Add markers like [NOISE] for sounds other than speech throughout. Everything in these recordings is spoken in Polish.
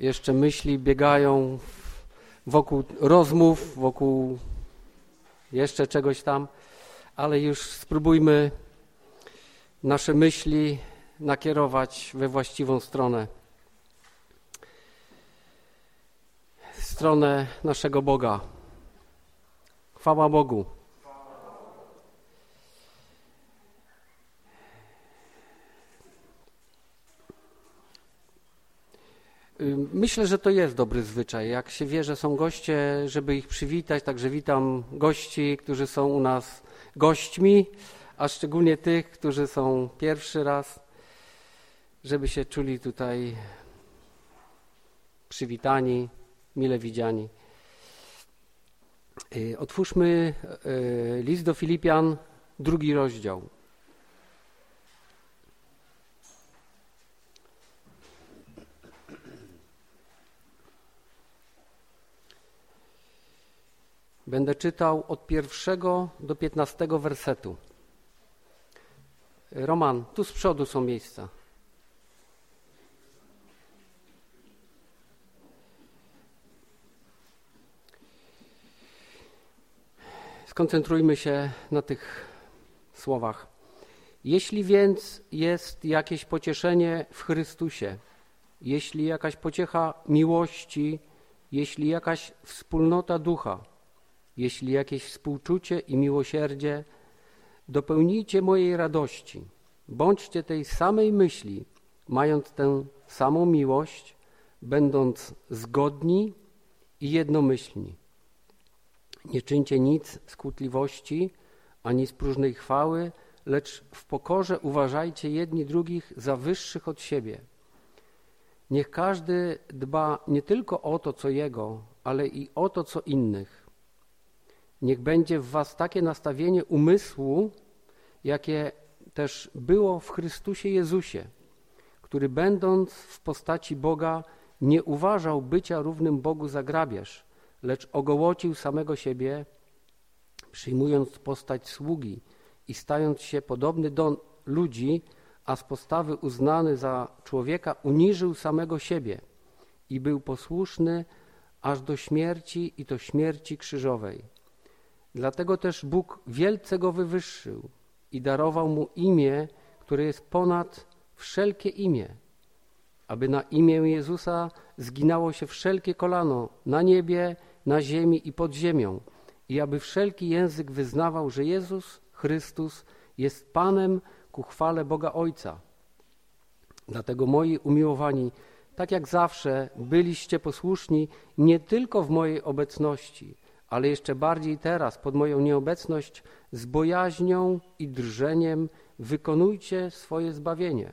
Jeszcze myśli biegają wokół rozmów, wokół jeszcze czegoś tam, ale już spróbujmy nasze myśli nakierować we właściwą stronę. Stronę naszego Boga. Chwała Bogu. Myślę, że to jest dobry zwyczaj. Jak się wie, że są goście, żeby ich przywitać, także witam gości, którzy są u nas gośćmi, a szczególnie tych, którzy są pierwszy raz, żeby się czuli tutaj przywitani, mile widziani. Y, otwórzmy y, list do Filipian, drugi rozdział. Będę czytał od pierwszego do piętnastego wersetu. Roman, tu z przodu są miejsca. Skoncentrujmy się na tych słowach. Jeśli więc jest jakieś pocieszenie w Chrystusie, jeśli jakaś pociecha miłości, jeśli jakaś wspólnota ducha, jeśli jakieś współczucie i miłosierdzie, dopełnijcie mojej radości. Bądźcie tej samej myśli, mając tę samą miłość, będąc zgodni i jednomyślni. Nie czyńcie nic z kłótliwości ani z próżnej chwały, lecz w pokorze uważajcie jedni drugich za wyższych od siebie. Niech każdy dba nie tylko o to, co jego, ale i o to, co innych. Niech będzie w was takie nastawienie umysłu, jakie też było w Chrystusie Jezusie, który będąc w postaci Boga nie uważał bycia równym Bogu za grabież, lecz ogołocił samego siebie, przyjmując postać sługi i stając się podobny do ludzi, a z postawy uznany za człowieka uniżył samego siebie i był posłuszny aż do śmierci i to śmierci krzyżowej Dlatego też Bóg wielce go wywyższył i darował mu imię, które jest ponad wszelkie imię, aby na imię Jezusa zginało się wszelkie kolano na niebie, na ziemi i pod ziemią i aby wszelki język wyznawał, że Jezus Chrystus jest Panem ku chwale Boga Ojca. Dlatego moi umiłowani, tak jak zawsze byliście posłuszni nie tylko w mojej obecności, ale jeszcze bardziej teraz, pod moją nieobecność, z bojaźnią i drżeniem wykonujcie swoje zbawienie.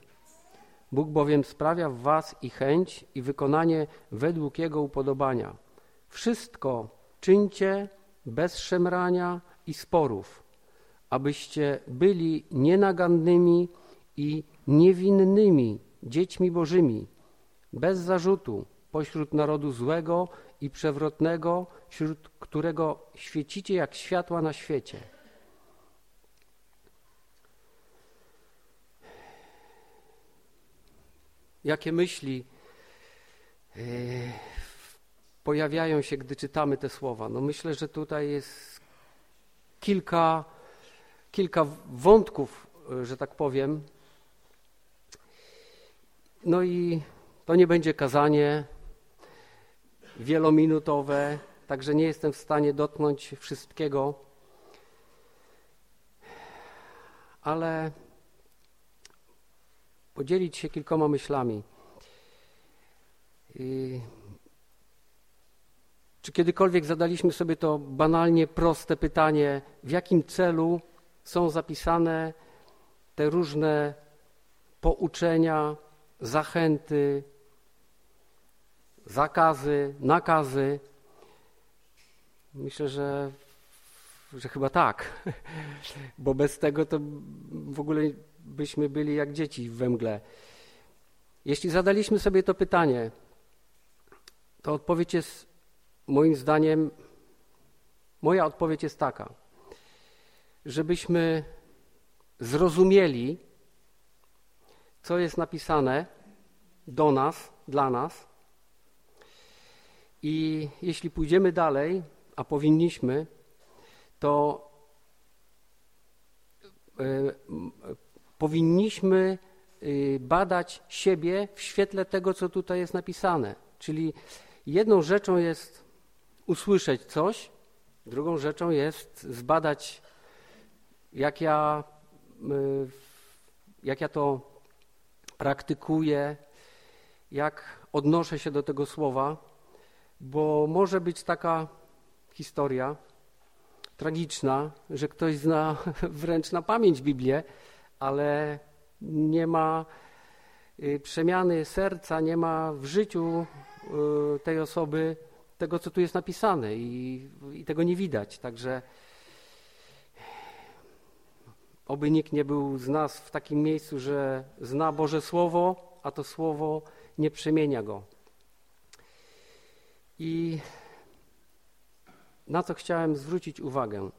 Bóg bowiem sprawia w was i chęć, i wykonanie według Jego upodobania. Wszystko czyńcie bez szemrania i sporów, abyście byli nienagannymi i niewinnymi dziećmi bożymi, bez zarzutu, pośród narodu złego i przewrotnego, wśród którego świecicie jak światła na świecie. Jakie myśli e, pojawiają się, gdy czytamy te słowa? No myślę, że tutaj jest kilka, kilka wątków, e, że tak powiem. No i to nie będzie kazanie, wielominutowe, także nie jestem w stanie dotknąć wszystkiego, ale podzielić się kilkoma myślami. Czy kiedykolwiek zadaliśmy sobie to banalnie proste pytanie, w jakim celu są zapisane te różne pouczenia, zachęty, zakazy, nakazy? Myślę, że, że chyba tak, [LAUGHS] bo bez tego to w ogóle byśmy byli jak dzieci we mgle. Jeśli zadaliśmy sobie to pytanie, to odpowiedź jest moim zdaniem, moja odpowiedź jest taka, żebyśmy zrozumieli, co jest napisane do nas, dla nas, I jeśli pójdziemy dalej, a powinniśmy, to y, powinniśmy y, badać siebie w świetle tego, co tutaj jest napisane. Czyli jedną rzeczą jest usłyszeć coś, drugą rzeczą jest zbadać, jak ja, y, jak ja to praktykuję, jak odnoszę się do tego słowa, bo może być taka historia tragiczna, że ktoś zna [LAUGHS] wręcz na pamięć Biblię, ale nie ma y, przemiany serca, nie ma w życiu y, tej osoby tego, co tu jest napisane i, i tego nie widać. Także oby nikt nie był z nas w takim miejscu, że zna Boże Słowo, a to Słowo nie przemienia go. I na co chciałem zwrócić uwagę.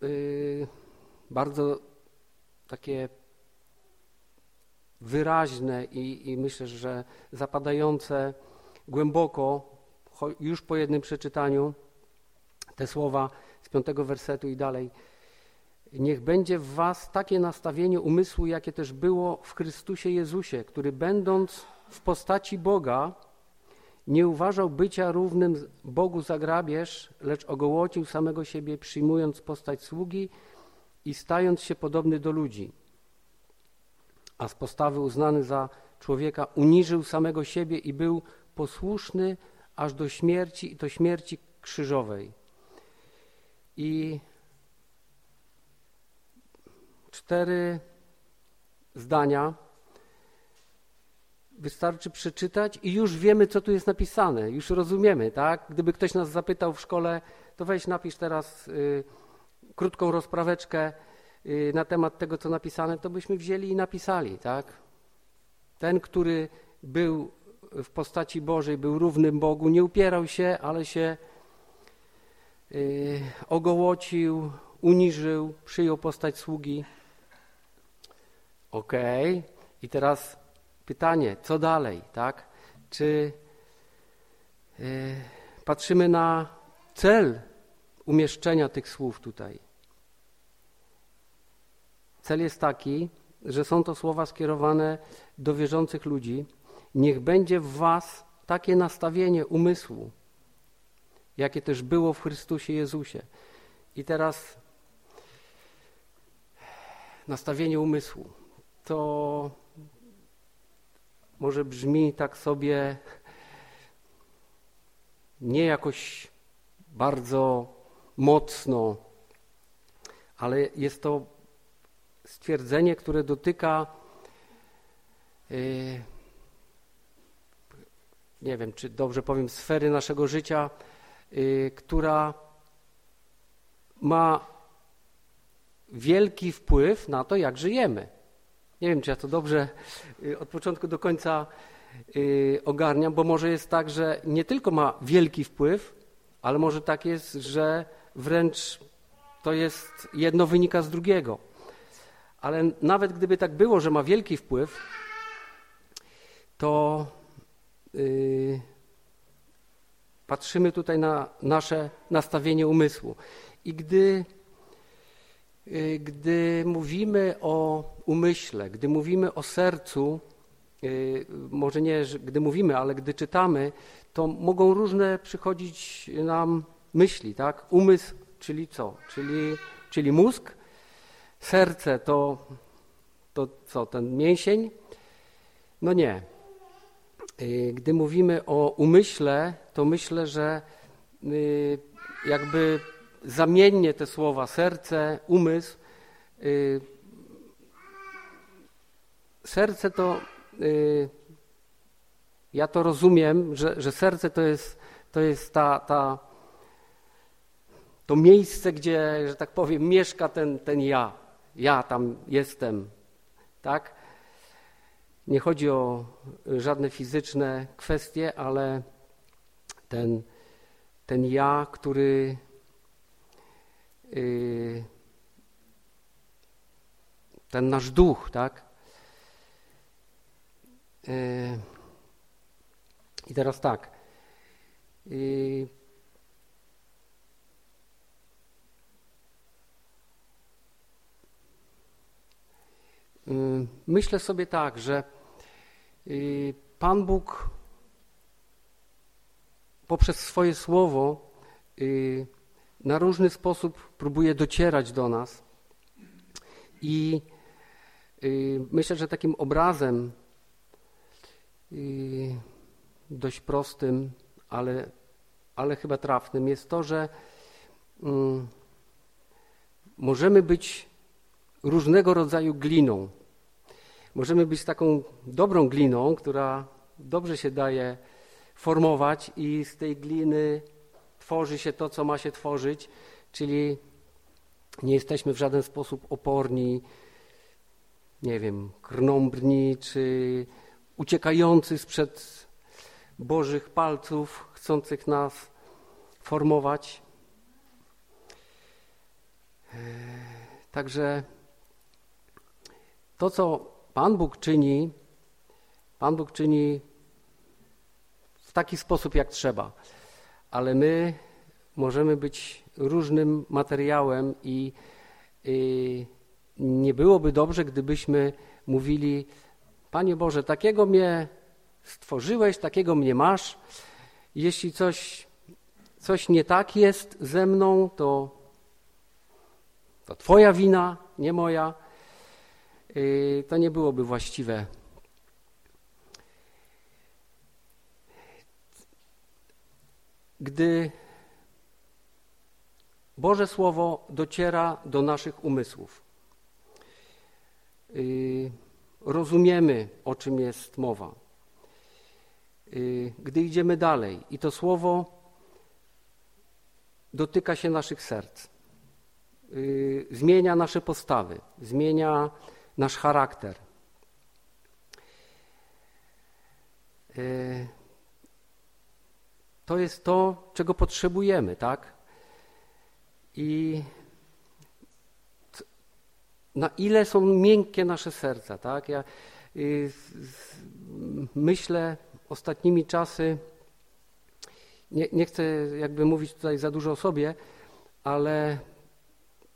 Yy, bardzo takie wyraźne i, i, myślę, że zapadające głęboko już po jednym przeczytaniu te słowa z piątego wersetu i dalej. Niech będzie w was takie nastawienie umysłu, jakie też było w Chrystusie Jezusie, który będąc w postaci Boga, nie uważał bycia równym Bogu za grabież, lecz ogołocił samego siebie, przyjmując postać sługi i stając się podobny do ludzi. A z postawy uznany za człowieka uniżył samego siebie i był posłuszny aż do śmierci i to śmierci krzyżowej. I cztery zdania Wystarczy przeczytać i już wiemy, co tu jest napisane, już rozumiemy, tak? Gdyby ktoś nas zapytał w szkole, to weź napisz teraz y, krótką rozpraweczkę y, na temat tego, co napisane, to byśmy wzięli i napisali, tak? Ten, który był w postaci Bożej, był równym Bogu, nie upierał się, ale się y, ogołocił, uniżył, przyjął postać sługi. Okay. i teraz Pytanie, co dalej, tak? Czy yy, patrzymy na cel umieszczenia tych słów tutaj? Cel jest taki, że są to słowa skierowane do wierzących ludzi. Niech będzie w was takie nastawienie umysłu, jakie też było w Chrystusie Jezusie. I teraz nastawienie umysłu to może brzmi tak sobie nie jakoś bardzo mocno, ale jest to stwierdzenie, które dotyka yy, nie wiem, czy dobrze powiem, sfery naszego życia, yy, która ma wielki wpływ na to, jak żyjemy. Nie wiem, czy ja to dobrze y, od początku do końca y, ogarniam, bo może jest tak, że nie tylko ma wielki wpływ, ale może tak jest, że wręcz to jest jedno wynika z drugiego. Ale nawet gdyby tak było, że ma wielki wpływ, to yy, patrzymy tutaj na nasze nastawienie umysłu. I gdy Y, gdy mówimy o umyśle, gdy mówimy o sercu, y, może nie, gdy mówimy, ale gdy czytamy, to mogą różne przychodzić nam myśli, tak? Umysł, czyli co? Czyli, czyli mózg, serce to, to co, ten mięsień? No nie. Y, gdy mówimy o umyśle, to myślę, że jakby zamiennie te słowa serce, umysł. Y, serce to, y, ja to rozumiem, że, że serce to jest, to jest ta, ta, to miejsce, gdzie, że tak powiem, mieszka ten, ten ja. Ja tam jestem, tak? Nie chodzi o żadne fizyczne kwestie, ale ten, ten ja, który ten nasz duch, tak? I teraz tak. Myślę sobie tak, że Pan Bóg poprzez swoje słowo na różny sposób próbuje docierać do nas. I myślę, że takim obrazem dość prostym, ale, ale chyba trafnym jest to, że mm, możemy być różnego rodzaju gliną. Możemy być taką dobrą gliną, która dobrze się daje formować i z tej gliny tworzy się to, co ma się tworzyć, czyli nie jesteśmy w żaden sposób oporni, nie wiem, krnąbrni czy uciekający sprzed Bożych palców, chcących nas formować. Także to, co Pan Bóg czyni, Pan Bóg czyni w taki sposób, jak trzeba, ale my możemy być różnym materiałem i, i nie byłoby dobrze, gdybyśmy mówili, Panie Boże, takiego mnie stworzyłeś, takiego mnie masz. Jeśli coś, coś nie tak jest ze mną, to, to Twoja wina, nie moja. Y, to nie byłoby właściwe. Gdy Boże Słowo dociera do naszych umysłów, y, rozumiemy, o czym jest mowa. Y, gdy idziemy dalej i to słowo dotyka się naszych serc, y, zmienia nasze postawy, zmienia nasz charakter. Y, to jest to, czego potrzebujemy, tak? I na ile są miękkie nasze serca, tak? Ja myślę ostatnimi czasy, nie, nie chcę jakby mówić tutaj za dużo o sobie, ale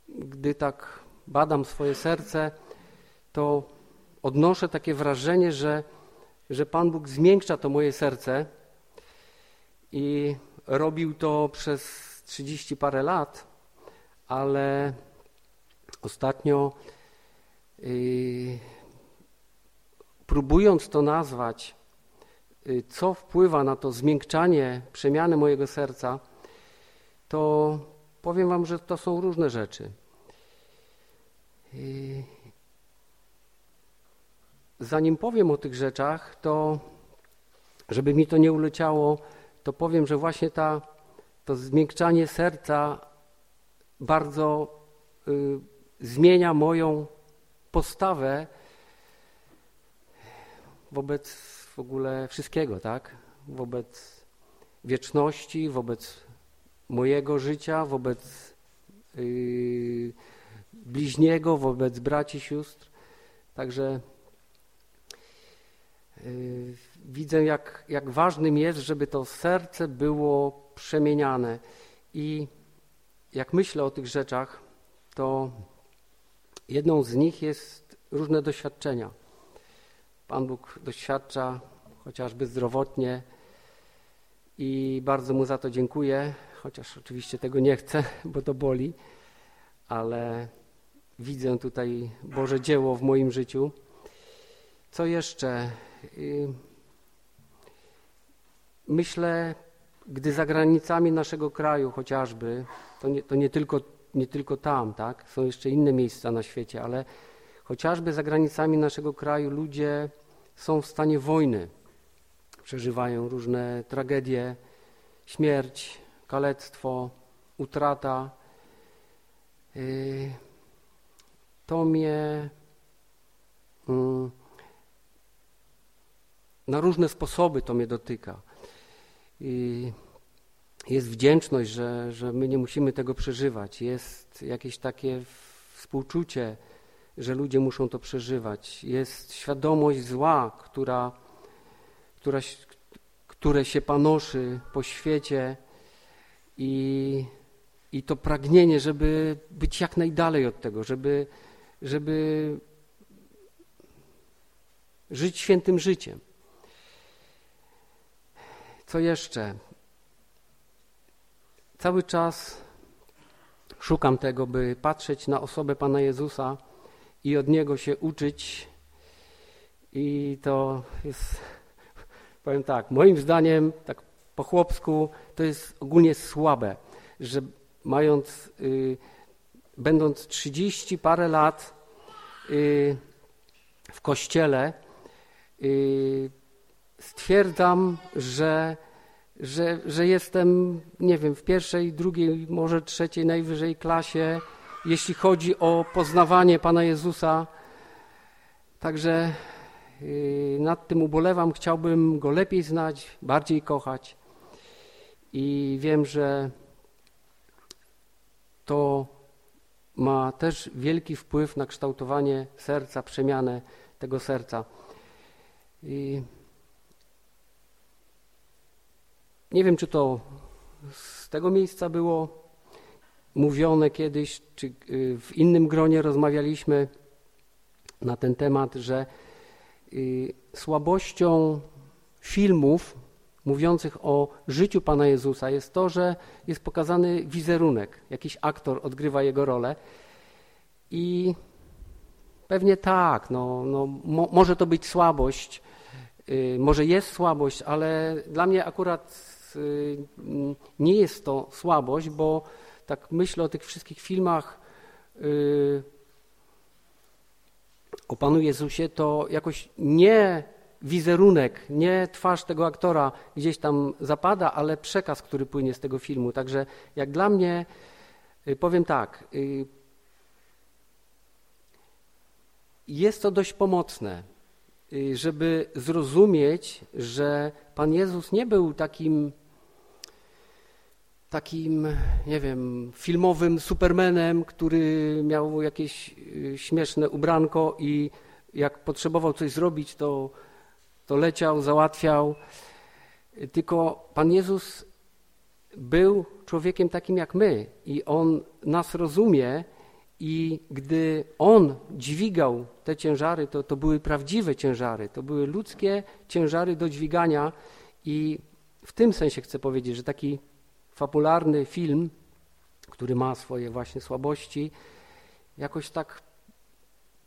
gdy tak badam swoje serce, to odnoszę takie wrażenie, że, że Pan Bóg zmiękcza to moje serce i robił to przez trzydzieści parę lat, ale ostatnio yy, próbując to nazwać Y, co wpływa na to zmiękczanie, przemiany mojego serca, to powiem Wam, że to są różne rzeczy. Y, zanim powiem o tych rzeczach, to żeby mi to nie uleciało, to powiem, że właśnie ta, to zmiękczanie serca bardzo y, zmienia moją postawę wobec w ogóle wszystkiego, tak? Wobec wieczności, wobec mojego życia, wobec yy, bliźniego, wobec braci, sióstr. Także yy, widzę, jak, jak ważnym jest, żeby to serce było przemieniane. I jak myślę o tych rzeczach, to jedną z nich jest różne doświadczenia. Pan Bóg doświadcza chociażby zdrowotnie i bardzo Mu za to dziękuję, chociaż oczywiście tego nie chcę, bo to boli, ale widzę tutaj Boże dzieło w moim życiu. Co jeszcze? Myślę, gdy za granicami naszego kraju chociażby, to nie, to nie, tylko, nie tylko tam, tak? Są jeszcze inne miejsca na świecie, ale chociażby za granicami naszego kraju ludzie są w stanie wojny, przeżywają różne tragedie, śmierć, kalectwo, utrata. Y, to mnie mm, na różne sposoby to mnie dotyka. Jest wdzięczność, że, że my nie musimy tego przeżywać. Jest jakieś takie współczucie, że ludzie muszą to przeżywać. Jest świadomość zła, która która, które się panoszy po świecie i, i to pragnienie, żeby być jak najdalej od tego, żeby, żeby żyć świętym życiem. Co jeszcze? Cały czas szukam tego, by patrzeć na osobę Pana Jezusa i od Niego się uczyć. I to jest, powiem tak, moim zdaniem, tak po chłopsku, to jest ogólnie słabe, że mając, y, będąc 30 parę lat y, w kościele, y, stwierdzam, że, że, że jestem, nie wiem, w pierwszej, drugiej, może trzeciej, najwyżej klasie, jeśli chodzi o poznawanie Pana Jezusa. Także yy, nad tym ubolewam, chciałbym Go lepiej znać, bardziej kochać. I wiem, że to ma też wielki wpływ na kształtowanie serca, przemianę tego serca. I Nie wiem, czy to z tego miejsca było mówione kiedyś, czy y, w innym gronie rozmawialiśmy na ten temat, że y, słabością filmów mówiących o życiu Pana Jezusa jest to, że jest pokazany wizerunek, jakiś aktor odgrywa jego rolę. I pewnie tak, no, no, mo, może to być słabość, yy, może jest słabość, ale dla mnie akurat Y, nie jest to słabość, bo tak myślę o tych wszystkich filmach y, o Panu Jezusie, to jakoś nie wizerunek, nie twarz tego aktora gdzieś tam zapada, ale przekaz, który płynie z tego filmu. Także jak dla mnie, y, powiem tak, jest to dość pomocne, żeby zrozumieć, że Pan Jezus nie był takim takim, nie wiem, filmowym supermenem, który miał jakieś y, śmieszne ubranko i jak potrzebował coś zrobić, to, to leciał, załatwiał. Tylko Pan Jezus był człowiekiem takim jak my i On nas rozumie i gdy On dźwigał te ciężary, to, to były prawdziwe ciężary, to były ludzkie ciężary do dźwigania i w tym sensie chcę powiedzieć, że taki fabularny film, który ma swoje właśnie słabości, jakoś tak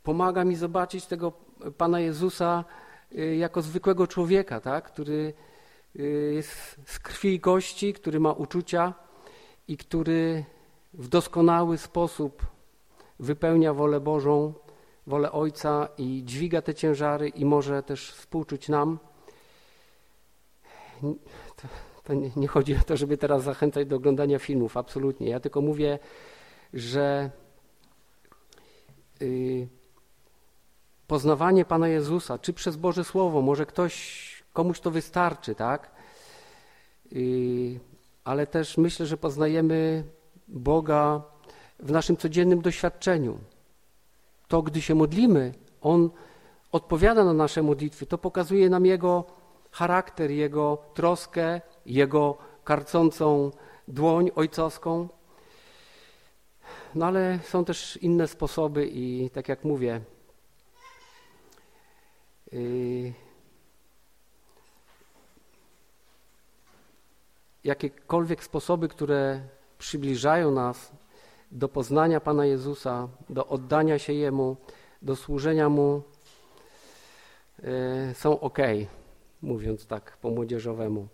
pomaga mi zobaczyć tego Pana Jezusa y, jako zwykłego człowieka, tak? który y, jest z krwi i kości, który ma uczucia i który w doskonały sposób wypełnia wolę Bożą, wolę Ojca i dźwiga te ciężary i może też współczuć nam. To nie, nie, chodzi o to, żeby teraz zachęcać do oglądania filmów, absolutnie. Ja tylko mówię, że yy, poznawanie Pana Jezusa, czy przez Boże Słowo, może ktoś, komuś to wystarczy, tak? Yy, ale też myślę, że poznajemy Boga w naszym codziennym doświadczeniu. To, gdy się modlimy, On odpowiada na nasze modlitwy, to pokazuje nam Jego charakter, Jego troskę, Jego karcącą dłoń ojcowską. No ale są też inne sposoby i tak jak mówię, yy, jakiekolwiek sposoby, które przybliżają nas do poznania Pana Jezusa, do oddania się Jemu, do służenia Mu, yy, są ok mówiąc tak po młodzieżowemu.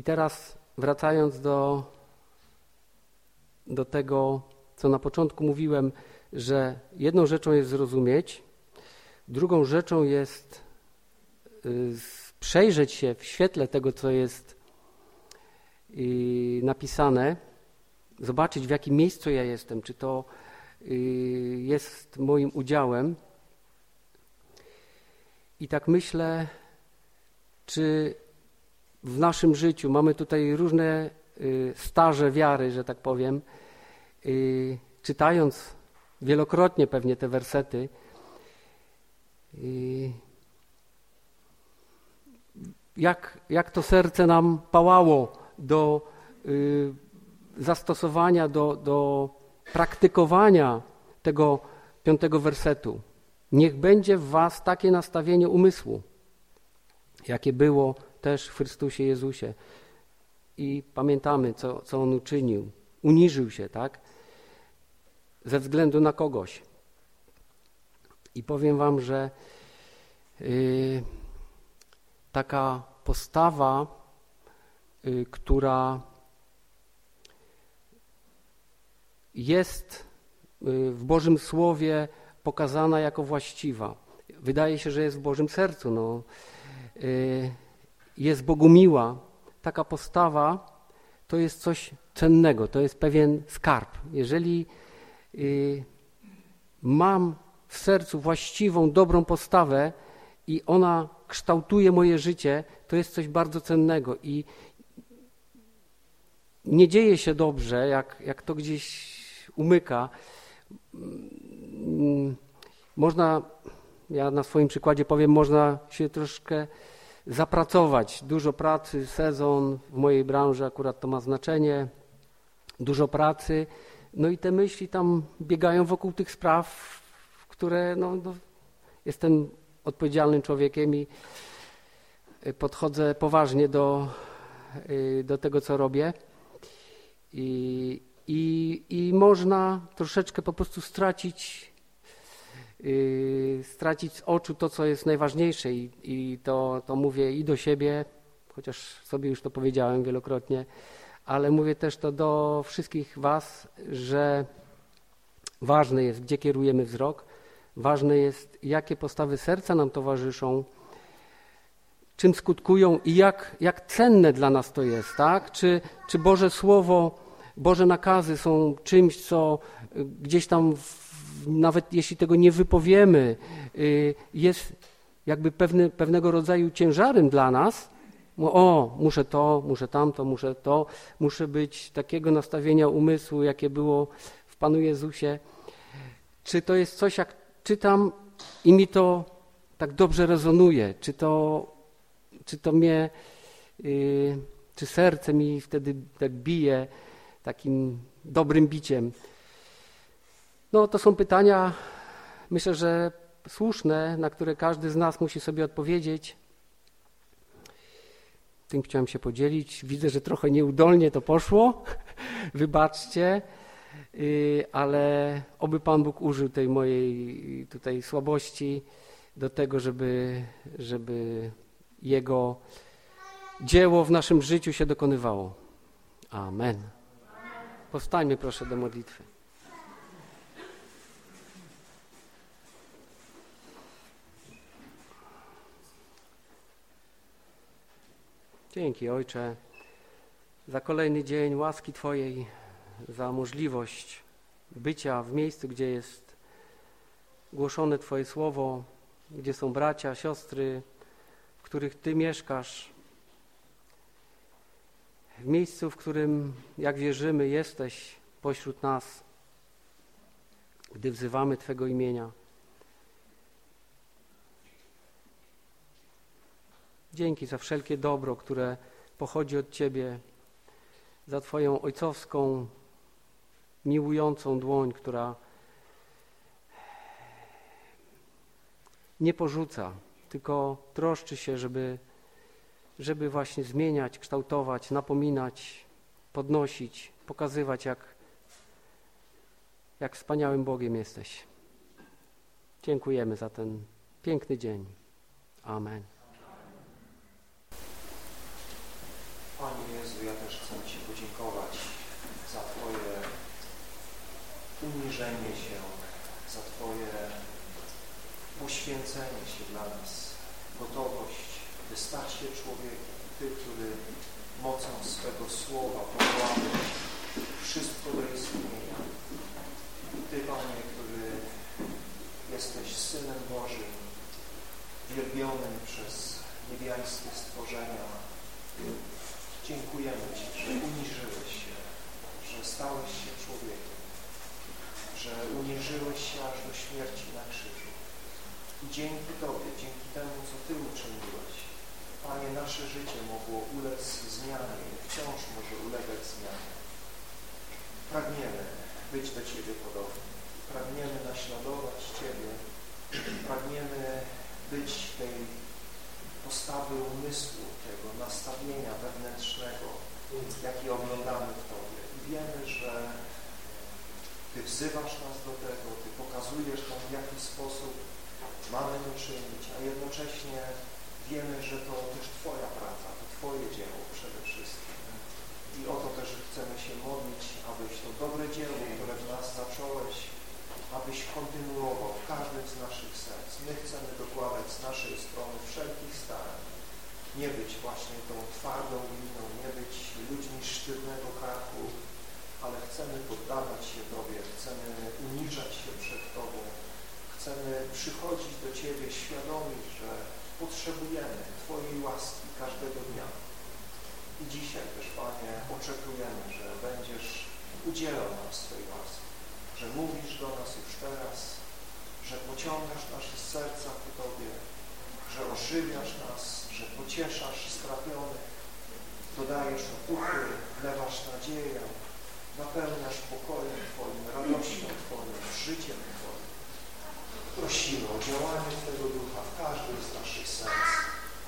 I teraz wracając do, do tego, co na początku mówiłem, że jedną rzeczą jest zrozumieć, drugą rzeczą jest y, przejrzeć się w świetle tego, co jest y, napisane, zobaczyć w jakim miejscu ja jestem, czy to y, jest moim udziałem. I tak myślę, czy w naszym życiu mamy tutaj różne y, staże wiary, że tak powiem, y, czytając wielokrotnie pewnie te wersety, Jak, jak to serce nam pałało do y, zastosowania, do, do praktykowania tego piątego wersetu. Niech będzie w was takie nastawienie umysłu, jakie było też w Chrystusie Jezusie. I pamiętamy, co, co On uczynił. Uniżył się, tak? Ze względu na kogoś. I powiem wam, że yy, taka postawa, yy, która jest yy, w Bożym Słowie pokazana jako właściwa. Wydaje się, że jest w Bożym sercu. No. Jest Bogu miła. Taka postawa to jest coś cennego, to jest pewien skarb. Jeżeli y, mam w sercu właściwą, dobrą postawę i ona kształtuje moje życie, to jest coś bardzo cennego i nie dzieje się dobrze, jak, jak to gdzieś umyka. Mm, można, ja na swoim przykładzie powiem, można się troszkę zapracować. Dużo pracy, sezon w mojej branży akurat to ma znaczenie, dużo pracy. No i te myśli tam biegają wokół tych spraw, które no, no jestem odpowiedzialnym człowiekiem i podchodzę poważnie do, y, do tego, co robię. I, i, i można troszeczkę po prostu stracić, stracić z oczu to, co jest najważniejsze i, i to, to mówię i do siebie, chociaż sobie już to powiedziałem wielokrotnie, ale mówię też to do wszystkich Was, że ważne jest, gdzie kierujemy wzrok, ważne jest, jakie postawy serca nam towarzyszą, czym skutkują i jak, jak cenne dla nas to jest, tak? Czy, czy Boże Słowo Boże nakazy są czymś, co y, gdzieś tam, w, nawet jeśli tego nie wypowiemy, y, jest jakby pewne, pewnego rodzaju ciężarem dla nas. O, muszę to, muszę tamto, muszę to, muszę być takiego nastawienia umysłu, jakie było w Panu Jezusie. Czy to jest coś, jak czytam i mi to tak dobrze rezonuje? Czy to, czy to mnie, yy, czy serce mi wtedy tak bije? takim dobrym biciem? No to są pytania, myślę, że słuszne, na które każdy z nas musi sobie odpowiedzieć. Tym chciałem się podzielić. Widzę, że trochę nieudolnie to poszło. [LAUGHS] Wybaczcie, y, ale oby Pan Bóg użył tej mojej tutaj słabości do tego, żeby, żeby Jego dzieło w naszym życiu się dokonywało. Amen. Powstańmy proszę do modlitwy. Dzięki Ojcze za kolejny dzień łaski Twojej, za możliwość bycia w miejscu, gdzie jest głoszone Twoje słowo, gdzie są bracia, siostry, w których Ty mieszkasz, w miejscu, w którym, jak wierzymy, jesteś pośród nas, gdy wzywamy Twego imienia. Dzięki za wszelkie dobro, które pochodzi od Ciebie, za Twoją ojcowską, miłującą dłoń, która nie porzuca, tylko troszczy się, żeby żeby właśnie zmieniać, kształtować, napominać, podnosić, pokazywać, jak, jak wspaniałym Bogiem jesteś. Dziękujemy za ten piękny dzień. Amen. Panie Jezu, ja też chcę Ci podziękować za Twoje uniżenie się, za Twoje poświęcenie się dla nas, gotowość by stać się człowiekiem. Ty, który mocą swego słowa powołałeś wszystko do istnienia. Ty, Panie, który jesteś Synem Bożym, wielbionym przez niebiańskie stworzenia. Dziękujemy Ci, że uniżyłeś się, że stałeś się człowiekiem, że uniżyłeś się aż do śmierci na krzyżu. I dzięki Tobie, dzięki temu, co Ty uczyniłeś, Panie, nasze życie mogło ulec zmianie, wciąż może ulegać zmianie. Pragniemy być do Ciebie podobni. Pragniemy naśladować Ciebie. Pragniemy być tej postawy umysłu, tego nastawienia wewnętrznego, jaki oglądamy w Tobie. I wiemy, że Ty wzywasz nas do tego, Ty pokazujesz nam, w jaki sposób mamy to czynić, a jednocześnie wiemy, że to też Twoja praca, to Twoje dzieło przede wszystkim. I o to też chcemy się modlić, abyś to dobre dzieło, które w nas zacząłeś, abyś kontynuował w każdym z naszych serc. My chcemy dokładać z naszej strony wszelkich starań. Nie być właśnie tą twardą liną, nie być ludźmi sztywnego karku, ale chcemy poddawać się Tobie, chcemy uniżać się przed Tobą, chcemy przychodzić do Ciebie świadomi, że potrzebujemy Twojej łaski każdego dnia. I dzisiaj też, Panie, oczekujemy, że będziesz udzielał nam swojej łaski, że mówisz do nas już teraz, że pociągasz nasze serca ku Tobie, że ożywiasz nas, że pocieszasz strapionych, dodajesz otuchy, wlewasz nadzieję, napełniasz pokojem Twoim, radością Twoją, życiem Twoim. Prosimy o działanie Twojego Ducha w każdym z naszych serc,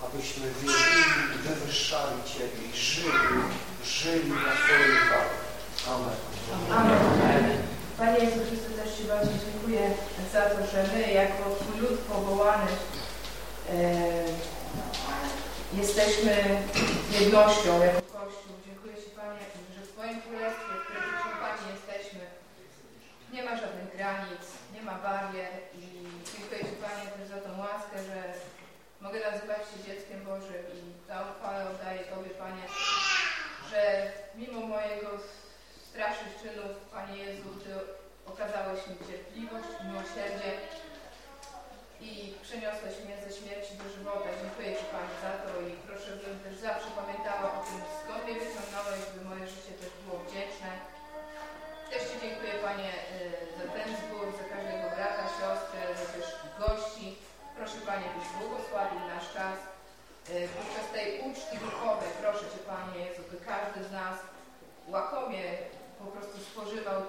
abyśmy wielbili i wywyższali Ciebie i żyli, żyli na Twojej chwale. Amen. Amen. Panie Jezu Chrystu, też Ci bardzo dziękuję za to, że my jako Twój lud powołany e, jesteśmy jednością jako Kościół. Dziękuję Ci Panie, że w Twoim Królestwie, w którym Panie jesteśmy, nie ma żadnych granic, nie ma barier i dziękuję Ci Panie też za tą łaskę, że mogę nazywać się dzieckiem Bożym i tą chwałę oddaję Tobie Panie, że mimo mojego strasznych czynów, Panie Jezu, Ty okazałeś mi cierpliwość, miłosierdzie i przeniosłeś mnie ze śmierci do żywota. Dziękuję Ci Panie za to i proszę, żebym też zawsze pamiętała o tym, skąd mnie wyciągnąłeś, by moje życie też było wdzięczne. Też Ci dziękuję Panie nasz czas. Y, Podczas tej uczty duchowej, proszę Cię Panie Jezu, by każdy z nas łakomie po prostu spożywał y,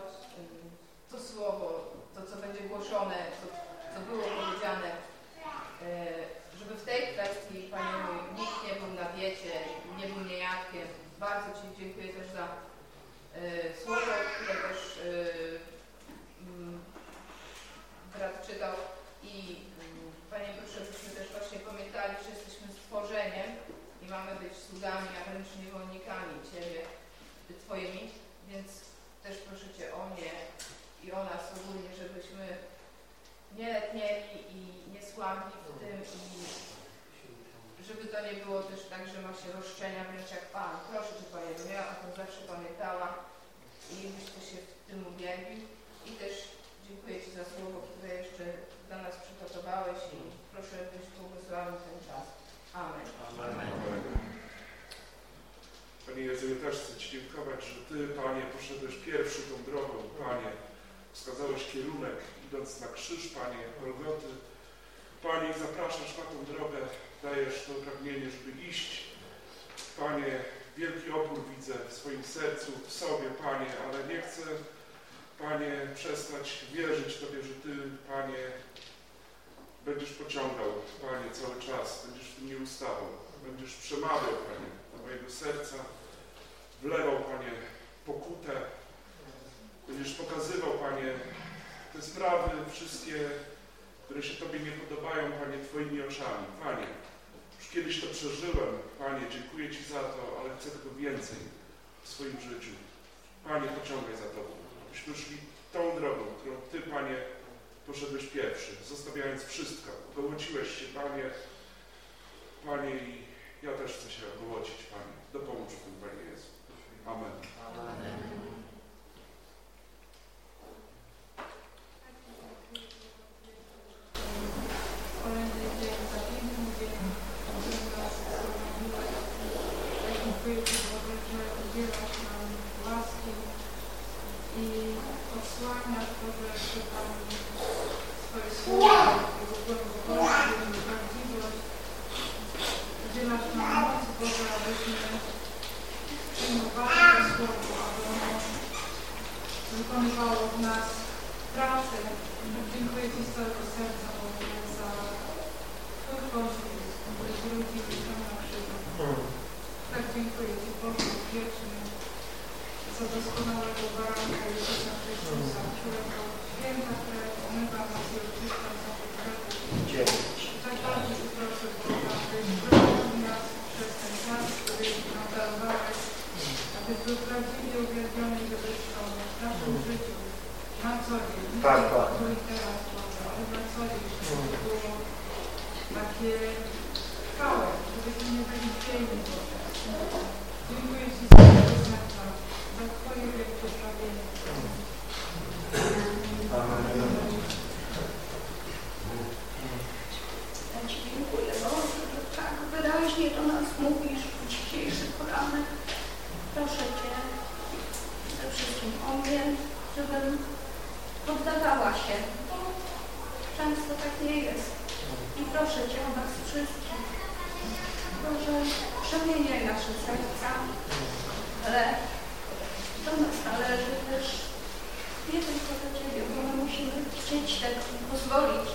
to słowo, to co będzie głoszone, to, co było powiedziane, y, żeby w tej kwestii, Panie mój, nikt nie był na diecie, nie był niejadkiem. Bardzo Ci dziękuję też za y, słowo, które też mm, brat czytał i mm, Panie proszę, byśmy też właśnie pamiętali, że jesteśmy stworzeniem i mamy być sługami, a wręcz niewolnikami Ciebie, Twoimi, więc też proszę Cię o mnie i o nas ogólnie, żebyśmy nie letnieli i nie słabli w tym i żeby to nie było też tak, że ma się roszczenia wręcz jak Pan. Proszę Cię Panie, bym ja o tym zawsze pamiętała i byś się w tym uwielbił i też dziękuję Ci za słowo, które jeszcze dla nas przygotowałeś i proszę, byś błogosławił ten czas. Amen. Amen. Panie Jezu, ja też chcę Ci dziękować, że Ty, Panie, poszedłeś pierwszy tą drogą, Panie. Wskazałeś kierunek, idąc na krzyż, Panie, Golgoty. Panie, zapraszasz na tą drogę, dajesz to pragnienie, żeby iść. Panie, wielki opór widzę w swoim sercu, w sobie, Panie, ale nie chcę, Panie, przestać wierzyć Tobie, że Ty, Panie, będziesz pociągał, Panie, cały czas, będziesz w tym nie ustawał, będziesz przemawiał, Panie, do mojego serca, wlewał, Panie, pokutę, będziesz pokazywał, Panie, te sprawy wszystkie, które się Tobie nie podobają, Panie, Twoimi oczami. Panie, już kiedyś to przeżyłem, Panie, dziękuję Ci za to, ale chcę tego więcej w swoim życiu. Panie, pociągaj za Tobą, abyśmy szli tą drogą, którą Ty, Panie, poszedłeś pierwszy, zostawiając wszystko. Ogołociłeś się, Panie, Panie i ja też chcę się ogołocić, Panie. Dopomóż w tym, Panie Jezu. Amen. Amen. Orędzie i odsłania to też Pani swoje słowa, Jego głębokość, Jego prawdziwość. Udzielasz nam moc Boże, abyśmy przyjmowali to słowo, aby ono wykonywało w nas pracę. Dziękuję Ci z całego serca Boże za Twój pośród, który drugi na krzyżu. Tak dziękuję Ci Boże, wieczny za doskonałego baranka Jezusa Chrystusa, którego święta krew omywa nas i oczyszcza z naszych Ci. Tak bardzo Cię proszę Boże, abyś prowadził nas przez ten czas, który nam darowałeś, abyś był prawdziwie uwielbiony i wywyższony w naszym życiu, na co dzień. Tak, tak. Tu i teraz, Boże, ale na co dzień, żeby to było takie trwałe, żebyśmy nie byli dzielni, Boże. Dziękuję Ci za Twoje przemieniaj nasze serca, ale do nas należy też nie tylko do Ciebie, bo my musimy chcieć i pozwolić.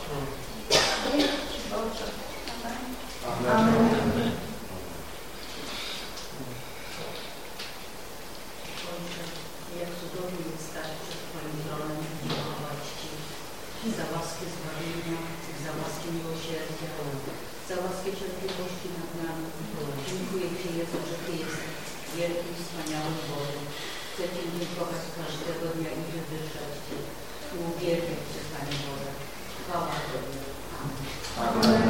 Dzięki Ci Boże. Amen. Amen. Boże, jak cudownie przed Twoim tronem i dziękować Ci za łaskę zbawienia, za łaskę miłosierdzia, za łaskę cierpliwości nad nami. Dziękuję Ci Jezu, że Ty jesteś wielkim, wspaniałym Bogiem. Chcę Ci dziękować każdego dnia i wywyższać Cię. I uwielbiać Cię, Panie Boże. Chwała Tobie. Amen. Panie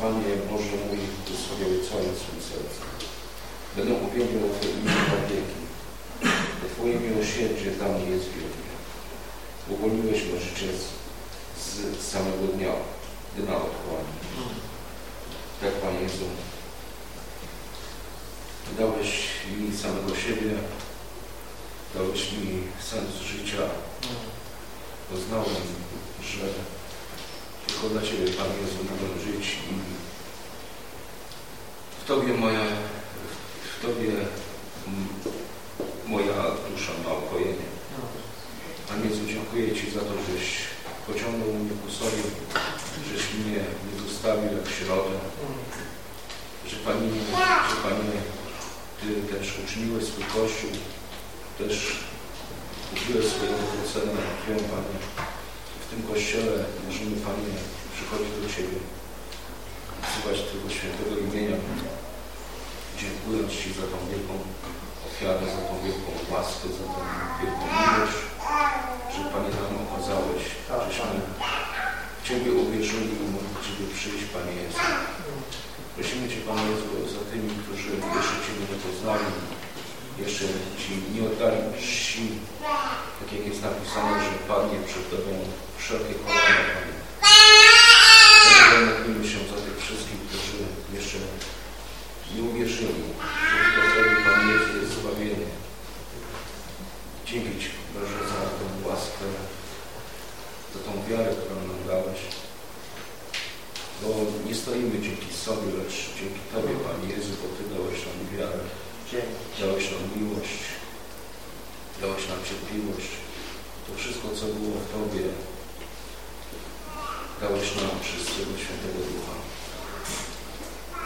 Panie Boże mój, wysławiał całym swym sercem. Będę uwielbiał Twoje imię na wieki. Bo Twoje miłosierdzie dla mnie jest wielkie. Uwolniłeś me życie z, z samego dnia, gdy na odchłani. Tak, Panie Jezu, dałeś mi samego siebie, dałeś mi sens życia. Poznałem, że tylko dla Ciebie, Panie Jezu, mogę żyć i w Tobie moja, w Tobie mm, moja dusza ma ukojenie. Panie Jezu, dziękuję Ci za to, żeś pociągnął mnie ku sobie, mnie nie zostawił jak środę, że Panie, że Panie, Ty też uczyniłeś swój Kościół, też kupiłeś swoją cenę Panie. W tym Kościele możemy, Panie, przychodzić do Ciebie, wzywać Twojego świętego imienia, dziękując Ci za tą wielką wiarę, za tą wielką łaskę, za tą wielką miłość, że Panie nam okazałeś, żeśmy Ciebie uwierzyli i mogli Ciebie przyjść, Panie Jezu. Prosimy Cię, Panie Jezu, za tymi, którzy jeszcze Ciebie nie poznali, jeszcze Ci nie oddali czci, tak jak jest napisane, że Panie przed Tobą wszelkie kolana, Panie. Modlimy się za tych wszystkich, którzy jeszcze nie uwierzyli, że w Tobie, Panie Jezu, jest zbawienie. Dzięki Ci, Boże, za tę łaskę, za tą wiarę, którą. Bo nie stoimy dzięki sobie, lecz dzięki Tobie, Panie Jezu, bo Ty dałeś nam wiarę. Dałeś nam miłość, dałeś nam cierpliwość. To wszystko, co było w Tobie, dałeś nam przez Twojego Świętego Ducha.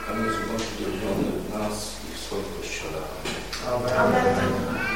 Panie Jezu, bądź uwielbiony w nas i w swoim Kościele. Amen. Amen.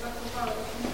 как попало, почему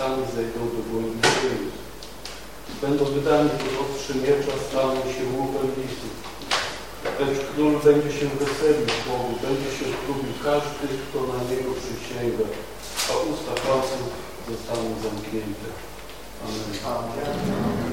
sami zejdą do głębi ziemi. Będą wydani ostrze miecza, staną się łupem lisu. Lecz król będzie się weselił Bogu, będzie się chlubił każdy, kto na niego przysięga, a usta palców zostaną zamknięte. Amen. Amen.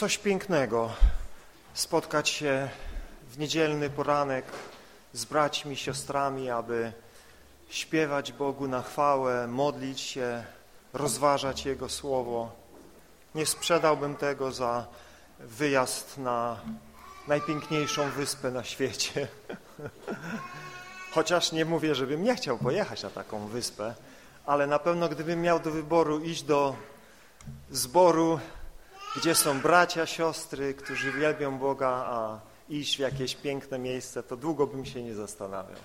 Coś pięknego spotkać się w niedzielny poranek z braćmi, siostrami, aby śpiewać Bogu na chwałę, modlić się, rozważać Jego Słowo. Nie sprzedałbym tego za wyjazd na najpiękniejszą wyspę na świecie. [LAUGHS] Chociaż nie mówię, żebym nie chciał pojechać na taką wyspę, ale na pewno gdybym miał do wyboru iść do zboru gdzie są bracia, siostry, którzy wielbią Boga, a iść w jakieś piękne miejsce, to długo bym się nie zastanawiał.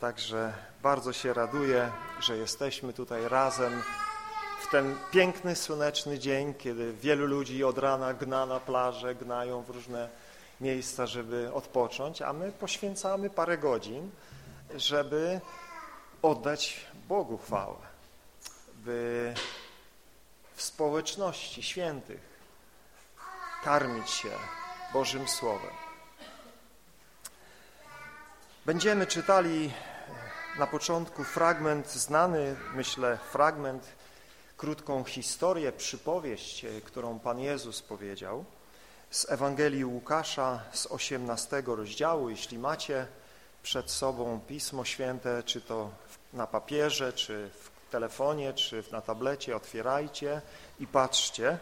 Także bardzo się raduję, że jesteśmy tutaj razem w ten piękny, słoneczny dzień, kiedy wielu ludzi od rana gna na plażę, gnają w różne miejsca, żeby odpocząć, a my poświęcamy parę godzin, żeby oddać Bogu chwałę, by społeczności świętych karmić się Bożym Słowem. Będziemy czytali na początku fragment znany, myślę, fragment, krótką historię, przypowieść, którą Pan Jezus powiedział z Ewangelii Łukasza z 18 rozdziału. Jeśli macie przed sobą Pismo Święte, czy to na papierze, czy w telefonie czy na tablecie, otwierajcie i patrzcie,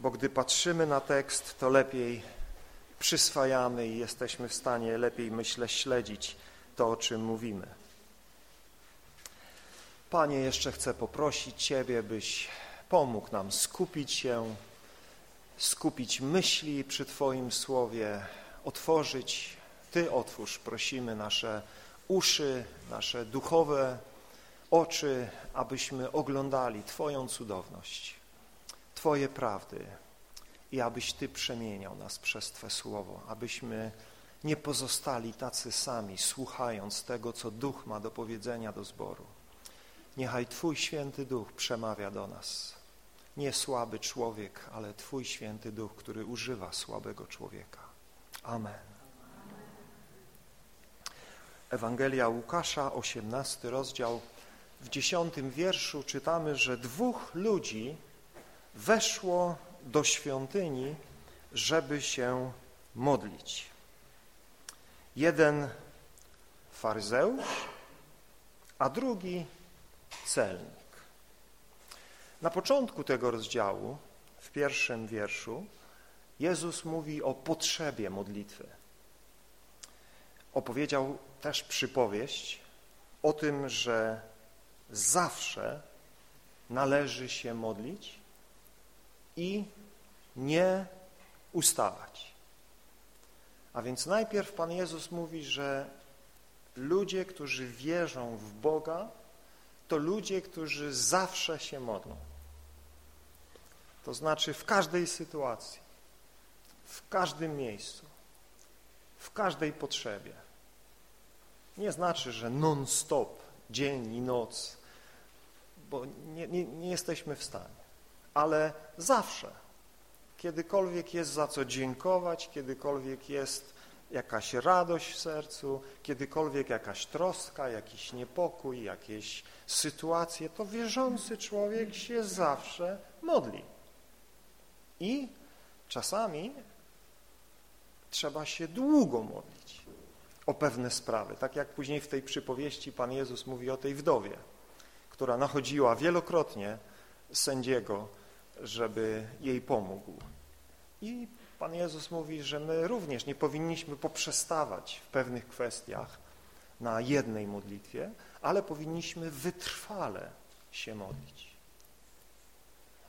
bo gdy patrzymy na tekst, to lepiej przyswajamy i jesteśmy w stanie lepiej, myślę, śledzić to, o czym mówimy. Panie, jeszcze chcę poprosić Ciebie, byś pomógł nam skupić się, skupić myśli przy Twoim Słowie, otworzyć, Ty otwórz, prosimy, nasze uszy, nasze duchowe oczy, abyśmy oglądali Twoją cudowność, Twoje prawdy i abyś Ty przemieniał nas przez Twe Słowo, abyśmy nie pozostali tacy sami, słuchając tego, co Duch ma do powiedzenia do zboru. Niechaj Twój Święty Duch przemawia do nas. Nie słaby człowiek, ale Twój Święty Duch, który używa słabego człowieka. Amen. Ewangelia Łukasza, 18 rozdział. W dziesiątym wierszu czytamy, że dwóch ludzi weszło do świątyni, żeby się modlić. Jeden faryzeusz, a drugi celnik. Na początku tego rozdziału, w pierwszym wierszu, Jezus mówi o potrzebie modlitwy. Opowiedział też przypowieść o tym, że zawsze należy się modlić i nie ustawać. A więc najpierw Pan Jezus mówi, że ludzie, którzy wierzą w Boga, to ludzie, którzy zawsze się modlą. To znaczy w każdej sytuacji, w każdym miejscu, w każdej potrzebie. Nie znaczy, że non-stop, dzień i noc, bo nie, nie, nie jesteśmy w stanie, ale zawsze, kiedykolwiek jest za co dziękować, kiedykolwiek jest jakaś radość w sercu, kiedykolwiek jakaś troska, jakiś niepokój, jakieś sytuacje, to wierzący człowiek się zawsze modli. I czasami trzeba się długo modlić o pewne sprawy. Tak jak później w tej przypowieści Pan Jezus mówi o tej wdowie, która nachodziła wielokrotnie sędziego, żeby jej pomógł. I Pan Jezus mówi, że my również nie powinniśmy poprzestawać w pewnych kwestiach na jednej modlitwie, ale powinniśmy wytrwale się modlić.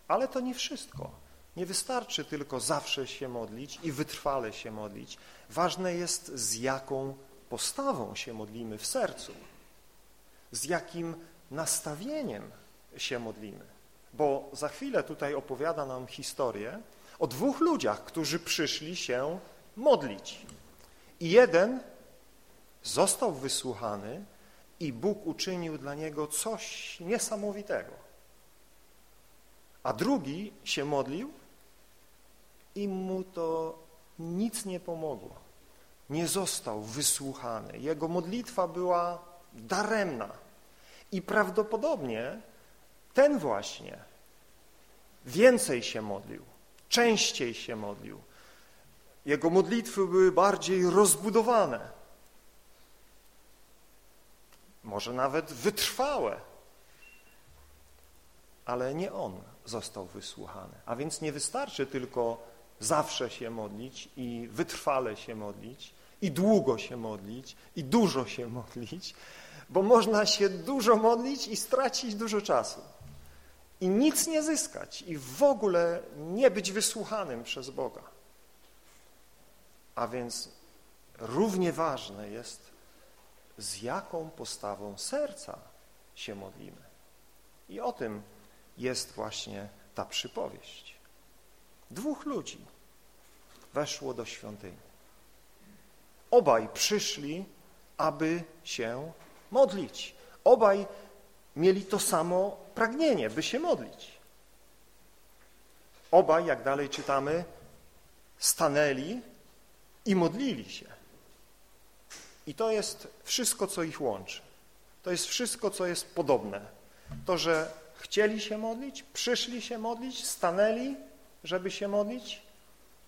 Ale to nie wszystko. Nie wystarczy tylko zawsze się modlić i wytrwale się modlić. Ważne jest, z jaką postawą się modlimy w sercu, z jakim nastawieniem się modlimy. Bo za chwilę tutaj opowiada nam historię o dwóch ludziach, którzy przyszli się modlić. I jeden został wysłuchany i Bóg uczynił dla niego coś niesamowitego. A drugi się modlił i mu to nic nie pomogło. Nie został wysłuchany. Jego modlitwa była daremna. I prawdopodobnie ten właśnie więcej się modlił, częściej się modlił. Jego modlitwy były bardziej rozbudowane, może nawet wytrwałe, ale nie on został wysłuchany. A więc nie wystarczy tylko zawsze się modlić i wytrwale się modlić i długo się modlić i dużo się modlić, bo można się dużo modlić i stracić dużo czasu i nic nie zyskać i w ogóle nie być wysłuchanym przez Boga. A więc równie ważne jest, z jaką postawą serca się modlimy. I o tym jest właśnie ta przypowieść. Dwóch ludzi weszło do świątyni. Obaj przyszli, aby się modlić. Obaj mieli to samo pragnienie, by się modlić. Obaj, jak dalej czytamy, stanęli i modlili się. I to jest wszystko, co ich łączy. To jest wszystko, co jest podobne. To, że chcieli się modlić, przyszli się modlić, stanęli, żeby się modlić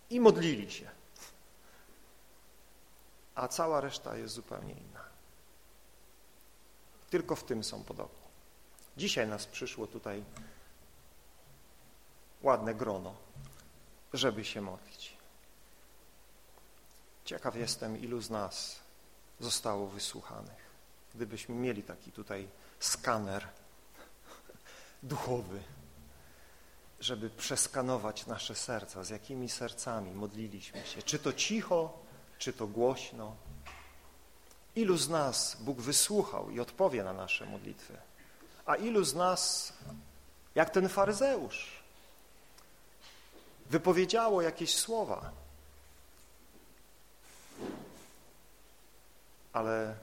i modlili się. A cała reszta jest zupełnie inna. Tylko w tym są podobni. Dzisiaj nas przyszło tutaj ładne grono, żeby się modlić. Ciekaw jestem, ilu z nas zostało wysłuchanych. Gdybyśmy mieli taki tutaj skaner duchowy, żeby przeskanować nasze serca, z jakimi sercami modliliśmy się, czy to cicho, czy to głośno. Ilu z nas Bóg wysłuchał i odpowie na nasze modlitwy, a ilu z nas, jak ten faryzeusz, wypowiedziało jakieś słowa, ale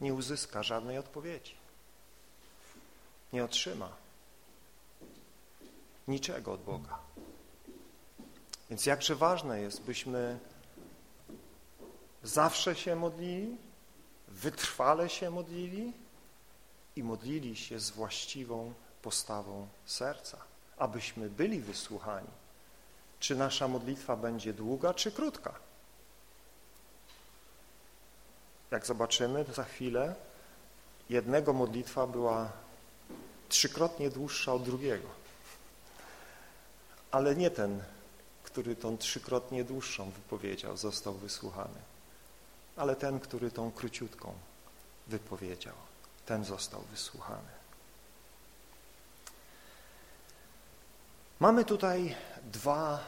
nie uzyska żadnej odpowiedzi. Nie otrzyma niczego od Boga. Więc jakże ważne jest, byśmy zawsze się modlili, wytrwale się modlili i modlili się z właściwą postawą serca, abyśmy byli wysłuchani. Czy nasza modlitwa będzie długa, czy krótka? Jak zobaczymy za chwilę, jednego modlitwa była trzykrotnie dłuższa od drugiego. Ale nie ten, który tą trzykrotnie dłuższą wypowiedział, został wysłuchany, ale ten, który tą króciutką wypowiedział, ten został wysłuchany. Mamy tutaj dwa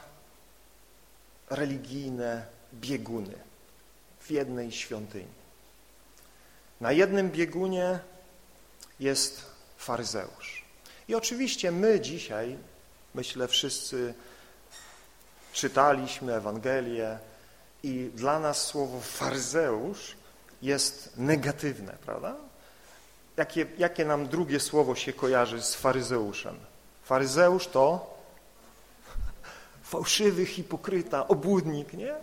religijne bieguny w jednej świątyni. Na jednym biegunie jest faryzeusz. I oczywiście my dzisiaj, myślę wszyscy czytaliśmy Ewangelię i dla nas słowo faryzeusz jest negatywne, prawda? Jakie, jakie nam drugie słowo się kojarzy z faryzeuszem? Faryzeusz to fałszywy hipokryta, obłudnik, nie?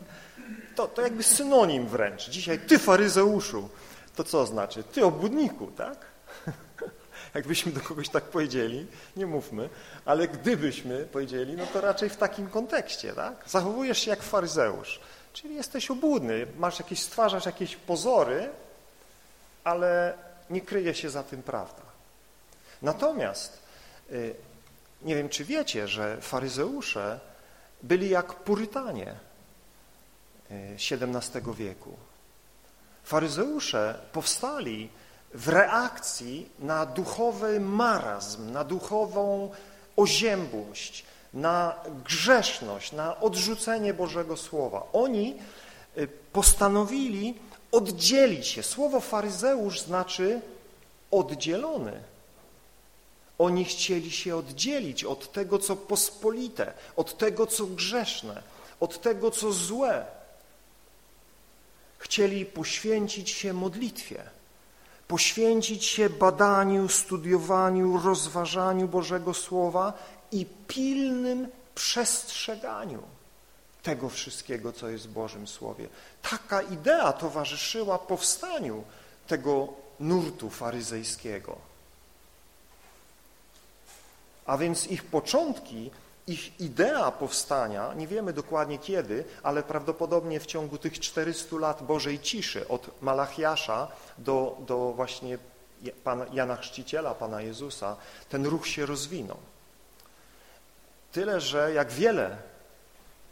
To, to jakby synonim wręcz. Dzisiaj ty faryzeuszu, to co znaczy? Ty obłudniku, tak? [LAUGHS] Jakbyśmy do kogoś tak powiedzieli, nie mówmy, ale gdybyśmy powiedzieli, no to raczej w takim kontekście, tak? Zachowujesz się jak faryzeusz, czyli jesteś obłudny, masz jakieś, stwarzasz jakieś pozory, ale nie kryje się za tym prawda. Natomiast y, nie wiem, czy wiecie, że faryzeusze byli jak purytanie XVII y, wieku. Faryzeusze powstali w reakcji na duchowy marazm, na duchową oziębłość, na grzeszność, na odrzucenie Bożego Słowa. Oni y, postanowili oddzielić się. Słowo faryzeusz znaczy oddzielony. Oni chcieli się oddzielić od tego, co pospolite, od tego, co grzeszne, od tego, co złe chcieli poświęcić się modlitwie, poświęcić się badaniu, studiowaniu, rozważaniu Bożego Słowa i pilnym przestrzeganiu tego wszystkiego, co jest w Bożym Słowie. Taka idea towarzyszyła powstaniu tego nurtu faryzejskiego. A więc ich początki ich idea powstania, nie wiemy dokładnie kiedy, ale prawdopodobnie w ciągu tych 400 lat Bożej ciszy, od Malachiasza do, do właśnie Pana, Jana Chrzciciela, Pana Jezusa, ten ruch się rozwinął. Tyle, że jak wiele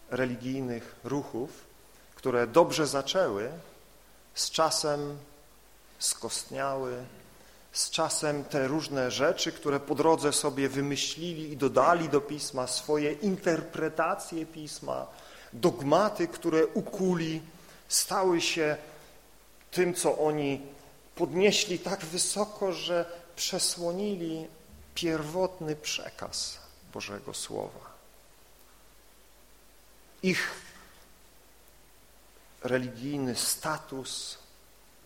religijnych ruchów, które dobrze zaczęły, z czasem skostniały, z czasem te różne rzeczy, które po drodze sobie wymyślili i dodali do Pisma, swoje interpretacje Pisma, dogmaty, które ukuli, stały się tym, co oni podnieśli tak wysoko, że przesłonili pierwotny przekaz Bożego Słowa. Ich religijny status,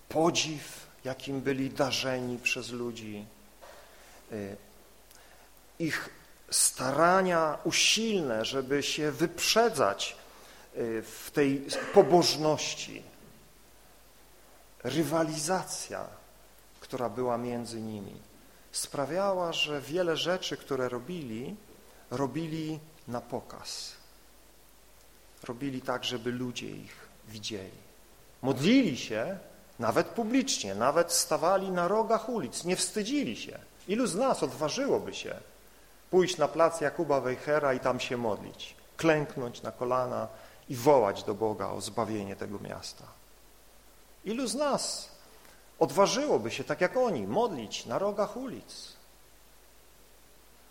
podziw, jakim byli darzeni przez ludzi, y, ich starania usilne, żeby się wyprzedzać y, w tej pobożności, rywalizacja, która była między nimi, sprawiała, że wiele rzeczy, które robili, robili na pokaz. Robili tak, żeby ludzie ich widzieli. Modlili się, nawet publicznie, nawet stawali na rogach ulic, nie wstydzili się. Ilu z nas odważyłoby się pójść na plac Jakuba Wejhera i tam się modlić, klęknąć na kolana i wołać do Boga o zbawienie tego miasta? Ilu z nas odważyłoby się, tak jak oni, modlić na rogach ulic?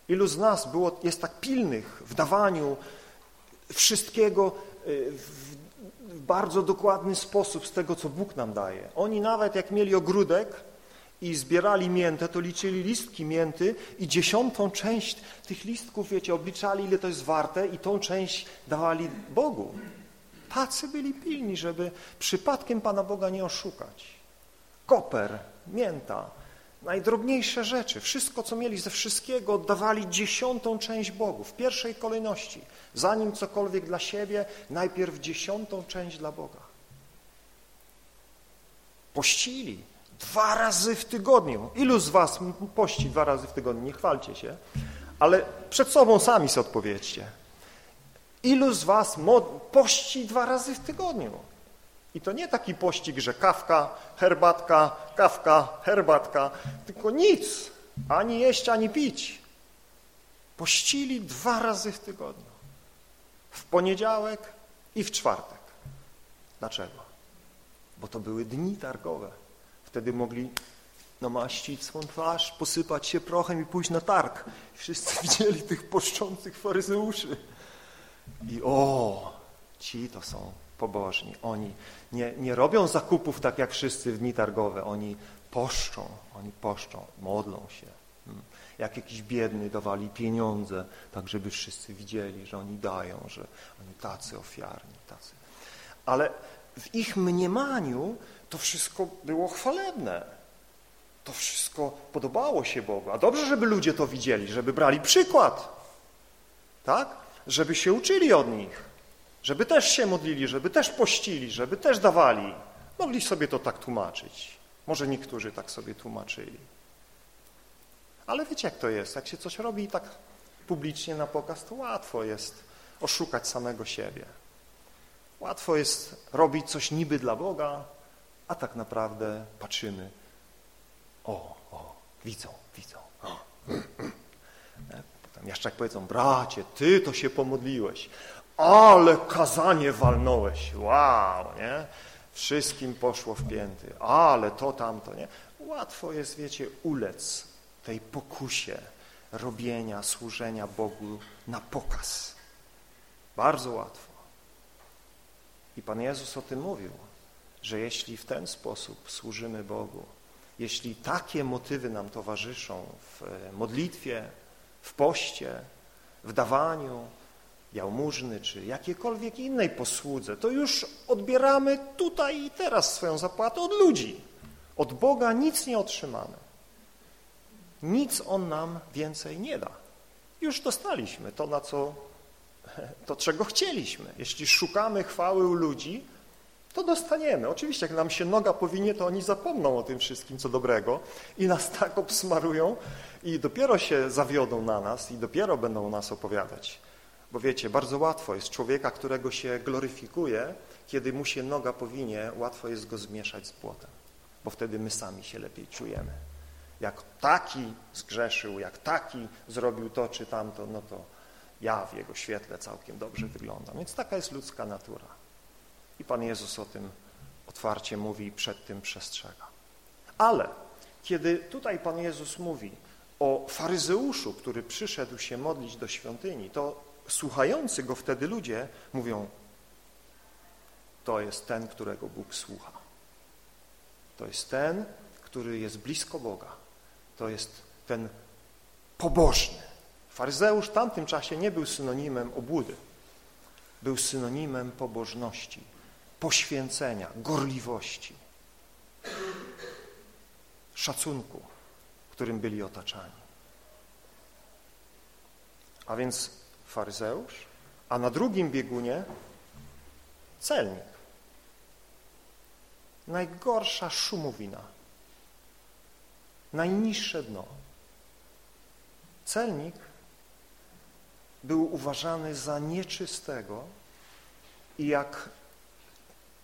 Ilu z nas było, jest tak pilnych w dawaniu wszystkiego y, w, bardzo dokładny sposób z tego, co Bóg nam daje. Oni nawet jak mieli ogródek i zbierali miętę, to liczyli listki mięty i dziesiątą część tych listków, wiecie, obliczali, ile to jest warte i tą część dawali Bogu. Tacy byli pilni, żeby przypadkiem Pana Boga nie oszukać. Koper, mięta, najdrobniejsze rzeczy, wszystko, co mieli ze wszystkiego, oddawali dziesiątą część Bogu, w pierwszej kolejności. Zanim cokolwiek dla siebie, najpierw dziesiątą część dla Boga. Pościli dwa razy w tygodniu. Ilu z was pości dwa razy w tygodniu? Nie chwalcie się, ale przed sobą sami sobie odpowiedzcie. Ilu z was pości dwa razy w tygodniu? I to nie taki pościg, że kawka, herbatka, kawka, herbatka, tylko nic, ani jeść, ani pić. Pościli dwa razy w tygodniu. W poniedziałek i w czwartek. Dlaczego? Bo to były dni targowe. Wtedy mogli namaścić swą twarz, posypać się prochem i pójść na targ. Wszyscy [LAUGHS] widzieli tych poszczących faryzeuszy. I o, ci to są pobożni. Oni nie, nie robią zakupów tak jak wszyscy w dni targowe. Oni poszczą, oni poszczą, modlą się. Jak jakiś biedny dawali pieniądze, tak żeby wszyscy widzieli, że oni dają, że oni tacy ofiarni, tacy. Ale w ich mniemaniu to wszystko było chwalebne. To wszystko podobało się Bogu. A dobrze, żeby ludzie to widzieli, żeby brali przykład. Tak? Żeby się uczyli od nich. Żeby też się modlili, żeby też pościli, żeby też dawali. Mogli sobie to tak tłumaczyć. Może niektórzy tak sobie tłumaczyli. Ale wiecie, jak to jest. Jak się coś robi tak publicznie na pokaz, to łatwo jest oszukać samego siebie. Łatwo jest robić coś niby dla Boga, a tak naprawdę patrzymy. O, o, widzą, widzą. O. Potem jeszcze jak powiedzą, bracie, ty to się pomodliłeś, ale kazanie walnąłeś, wow, nie? Wszystkim poszło w pięty, ale to, tamto, nie? Łatwo jest, wiecie, ulec tej pokusie robienia, służenia Bogu na pokaz. Bardzo łatwo. I Pan Jezus o tym mówił że jeśli w ten sposób służymy Bogu, jeśli takie motywy nam towarzyszą w modlitwie, w poście, w dawaniu jałmużny czy jakiejkolwiek innej posłudze, to już odbieramy tutaj i teraz swoją zapłatę od ludzi. Od Boga nic nie otrzymamy. Nic On nam więcej nie da. Już dostaliśmy to, na co, [LAUGHS] to czego chcieliśmy. Jeśli szukamy chwały u ludzi, to dostaniemy. Oczywiście, jak nam się noga powinie, to oni zapomną o tym wszystkim, co dobrego i nas [LAUGHS] tak obsmarują i dopiero się zawiodą na nas i dopiero będą nas opowiadać. Bo wiecie, bardzo łatwo jest człowieka, którego się gloryfikuje, kiedy mu się noga powinie, łatwo jest go zmieszać z błotem, bo wtedy my sami się lepiej czujemy. Jak taki zgrzeszył, jak taki zrobił to czy tamto, no to ja w jego świetle całkiem dobrze wyglądam. Więc taka jest ludzka natura. I Pan Jezus o tym otwarcie mówi i przed tym przestrzega. Ale kiedy tutaj Pan Jezus mówi o faryzeuszu, który przyszedł się modlić do świątyni, to słuchający go wtedy ludzie mówią, to jest ten, którego Bóg słucha. To jest ten, który jest blisko Boga. To jest ten pobożny. Faryzeusz w tamtym czasie nie był synonimem obłudy. Był synonimem pobożności poświęcenia, gorliwości, szacunku, którym byli otaczani. A więc faryzeusz, a na drugim biegunie celnik. Najgorsza szumowina, najniższe dno. Celnik był uważany za nieczystego i jak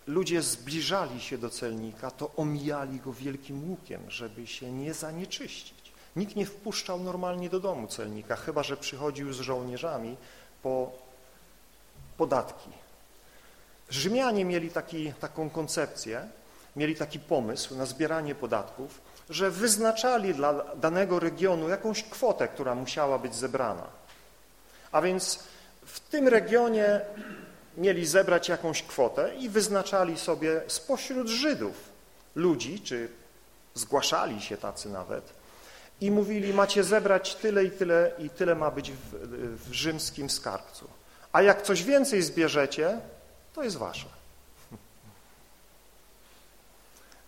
ludzie zbliżali się do celnika, to omijali go wielkim łukiem, żeby się nie zanieczyścić. Nikt nie wpuszczał normalnie do domu celnika, chyba że przychodził z żołnierzami po podatki. Rzymianie mieli taki, taką koncepcję, mieli taki pomysł na zbieranie podatków, że wyznaczali dla danego regionu jakąś kwotę, która musiała być zebrana. A więc w tym regionie mieli zebrać jakąś kwotę i wyznaczali sobie spośród Żydów ludzi, czy zgłaszali się tacy nawet, i mówili, macie zebrać tyle i tyle i tyle ma być w, w rzymskim skarbcu. A jak coś więcej zbierzecie, to jest wasze.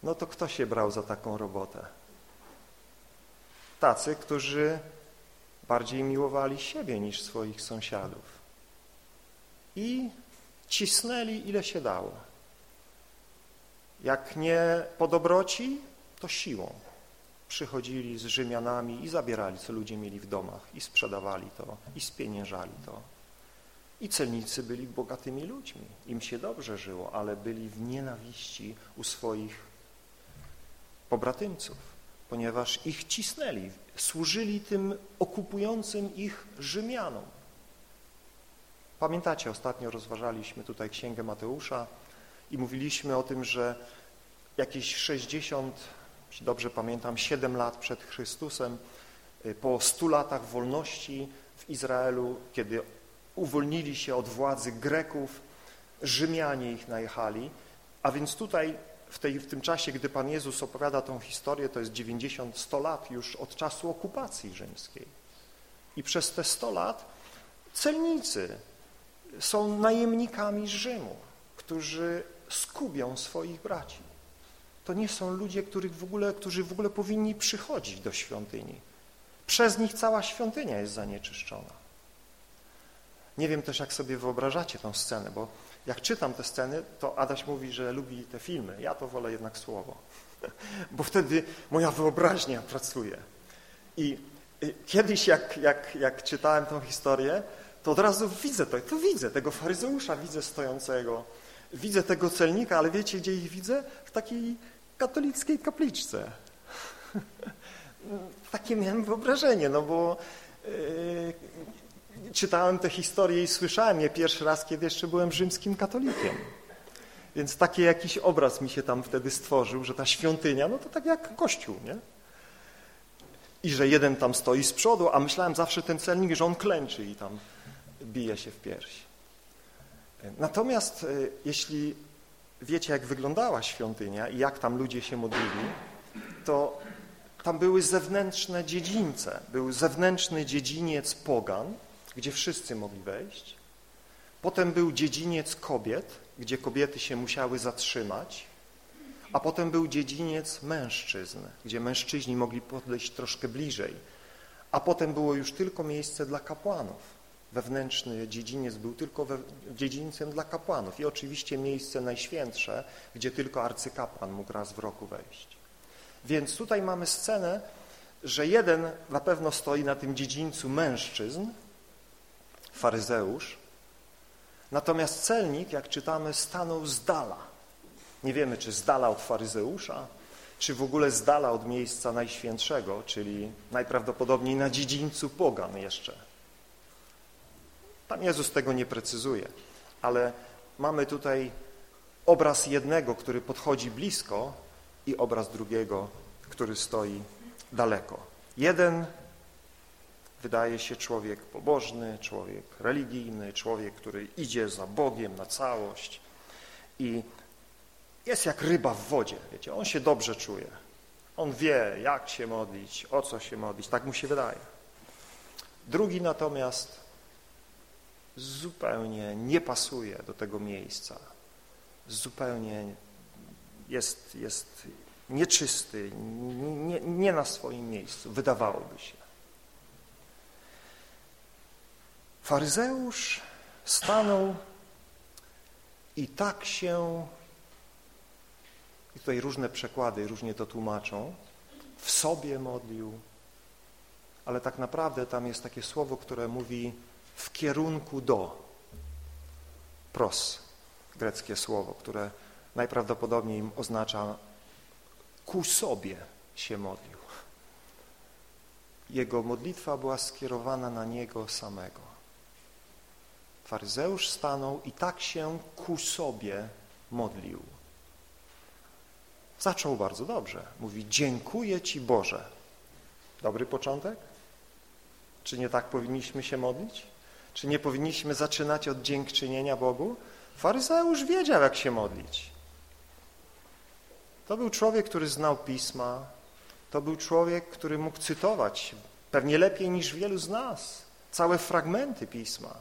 No to kto się brał za taką robotę? Tacy, którzy bardziej miłowali siebie niż swoich sąsiadów. I cisnęli ile się dało. Jak nie po dobroci, to siłą. Przychodzili z Rzymianami i zabierali, co ludzie mieli w domach i sprzedawali to i spieniężali to. I celnicy byli bogatymi ludźmi. Im się dobrze żyło, ale byli w nienawiści u swoich pobratymców, ponieważ ich cisnęli, służyli tym okupującym ich Rzymianom. Pamiętacie, ostatnio rozważaliśmy tutaj Księgę Mateusza i mówiliśmy o tym, że jakieś 60, jeśli dobrze pamiętam, 7 lat przed Chrystusem, y, po 100 latach wolności w Izraelu, kiedy uwolnili się od władzy Greków, Rzymianie ich najechali, a więc tutaj w, tej, w tym czasie, gdy Pan Jezus opowiada tą historię, to jest 90-100 lat już od czasu okupacji rzymskiej. I przez te 100 lat celnicy są najemnikami z Rzymu, którzy skubią swoich braci. To nie są ludzie, których w ogóle, którzy w ogóle powinni przychodzić do świątyni. Przez nich cała świątynia jest zanieczyszczona. Nie wiem też, jak sobie wyobrażacie tą scenę, bo jak czytam te sceny, to Adaś mówi, że lubi te filmy. Ja to wolę jednak słowo, [LAUGHS] bo wtedy moja wyobraźnia pracuje. I kiedyś, jak, jak, jak czytałem tą historię, to od razu widzę to, to widzę tego faryzeusza, widzę stojącego, widzę tego celnika, ale wiecie, gdzie ich widzę? W takiej katolickiej kapliczce. [LAUGHS] Takie miałem wyobrażenie, no bo yy, czytałem te historie i słyszałem je pierwszy raz, kiedy jeszcze byłem rzymskim katolikiem. Więc taki jakiś obraz mi się tam wtedy stworzył, że ta świątynia, no to tak jak kościół, nie? I że jeden tam stoi z przodu, a myślałem zawsze ten celnik, że on klęczy i tam bije się w piersi. Natomiast e, jeśli wiecie, jak wyglądała świątynia i jak tam ludzie się modlili, to tam były zewnętrzne dziedzińce. Był zewnętrzny dziedziniec pogan, gdzie wszyscy mogli wejść. Potem był dziedziniec kobiet, gdzie kobiety się musiały zatrzymać. A potem był dziedziniec mężczyzn, gdzie mężczyźni mogli podejść troszkę bliżej. A potem było już tylko miejsce dla kapłanów wewnętrzny dziedziniec był tylko we, dziedzińcem dla kapłanów i oczywiście miejsce najświętsze, gdzie tylko arcykapłan mógł raz w roku wejść. Więc tutaj mamy scenę, że jeden na pewno stoi na tym dziedzińcu mężczyzn, faryzeusz, natomiast celnik, jak czytamy, stanął z dala. Nie wiemy, czy z dala od faryzeusza, czy w ogóle z dala od miejsca najświętszego, czyli najprawdopodobniej na dziedzińcu pogan jeszcze. Pan Jezus tego nie precyzuje, ale mamy tutaj obraz jednego, który podchodzi blisko i obraz drugiego, który stoi daleko. Jeden wydaje się człowiek pobożny, człowiek religijny, człowiek, który idzie za Bogiem na całość i jest jak ryba w wodzie, wiecie, on się dobrze czuje. On wie, jak się modlić, o co się modlić, tak mu się wydaje. Drugi natomiast zupełnie nie pasuje do tego miejsca. Zupełnie jest, jest nieczysty, nie, nie na swoim miejscu, wydawałoby się. Faryzeusz stanął i tak się, i tutaj różne przekłady różnie to tłumaczą, w sobie modlił, ale tak naprawdę tam jest takie słowo, które mówi w kierunku do. Pros, greckie słowo, które najprawdopodobniej oznacza ku sobie się modlił. Jego modlitwa była skierowana na Niego samego. Faryzeusz stanął i tak się ku sobie modlił. Zaczął bardzo dobrze. Mówi, dziękuję Ci Boże. Dobry początek? Czy nie tak powinniśmy się modlić? Czy nie powinniśmy zaczynać od dziękczynienia Bogu? Faryzeusz wiedział, jak się modlić. To był człowiek, który znał Pisma. To był człowiek, który mógł cytować, pewnie lepiej niż wielu z nas, całe fragmenty Pisma.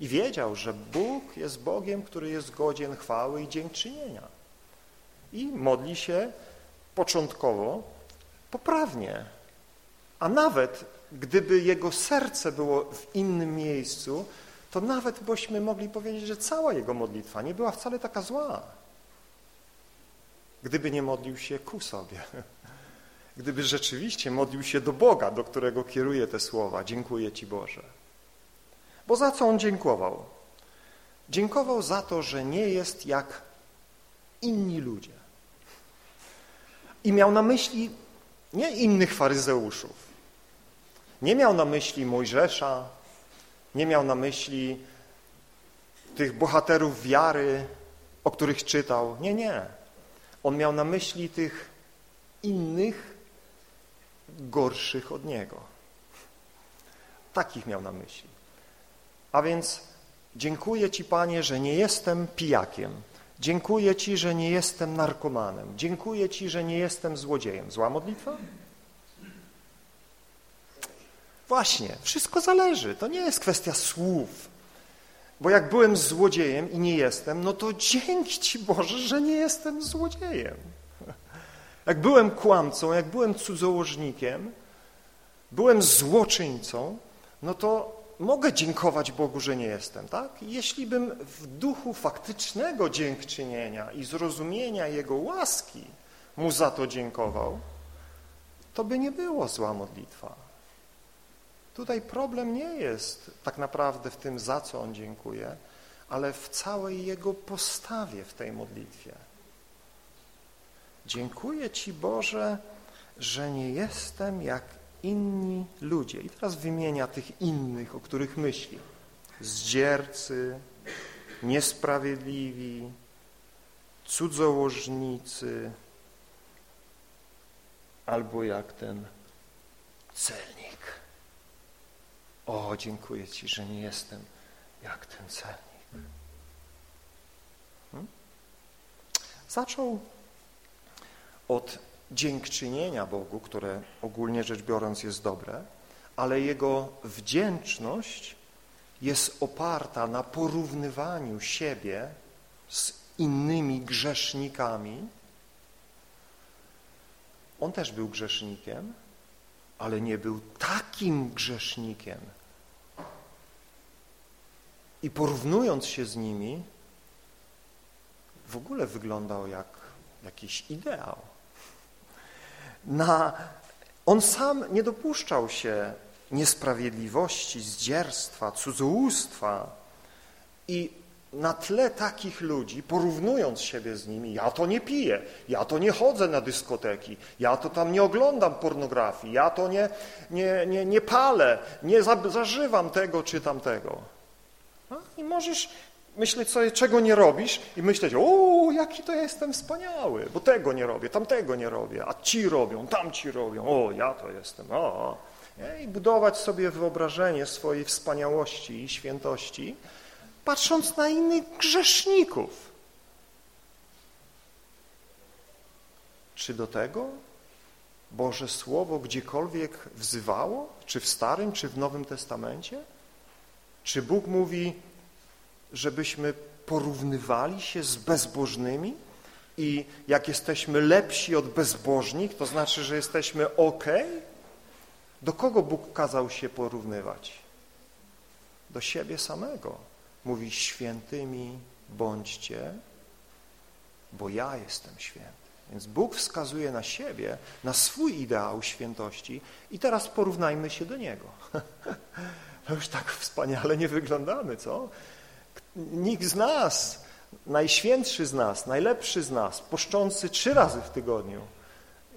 I wiedział, że Bóg jest Bogiem, który jest godzien chwały i dziękczynienia. I modli się początkowo poprawnie. A nawet gdyby jego serce było w innym miejscu, to nawet byśmy mogli powiedzieć, że cała jego modlitwa nie była wcale taka zła. Gdyby nie modlił się ku sobie. Gdyby rzeczywiście modlił się do Boga, do którego kieruje te słowa. Dziękuję Ci Boże. Bo za co on dziękował? Dziękował za to, że nie jest jak inni ludzie. I miał na myśli nie innych faryzeuszów. Nie miał na myśli Mojżesza, nie miał na myśli tych bohaterów wiary, o których czytał. Nie, nie. On miał na myśli tych innych, gorszych od niego. Takich miał na myśli. A więc dziękuję Ci, Panie, że nie jestem pijakiem. Dziękuję Ci, że nie jestem narkomanem. Dziękuję Ci, że nie jestem złodziejem. Zła modlitwa? Właśnie, wszystko zależy. To nie jest kwestia słów. Bo jak byłem złodziejem i nie jestem, no to dzięki Ci Boże, że nie jestem złodziejem. Jak byłem kłamcą, jak byłem cudzołożnikiem, byłem złoczyńcą, no to mogę dziękować Bogu, że nie jestem, tak? Jeśli bym w duchu faktycznego dziękczynienia i zrozumienia Jego łaski Mu za to dziękował, to by nie było zła modlitwa. Tutaj problem nie jest tak naprawdę w tym, za co On dziękuje, ale w całej Jego postawie w tej modlitwie. Dziękuję Ci, Boże, że nie jestem jak inni ludzie. I teraz wymienia tych innych, o których myśli. Zdziercy, niesprawiedliwi, cudzołożnicy, albo jak ten celnik. O, dziękuję Ci, że nie jestem jak ten celnik. Hmm? Zaczął od dziękczynienia Bogu, które ogólnie rzecz biorąc jest dobre, ale jego wdzięczność jest oparta na porównywaniu siebie z innymi grzesznikami. On też był grzesznikiem, ale nie był takim grzesznikiem. I porównując się z nimi, w ogóle wyglądał jak jakiś ideał na... On sam nie dopuszczał się niesprawiedliwości, zdzierstwa, cudzołóstwa i na tle takich ludzi, porównując siebie z nimi, ja to nie piję, ja to nie chodzę na dyskoteki, ja to tam nie oglądam pornografii, ja to nie, nie, nie, nie palę, nie zażywam tego czy tamtego. No I możesz myśleć sobie, czego nie robisz i myśleć, o, jaki to jestem wspaniały, bo tego nie robię, tamtego nie robię, a ci robią, tamci robią, o, ja to jestem, o. I budować sobie wyobrażenie swojej wspaniałości i świętości, patrząc na innych grzeszników. Czy do tego Boże Słowo gdziekolwiek wzywało, czy w Starym, czy w Nowym Testamencie? Czy Bóg mówi, żebyśmy porównywali się z bezbożnymi i jak jesteśmy lepsi od bezbożnych, to znaczy, że jesteśmy ok? Do kogo Bóg kazał się porównywać? Do siebie samego. Mówi, świętymi bądźcie, bo ja jestem święty. Więc Bóg wskazuje na siebie, na swój ideał świętości i teraz porównajmy się do Niego. [LAUGHS] No już tak wspaniale nie wyglądamy, co? Nikt z nas, najświętszy z nas, najlepszy z nas, poszczący trzy razy w tygodniu,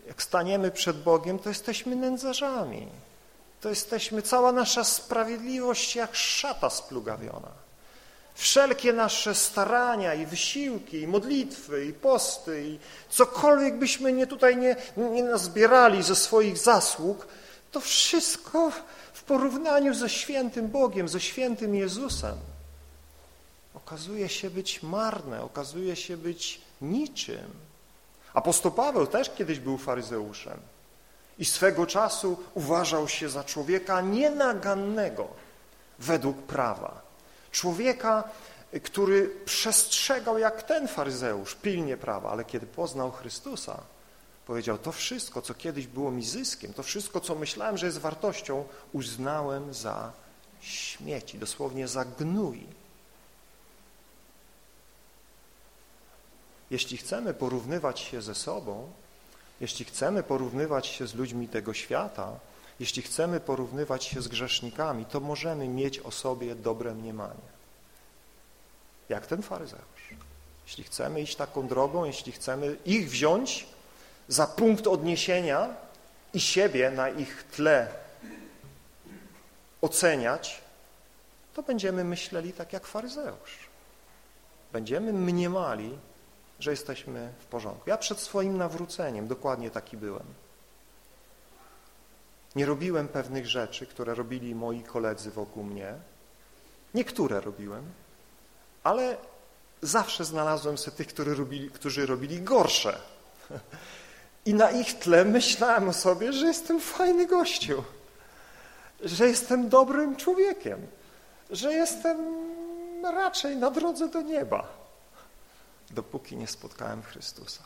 jak staniemy przed Bogiem, to jesteśmy nędzarzami. To jesteśmy, cała nasza sprawiedliwość jak szata splugawiona. Wszelkie nasze starania i wysiłki, i modlitwy, i posty, i cokolwiek byśmy nie tutaj nie, nie nazbierali ze swoich zasług, to wszystko w porównaniu ze świętym Bogiem, ze świętym Jezusem okazuje się być marne, okazuje się być niczym. Apostoł Paweł też kiedyś był faryzeuszem i swego czasu uważał się za człowieka nienagannego według prawa. Człowieka, który przestrzegał jak ten faryzeusz pilnie prawa, ale kiedy poznał Chrystusa, powiedział, to wszystko, co kiedyś było mi zyskiem, to wszystko, co myślałem, że jest wartością, uznałem za śmieci, dosłownie za gnój. Jeśli chcemy porównywać się ze sobą, jeśli chcemy porównywać się z ludźmi tego świata, jeśli chcemy porównywać się z grzesznikami, to możemy mieć o sobie dobre mniemanie. Jak ten faryzeusz. Jeśli chcemy iść taką drogą, jeśli chcemy ich wziąć za punkt odniesienia i siebie na ich tle oceniać, to będziemy myśleli tak jak faryzeusz. Będziemy mniemali, że jesteśmy w porządku. Ja przed swoim nawróceniem dokładnie taki byłem. Nie robiłem pewnych rzeczy, które robili moi koledzy wokół mnie. Niektóre robiłem, ale zawsze znalazłem sobie tych, którzy robili, którzy robili gorsze. I na ich tle myślałem o sobie, że jestem fajny gościu, że jestem dobrym człowiekiem, że jestem raczej na drodze do nieba, dopóki nie spotkałem Chrystusa.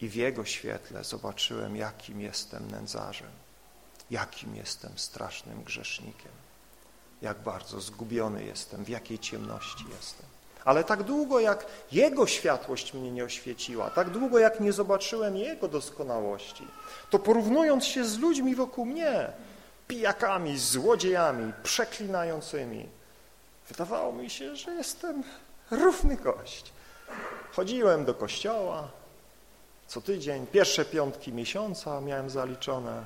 I w Jego świetle zobaczyłem, jakim jestem nędzarzem, jakim jestem strasznym grzesznikiem, jak bardzo zgubiony jestem, w jakiej ciemności jestem. Ale tak długo, jak Jego światłość mnie nie oświeciła, tak długo, jak nie zobaczyłem Jego doskonałości, to porównując się z ludźmi wokół mnie, pijakami, złodziejami, przeklinającymi, wydawało mi się, że jestem równy gość. Chodziłem do kościoła, co tydzień, pierwsze piątki miesiąca miałem zaliczone.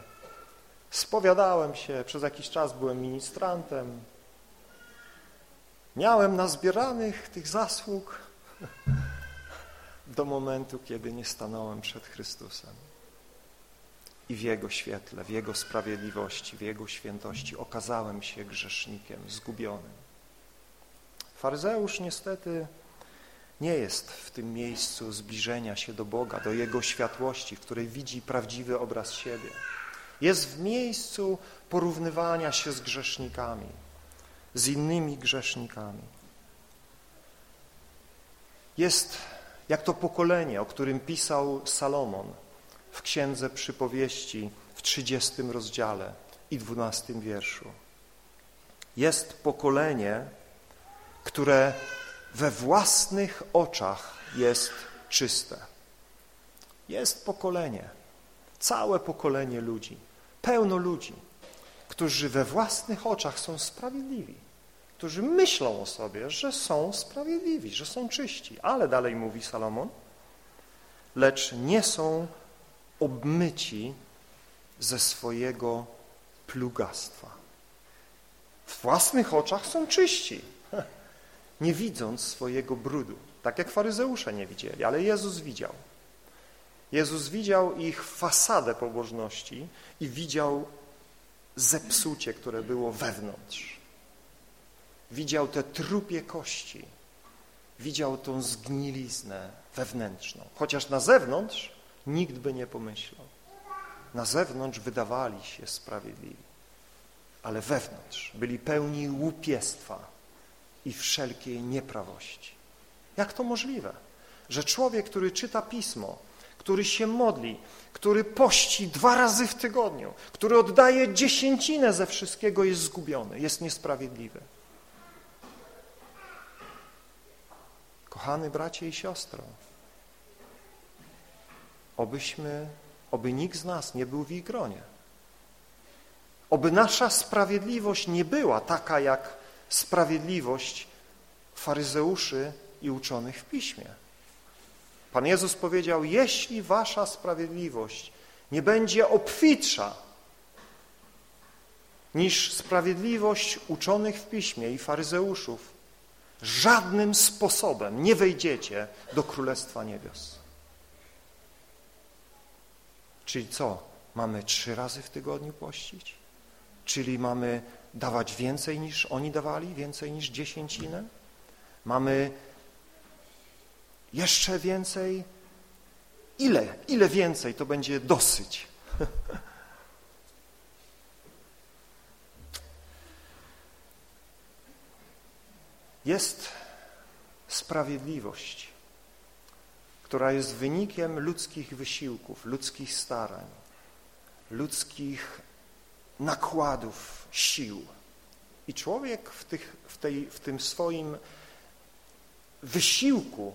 Spowiadałem się, przez jakiś czas byłem ministrantem. Miałem nazbieranych tych zasług [LAUGHS] do momentu, kiedy nie stanąłem przed Chrystusem. I w Jego świetle, w Jego sprawiedliwości, w Jego świętości okazałem się grzesznikiem, zgubionym. Faryzeusz niestety nie jest w tym miejscu zbliżenia się do Boga, do Jego światłości, w której widzi prawdziwy obraz siebie. Jest w miejscu porównywania się z grzesznikami, z innymi grzesznikami. Jest jak to pokolenie, o którym pisał Salomon w Księdze Przypowieści w 30 rozdziale i 12 wierszu. Jest pokolenie, które we własnych oczach jest czyste. Jest pokolenie, całe pokolenie ludzi, pełno ludzi, którzy we własnych oczach są sprawiedliwi, którzy myślą o sobie, że są sprawiedliwi, że są czyści. Ale dalej mówi Salomon, lecz nie są obmyci ze swojego plugastwa. W własnych oczach są czyści, nie widząc swojego brudu, tak jak faryzeusze nie widzieli, ale Jezus widział. Jezus widział ich fasadę pobożności i widział zepsucie, które było wewnątrz. Widział te trupie kości, widział tą zgniliznę wewnętrzną. Chociaż na zewnątrz nikt by nie pomyślał. Na zewnątrz wydawali się sprawiedliwi, ale wewnątrz byli pełni łupiestwa, i wszelkiej nieprawości. Jak to możliwe, że człowiek, który czyta Pismo, który się modli, który pości dwa razy w tygodniu, który oddaje dziesięcinę ze wszystkiego, jest zgubiony, jest niesprawiedliwy. Kochany bracie i siostro, obyśmy, oby nikt z nas nie był w ich gronie. Oby nasza sprawiedliwość nie była taka jak sprawiedliwość faryzeuszy i uczonych w Piśmie. Pan Jezus powiedział, jeśli wasza sprawiedliwość nie będzie obfitsza niż sprawiedliwość uczonych w piśmie i faryzeuszów, żadnym sposobem nie wejdziecie do Królestwa Niebios. Czyli co? Mamy trzy razy w tygodniu pościć? Czyli mamy dawać więcej niż oni dawali, więcej niż dziesięcinę? Mamy jeszcze więcej? Ile? Ile więcej to będzie dosyć? [LAUGHS] Jest sprawiedliwość, która jest wynikiem ludzkich wysiłków, ludzkich starań, ludzkich nakładów sił. I człowiek w, tych, w, tej, w tym swoim wysiłku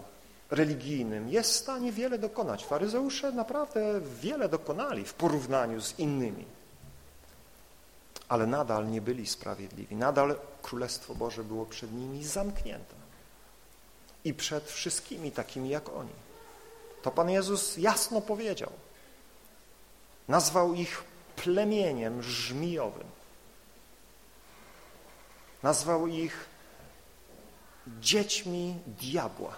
religijnym jest w stanie wiele dokonać. Faryzeusze naprawdę wiele dokonali w porównaniu z innymi. Ale nadal nie byli sprawiedliwi. Nadal Królestwo Boże było przed nimi zamknięte. I przed wszystkimi takimi jak oni. To Pan Jezus jasno powiedział. Nazwał ich plemieniem żmijowym. Nazwał ich dziećmi diabła.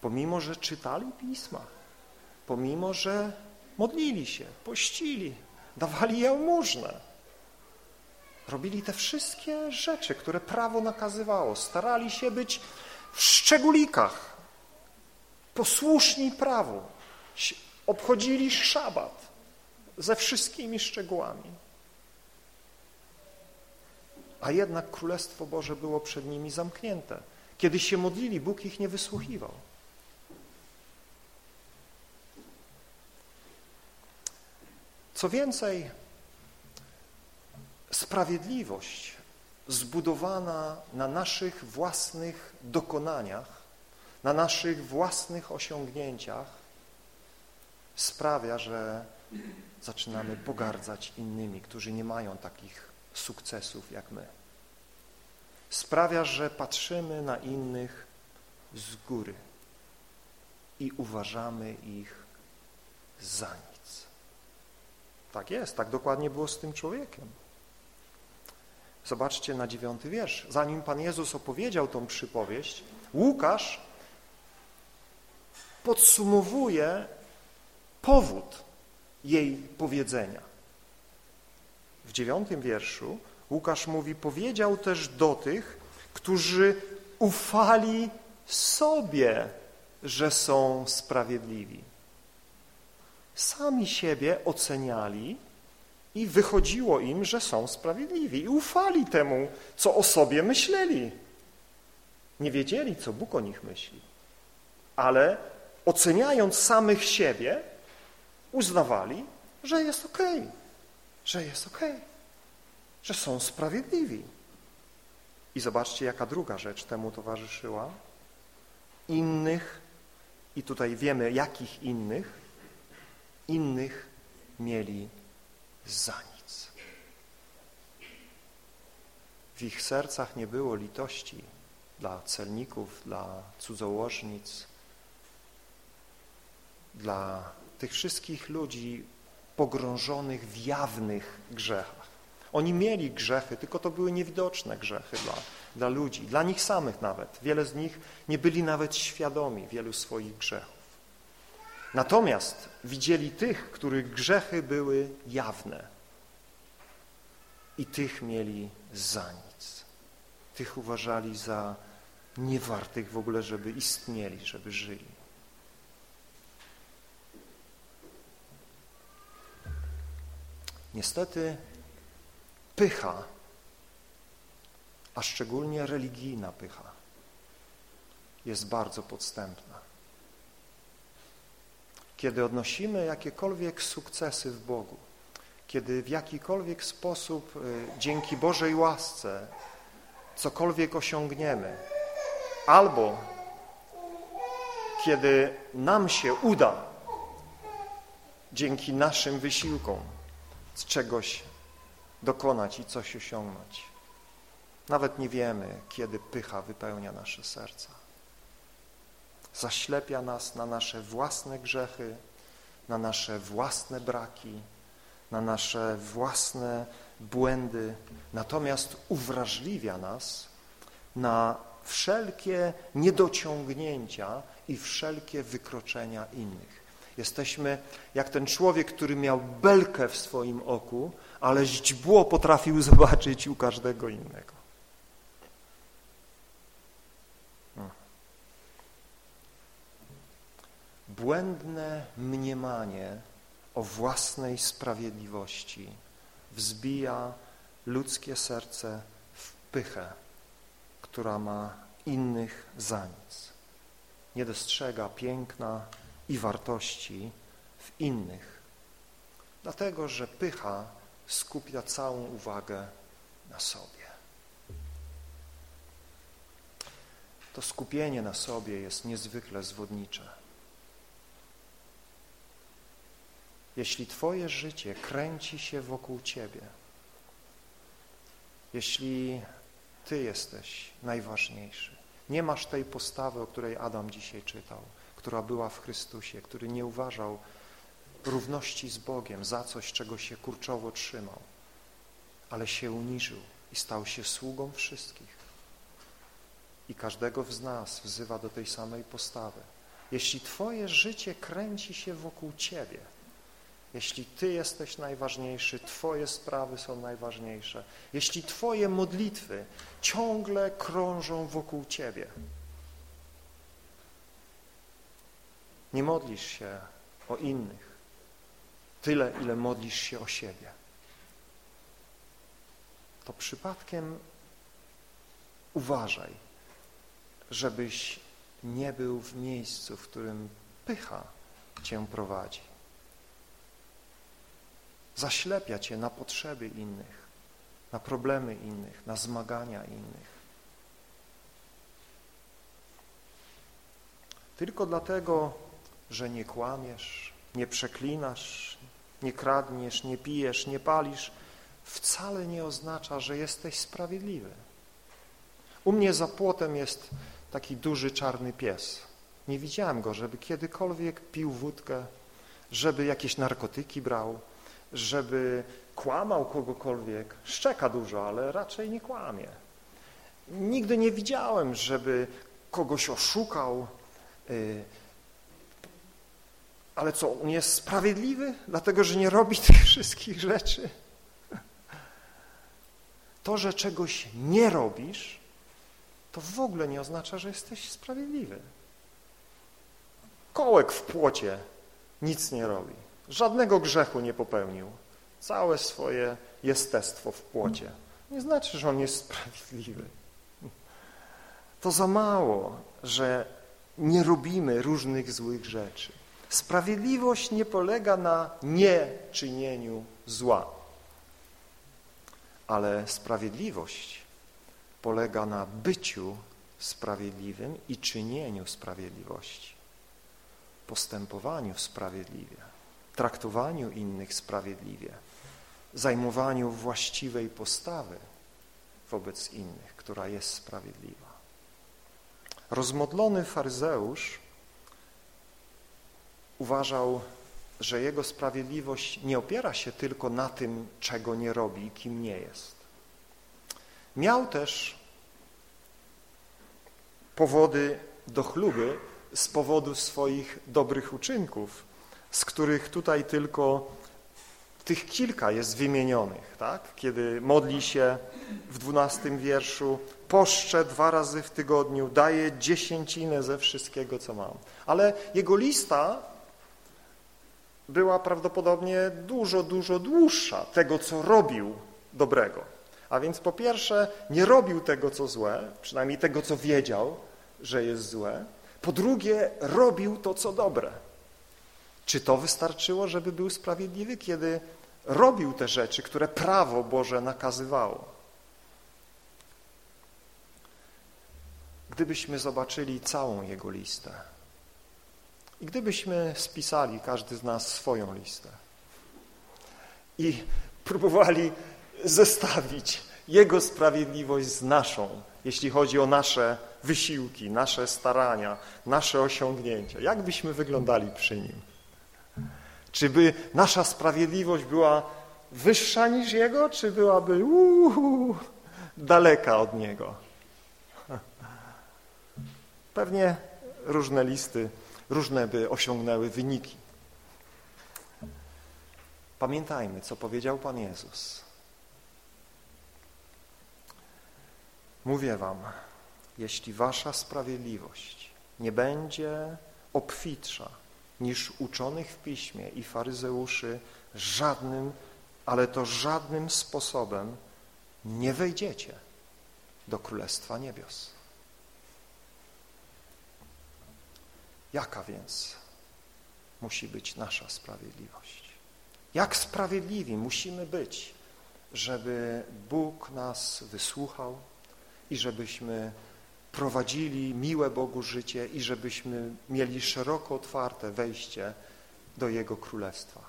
Pomimo, że czytali Pisma, pomimo, że modlili się, pościli, dawali jałmużnę, robili te wszystkie rzeczy, które prawo nakazywało, starali się być w szczególikach, posłuszni prawu, obchodzili szabat ze wszystkimi szczegółami. A jednak Królestwo Boże było przed nimi zamknięte. Kiedy się modlili, Bóg ich nie wysłuchiwał. Co więcej, sprawiedliwość zbudowana na naszych własnych dokonaniach, na naszych własnych osiągnięciach sprawia, że zaczynamy pogardzać innymi, którzy nie mają takich sukcesów jak my. Sprawia, że patrzymy na innych z góry i uważamy ich za nic. Tak jest, tak dokładnie było z tym człowiekiem. Zobaczcie na dziewiąty wiersz. Zanim Pan Jezus opowiedział tą przypowieść, Łukasz podsumowuje powód jej powiedzenia. W dziewiątym wierszu Łukasz mówi, powiedział też do tych, którzy ufali sobie, że są sprawiedliwi. Sami siebie oceniali i wychodziło im, że są sprawiedliwi i ufali temu, co o sobie myśleli. Nie wiedzieli, co Bóg o nich myśli, ale oceniając samych siebie, uznawali, że jest okay, że jest okay, że są sprawiedliwi. I zobaczcie, jaka druga rzecz temu towarzyszyła. Innych, i tutaj wiemy, jakich innych, innych mieli za nic. W ich sercach nie było litości dla celników, dla cudzołożnic, dla tych wszystkich ludzi pogrążonych w jawnych grzechach. Oni mieli grzechy, tylko to były niewidoczne grzechy dla, dla ludzi, dla nich samych nawet. Wiele z nich nie byli nawet świadomi wielu swoich grzechów. Natomiast widzieli tych, których grzechy były jawne i tych mieli za nic. Tych uważali za niewartych w ogóle, żeby istnieli, żeby żyli. Niestety pycha, a szczególnie religijna pycha, jest bardzo podstępna. Kiedy odnosimy jakiekolwiek sukcesy w Bogu, kiedy w jakikolwiek sposób y, dzięki Bożej łasce cokolwiek osiągniemy, albo kiedy nam się uda dzięki naszym wysiłkom z czegoś dokonać i coś osiągnąć. Nawet nie wiemy, kiedy pycha wypełnia nasze serca. Zaślepia nas na nasze własne grzechy, na nasze własne braki, na nasze własne błędy, natomiast uwrażliwia nas na wszelkie niedociągnięcia i wszelkie wykroczenia innych. Jesteśmy jak ten człowiek, który miał belkę w swoim oku, ale źdźbło potrafił [LAUGHS] zobaczyć u każdego innego. Błędne mniemanie o własnej sprawiedliwości wzbija ludzkie serce w pychę, która ma innych za nic. Nie dostrzega piękna i wartości w innych, dlatego że pycha skupia całą uwagę na sobie. To skupienie na sobie jest niezwykle zwodnicze. Jeśli Twoje życie kręci się wokół Ciebie, jeśli Ty jesteś najważniejszy, nie masz tej postawy, o której Adam dzisiaj czytał, która była w Chrystusie, który nie uważał równości z Bogiem za coś, czego się kurczowo trzymał, ale się uniżył i stał się sługą wszystkich. I każdego z nas wzywa do tej samej postawy. Jeśli Twoje życie kręci się wokół Ciebie, jeśli Ty jesteś najważniejszy, Twoje sprawy są najważniejsze, jeśli Twoje modlitwy ciągle krążą wokół Ciebie, nie modlisz się o innych tyle, ile modlisz się o siebie, to przypadkiem uważaj, żebyś nie był w miejscu, w którym pycha Cię prowadzi zaślepia cię na potrzeby innych, na problemy innych, na zmagania innych. Tylko dlatego, że nie kłamiesz, nie przeklinasz, nie kradniesz, nie pijesz, nie palisz, wcale nie oznacza, że jesteś sprawiedliwy. U mnie za płotem jest taki duży czarny pies. Nie widziałem go, żeby kiedykolwiek pił wódkę, żeby jakieś narkotyki brał, żeby kłamał kogokolwiek. Szczeka dużo, ale raczej nie kłamie. Nigdy nie widziałem, żeby kogoś oszukał. Ale co, on jest sprawiedliwy? Dlatego, że nie robi [LAUGHS] tych wszystkich rzeczy? To, że czegoś nie robisz, to w ogóle nie oznacza, że jesteś sprawiedliwy. Kołek w płocie nic nie robi. Żadnego grzechu nie popełnił. Całe swoje jestestwo w płocie. Nie znaczy, że on jest sprawiedliwy. To za mało, że nie robimy różnych złych rzeczy. Sprawiedliwość nie polega na nieczynieniu zła, ale sprawiedliwość polega na byciu sprawiedliwym i czynieniu sprawiedliwości, postępowaniu sprawiedliwie traktowaniu innych sprawiedliwie, zajmowaniu właściwej postawy wobec innych, która jest sprawiedliwa. Rozmodlony faryzeusz uważał, że jego sprawiedliwość nie opiera się tylko na tym, czego nie robi i kim nie jest. Miał też powody do chluby z powodu swoich dobrych uczynków, z których tutaj tylko tych kilka jest wymienionych, tak? kiedy modli się w dwunastym wierszu, poszczę dwa razy w tygodniu, daje dziesięcinę ze wszystkiego, co mam. Ale jego lista była prawdopodobnie dużo, dużo dłuższa tego, co robił dobrego. A więc po pierwsze nie robił tego, co złe, przynajmniej tego, co wiedział, że jest złe. Po drugie robił to, co dobre. Czy to wystarczyło, żeby był sprawiedliwy, kiedy robił te rzeczy, które prawo Boże nakazywało? Gdybyśmy zobaczyli całą jego listę i gdybyśmy spisali każdy z nas swoją listę i próbowali zestawić jego sprawiedliwość z naszą, jeśli chodzi o nasze wysiłki, nasze starania, nasze osiągnięcia, jak byśmy wyglądali przy nim? Czy by nasza sprawiedliwość była wyższa niż Jego, czy byłaby uu, daleka od Niego? Pewnie różne listy, różne by osiągnęły wyniki. Pamiętajmy, co powiedział Pan Jezus. Mówię wam, jeśli wasza sprawiedliwość nie będzie obfitsza niż uczonych w piśmie i faryzeuszy, żadnym, ale to żadnym sposobem nie wejdziecie do Królestwa Niebios. Jaka więc musi być nasza sprawiedliwość? Jak sprawiedliwi musimy być, żeby Bóg nas wysłuchał i żebyśmy prowadzili miłe Bogu życie i żebyśmy mieli szeroko otwarte wejście do Jego Królestwa.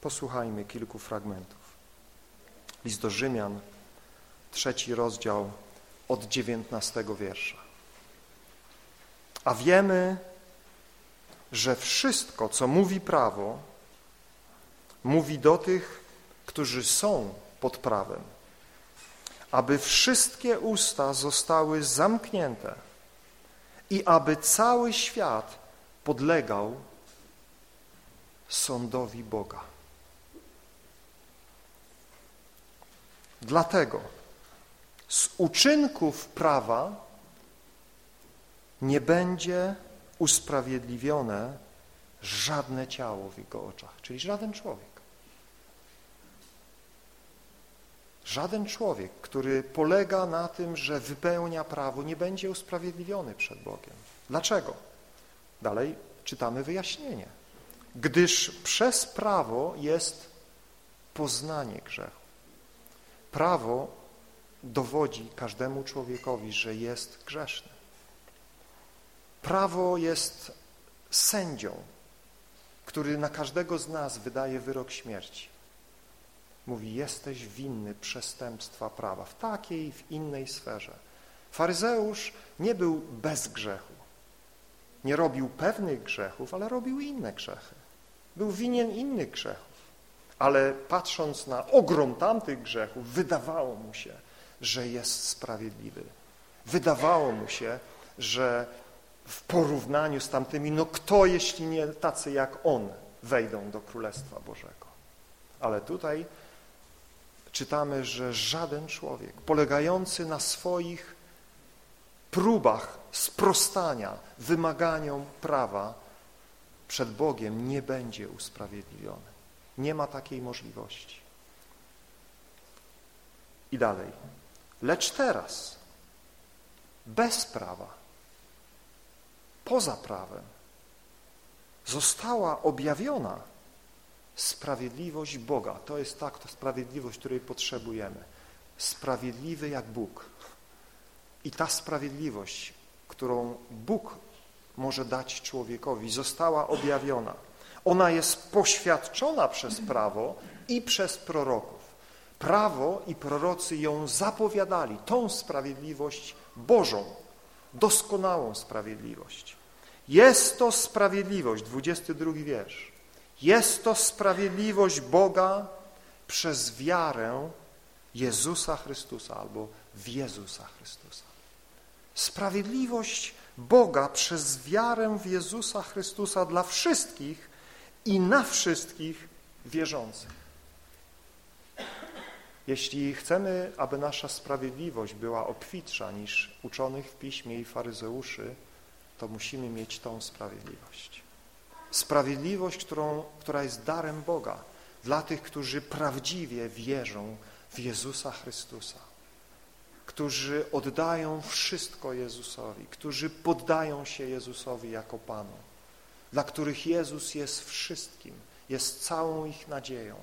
Posłuchajmy kilku fragmentów. List do Rzymian, trzeci rozdział od dziewiętnastego wiersza. A wiemy, że wszystko, co mówi prawo, mówi do tych, którzy są pod prawem, aby wszystkie usta zostały zamknięte i aby cały świat podlegał sądowi Boga. Dlatego z uczynków prawa nie będzie usprawiedliwione żadne ciało w Jego oczach, czyli żaden człowiek. Żaden człowiek, który polega na tym, że wypełnia prawo, nie będzie usprawiedliwiony przed Bogiem. Dlaczego? Dalej czytamy wyjaśnienie. Gdyż przez prawo jest poznanie grzechu. Prawo dowodzi każdemu człowiekowi, że jest grzeszny. Prawo jest sędzią, który na każdego z nas wydaje wyrok śmierci. Mówi, jesteś winny przestępstwa prawa w takiej i w innej sferze. Faryzeusz nie był bez grzechu. Nie robił pewnych grzechów, ale robił inne grzechy. Był winien innych grzechów. Ale patrząc na ogrom tamtych grzechów, wydawało mu się, że jest sprawiedliwy. Wydawało mu się, że w porównaniu z tamtymi, no kto, jeśli nie tacy jak on, wejdą do Królestwa Bożego. Ale tutaj czytamy, że żaden człowiek polegający na swoich próbach sprostania wymaganiom prawa przed Bogiem nie będzie usprawiedliwiony. Nie ma takiej możliwości. I dalej. Lecz teraz, bez prawa, poza prawem, została objawiona sprawiedliwość Boga. To jest tak, to sprawiedliwość, której potrzebujemy. Sprawiedliwy jak Bóg. I ta sprawiedliwość, którą Bóg może dać człowiekowi, została objawiona. Ona jest poświadczona przez prawo i przez proroków. Prawo i prorocy ją zapowiadali, tą sprawiedliwość Bożą, doskonałą sprawiedliwość. Jest to sprawiedliwość, 22 wiersz. Jest to sprawiedliwość Boga przez wiarę Jezusa Chrystusa albo w Jezusa Chrystusa. Sprawiedliwość Boga przez wiarę w Jezusa Chrystusa dla wszystkich i na wszystkich wierzących. Jeśli chcemy, aby nasza sprawiedliwość była obfitsza niż uczonych w piśmie i faryzeuszy, to musimy mieć tą sprawiedliwość. Sprawiedliwość, którą, która jest darem Boga dla tych, którzy prawdziwie wierzą w Jezusa Chrystusa, którzy oddają wszystko Jezusowi, którzy poddają się Jezusowi jako Panu, dla których Jezus jest wszystkim, jest całą ich nadzieją.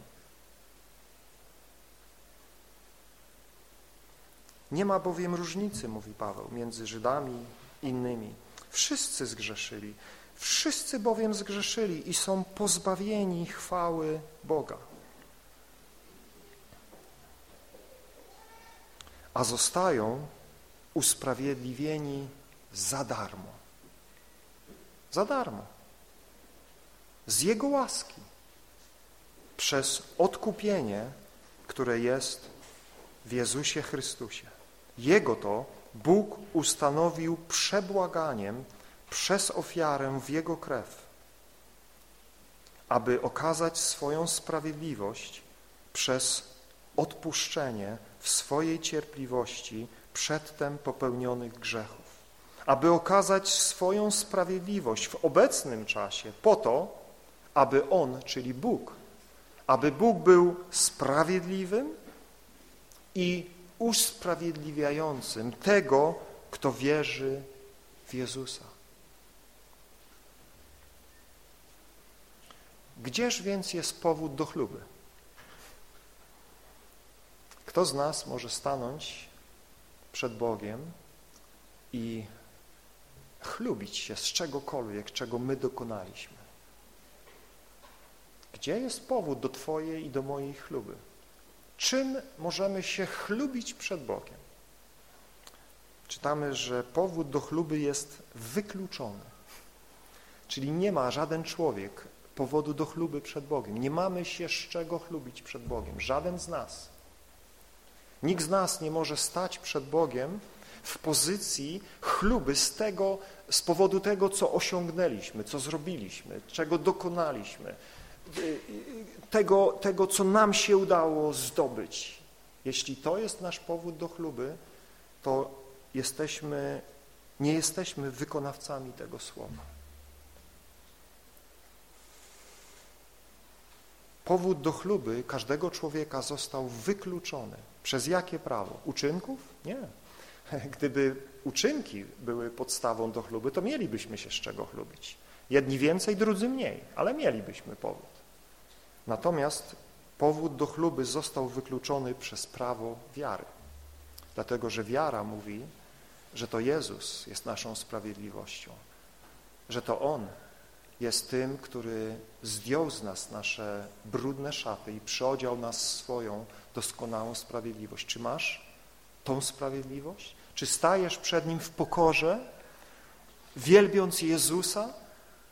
Nie ma bowiem różnicy, mówi Paweł, między Żydami i innymi. Wszyscy zgrzeszyli. Wszyscy bowiem zgrzeszyli i są pozbawieni chwały Boga. A zostają usprawiedliwieni za darmo. Za darmo. Z Jego łaski. przez odkupienie, które jest w Jezusie Chrystusie. Jego to Bóg ustanowił przebłaganiem przez ofiarę w Jego krew, aby okazać swoją sprawiedliwość przez odpuszczenie w swojej cierpliwości przedtem popełnionych grzechów, aby okazać swoją sprawiedliwość w obecnym czasie po to, aby On, czyli Bóg, aby Bóg był sprawiedliwym i usprawiedliwiającym tego, kto wierzy w Jezusa. Gdzież więc jest powód do chluby? Kto z nas może stanąć przed Bogiem i chlubić się z czegokolwiek, czego my dokonaliśmy? Gdzie jest powód do Twojej i do mojej chluby? Czym możemy się chlubić przed Bogiem? Czytamy, że powód do chluby jest wykluczony. Czyli nie ma żaden człowiek powodu do chluby przed Bogiem. Nie mamy się z czego chlubić przed Bogiem. Żaden z nas. Nikt z nas nie może stać przed Bogiem w pozycji chluby z tego, z powodu tego, co osiągnęliśmy, co zrobiliśmy, czego dokonaliśmy, tego, tego, co nam się udało zdobyć. Jeśli to jest nasz powód do chluby, to jesteśmy, nie jesteśmy wykonawcami tego słowa. Powód do chluby każdego człowieka został wykluczony. Przez jakie prawo? Uczynków? Nie. [LAUGHS] Gdyby uczynki były podstawą do chluby, to mielibyśmy się z czego chlubić. Jedni więcej, drudzy mniej, ale mielibyśmy powód. Natomiast powód do chluby został wykluczony przez prawo wiary. Dlatego, że wiara mówi, że to Jezus jest naszą sprawiedliwością, że to On jest tym, który zdjął z nas nasze brudne szaty i przyodział nas swoją doskonałą sprawiedliwość. Czy masz tą sprawiedliwość? Czy stajesz przed Nim w pokorze, wielbiąc Jezusa,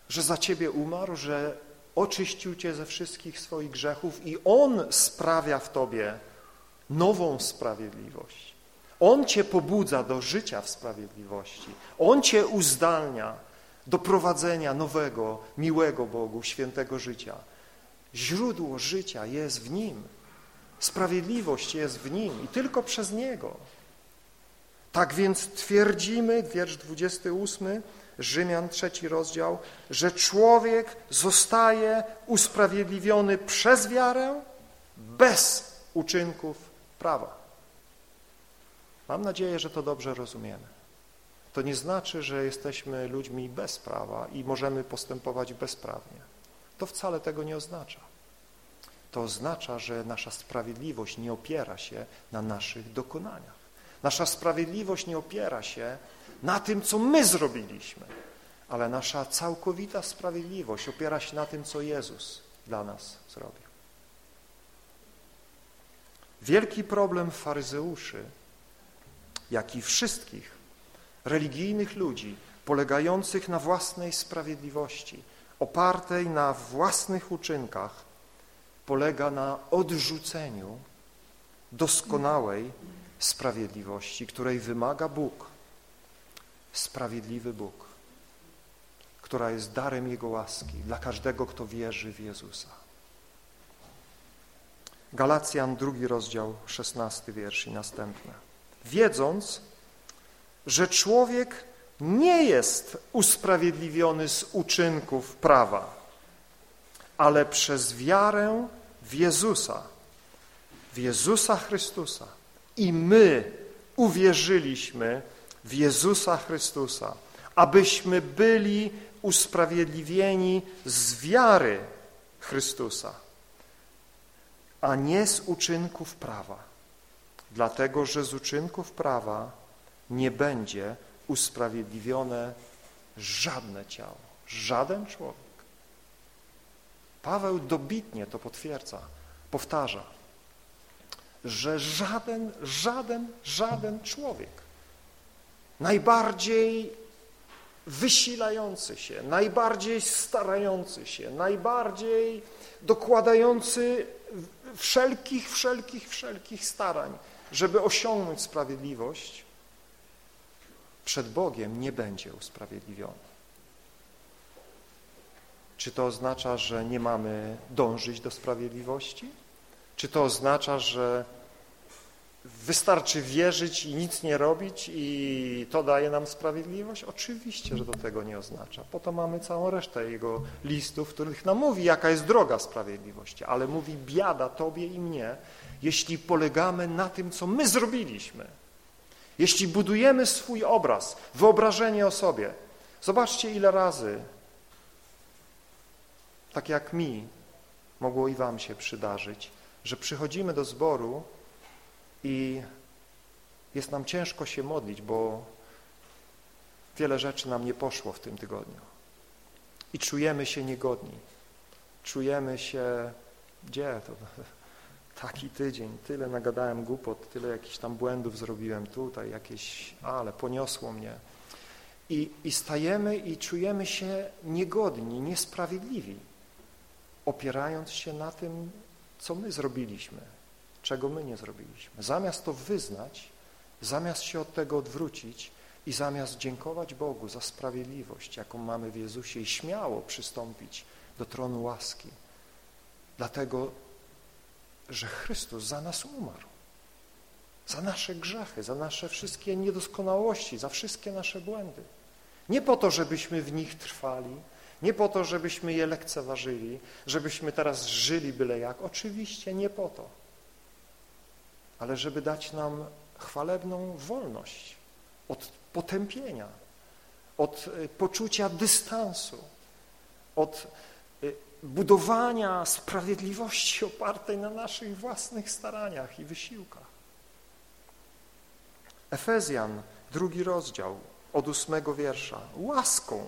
że za Ciebie umarł, że oczyścił Cię ze wszystkich swoich grzechów i On sprawia w Tobie nową sprawiedliwość. On Cię pobudza do życia w sprawiedliwości. On Cię uzdalnia do prowadzenia nowego, miłego Bogu, świętego życia. Źródło życia jest w Nim. Sprawiedliwość jest w Nim i tylko przez Niego. Tak więc twierdzimy, wiersz 28, Rzymian, trzeci rozdział, że człowiek zostaje usprawiedliwiony przez wiarę bez uczynków prawa. Mam nadzieję, że to dobrze rozumiemy. To nie znaczy, że jesteśmy ludźmi bez prawa i możemy postępować bezprawnie. To wcale tego nie oznacza. To oznacza, że nasza sprawiedliwość nie opiera się na naszych dokonaniach. Nasza sprawiedliwość nie opiera się na tym, co my zrobiliśmy, ale nasza całkowita sprawiedliwość opiera się na tym, co Jezus dla nas zrobił. Wielki problem faryzeuszy, jak i wszystkich religijnych ludzi polegających na własnej sprawiedliwości, opartej na własnych uczynkach, polega na odrzuceniu doskonałej sprawiedliwości, której wymaga Bóg sprawiedliwy Bóg, która jest darem Jego łaski dla każdego, kto wierzy w Jezusa. Galacjan, drugi rozdział, szesnasty wiersz i następne. Wiedząc, że człowiek nie jest usprawiedliwiony z uczynków prawa, ale przez wiarę w Jezusa, w Jezusa Chrystusa. I my uwierzyliśmy w Jezusa Chrystusa, abyśmy byli usprawiedliwieni z wiary Chrystusa, a nie z uczynków prawa, dlatego że z uczynków prawa nie będzie usprawiedliwione żadne ciało, żaden człowiek. Paweł dobitnie to potwierdza, powtarza, że żaden, żaden, żaden człowiek najbardziej wysilający się, najbardziej starający się, najbardziej dokładający wszelkich, wszelkich, wszelkich starań, żeby osiągnąć sprawiedliwość, przed Bogiem nie będzie usprawiedliwiony. Czy to oznacza, że nie mamy dążyć do sprawiedliwości? Czy to oznacza, że wystarczy wierzyć i nic nie robić i to daje nam sprawiedliwość? Oczywiście, że to tego nie oznacza. Po to mamy całą resztę jego listów, w których nam mówi, jaka jest droga sprawiedliwości, ale mówi biada tobie i mnie, jeśli polegamy na tym, co my zrobiliśmy. Jeśli budujemy swój obraz, wyobrażenie o sobie. Zobaczcie, ile razy, tak jak mi, mogło i wam się przydarzyć, że przychodzimy do zboru i jest nam ciężko się modlić, bo wiele rzeczy nam nie poszło w tym tygodniu. I czujemy się niegodni. Czujemy się, gdzie to? [LAUGHS] Taki tydzień, tyle nagadałem głupot, tyle jakichś tam błędów zrobiłem tutaj, jakieś, ale poniosło mnie. I, I stajemy i czujemy się niegodni, niesprawiedliwi, opierając się na tym, co my zrobiliśmy, czego my nie zrobiliśmy. Zamiast to wyznać, zamiast się od tego odwrócić i zamiast dziękować Bogu za sprawiedliwość, jaką mamy w Jezusie i śmiało przystąpić do tronu łaski, dlatego, że Chrystus za nas umarł, za nasze grzechy, za nasze wszystkie niedoskonałości, za wszystkie nasze błędy. Nie po to, żebyśmy w nich trwali, nie po to, żebyśmy je lekceważyli, żebyśmy teraz żyli byle jak. Oczywiście nie po to. Ale żeby dać nam chwalebną wolność od potępienia, od y, poczucia dystansu, od y, budowania sprawiedliwości opartej na naszych własnych staraniach i wysiłkach. Efezjan, drugi rozdział, od ósmego wiersza. Łaską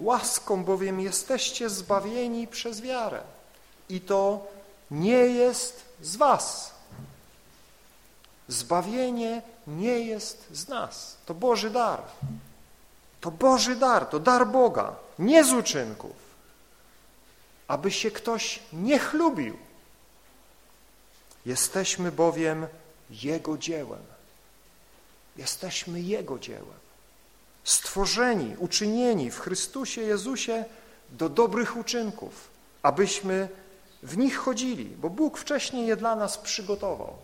Łaską bowiem jesteście zbawieni przez wiarę i to nie jest z was. Zbawienie nie jest z nas. To Boży dar. To Boży dar, to dar Boga, nie z uczynków, aby się ktoś nie chlubił. Jesteśmy bowiem Jego dziełem. Jesteśmy Jego dziełem stworzeni, uczynieni w Chrystusie Jezusie do dobrych uczynków, abyśmy w nich chodzili, bo Bóg wcześniej je dla nas przygotował.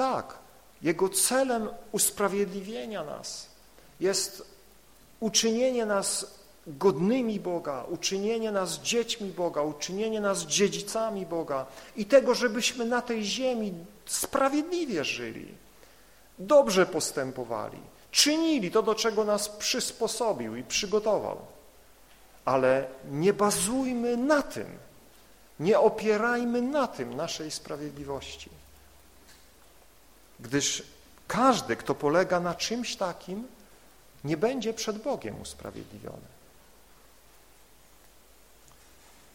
Tak, Jego celem usprawiedliwienia nas jest uczynienie nas godnymi Boga, uczynienie nas dziećmi Boga, uczynienie nas dziedzicami Boga i tego, żebyśmy na tej ziemi sprawiedliwie żyli, dobrze postępowali, Czynili to, do czego nas przysposobił i przygotował. Ale nie bazujmy na tym, nie opierajmy na tym naszej sprawiedliwości. Gdyż każdy, kto polega na czymś takim, nie będzie przed Bogiem usprawiedliwiony.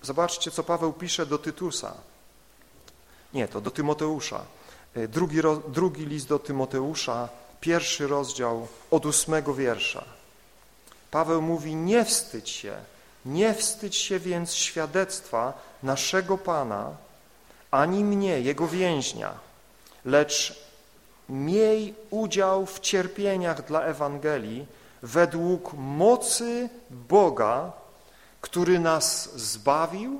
Zobaczcie, co Paweł pisze do Tytusa. Nie, to do Tymoteusza. Drugi, drugi list do Tymoteusza, pierwszy rozdział od ósmego wiersza. Paweł mówi, nie wstydź się, nie wstydź się więc świadectwa naszego Pana, ani mnie, Jego więźnia, lecz miej udział w cierpieniach dla Ewangelii według mocy Boga, który nas zbawił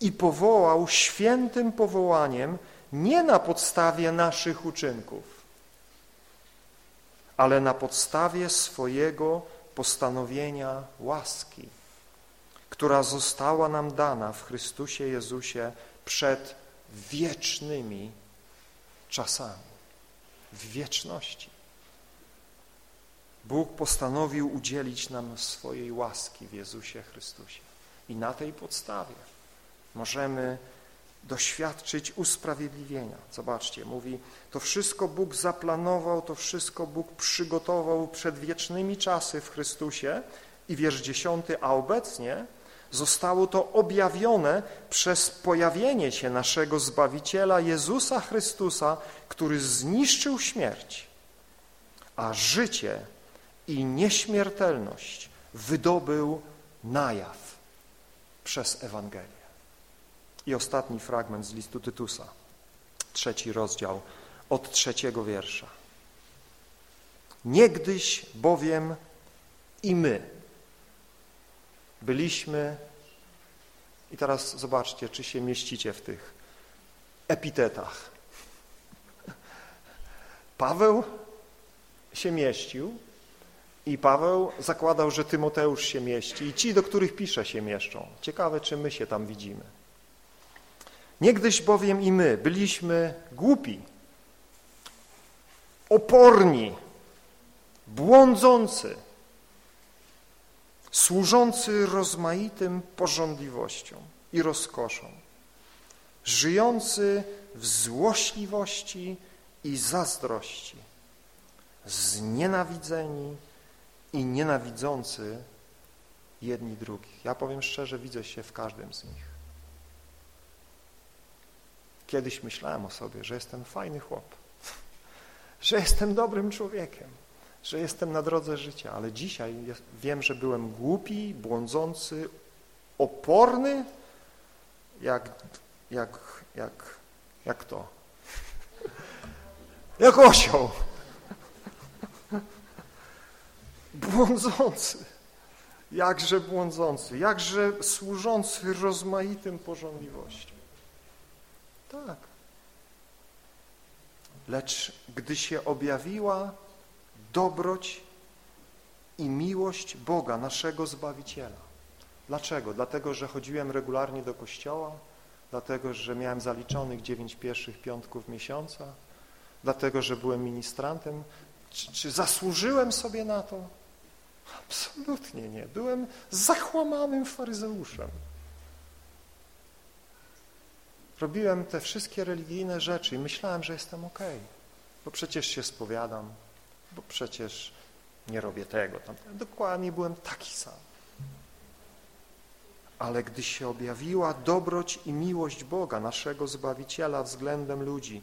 i powołał świętym powołaniem nie na podstawie naszych uczynków, ale na podstawie swojego postanowienia łaski, która została nam dana w Chrystusie Jezusie przed wiecznymi czasami, w wieczności. Bóg postanowił udzielić nam swojej łaski w Jezusie Chrystusie. I na tej podstawie możemy doświadczyć usprawiedliwienia. Zobaczcie, mówi, to wszystko Bóg zaplanował, to wszystko Bóg przygotował przed wiecznymi czasy w Chrystusie i wiersz dziesiąty, a obecnie zostało to objawione przez pojawienie się naszego Zbawiciela Jezusa Chrystusa, który zniszczył śmierć, a życie i nieśmiertelność wydobył na jaw przez Ewangelię. I ostatni fragment z listu Tytusa, trzeci rozdział, od trzeciego wiersza. Niegdyś bowiem i my byliśmy, i teraz zobaczcie, czy się mieścicie w tych epitetach. Paweł się mieścił i Paweł zakładał, że Tymoteusz się mieści i ci, do których pisze, się mieszczą. Ciekawe, czy my się tam widzimy. Niegdyś bowiem i my byliśmy głupi, oporni, błądzący, służący rozmaitym porządliwością i rozkoszą, żyjący w złośliwości i zazdrości, znienawidzeni i nienawidzący jedni drugich. Ja powiem szczerze, widzę się w każdym z nich. Kiedyś myślałem o sobie, że jestem fajny chłop, [LAUGHS] że jestem dobrym człowiekiem, że jestem na drodze życia, ale dzisiaj wiem, że byłem głupi, błądzący, oporny, jak, jak, jak, jak to? [LAUGHS] Jak osioł. Błądzący. Jakże błądzący, jakże służący rozmaitym porządliwościom. Tak. Lecz gdy się objawiła dobroć i miłość Boga, naszego Zbawiciela. Dlaczego? Dlatego, że chodziłem regularnie do kościoła, dlatego, że miałem zaliczonych dziewięć pierwszych piątków miesiąca, dlatego, że byłem ministrantem. Czy, czy zasłużyłem sobie na to? Absolutnie nie. Byłem zachłamanym faryzeuszem. Robiłem te wszystkie religijne rzeczy i myślałem, że jestem ok, bo przecież się spowiadam, bo przecież nie robię tego. Tam. Dokładnie byłem taki sam. Ale gdy się objawiła dobroć i miłość Boga, naszego Zbawiciela względem ludzi,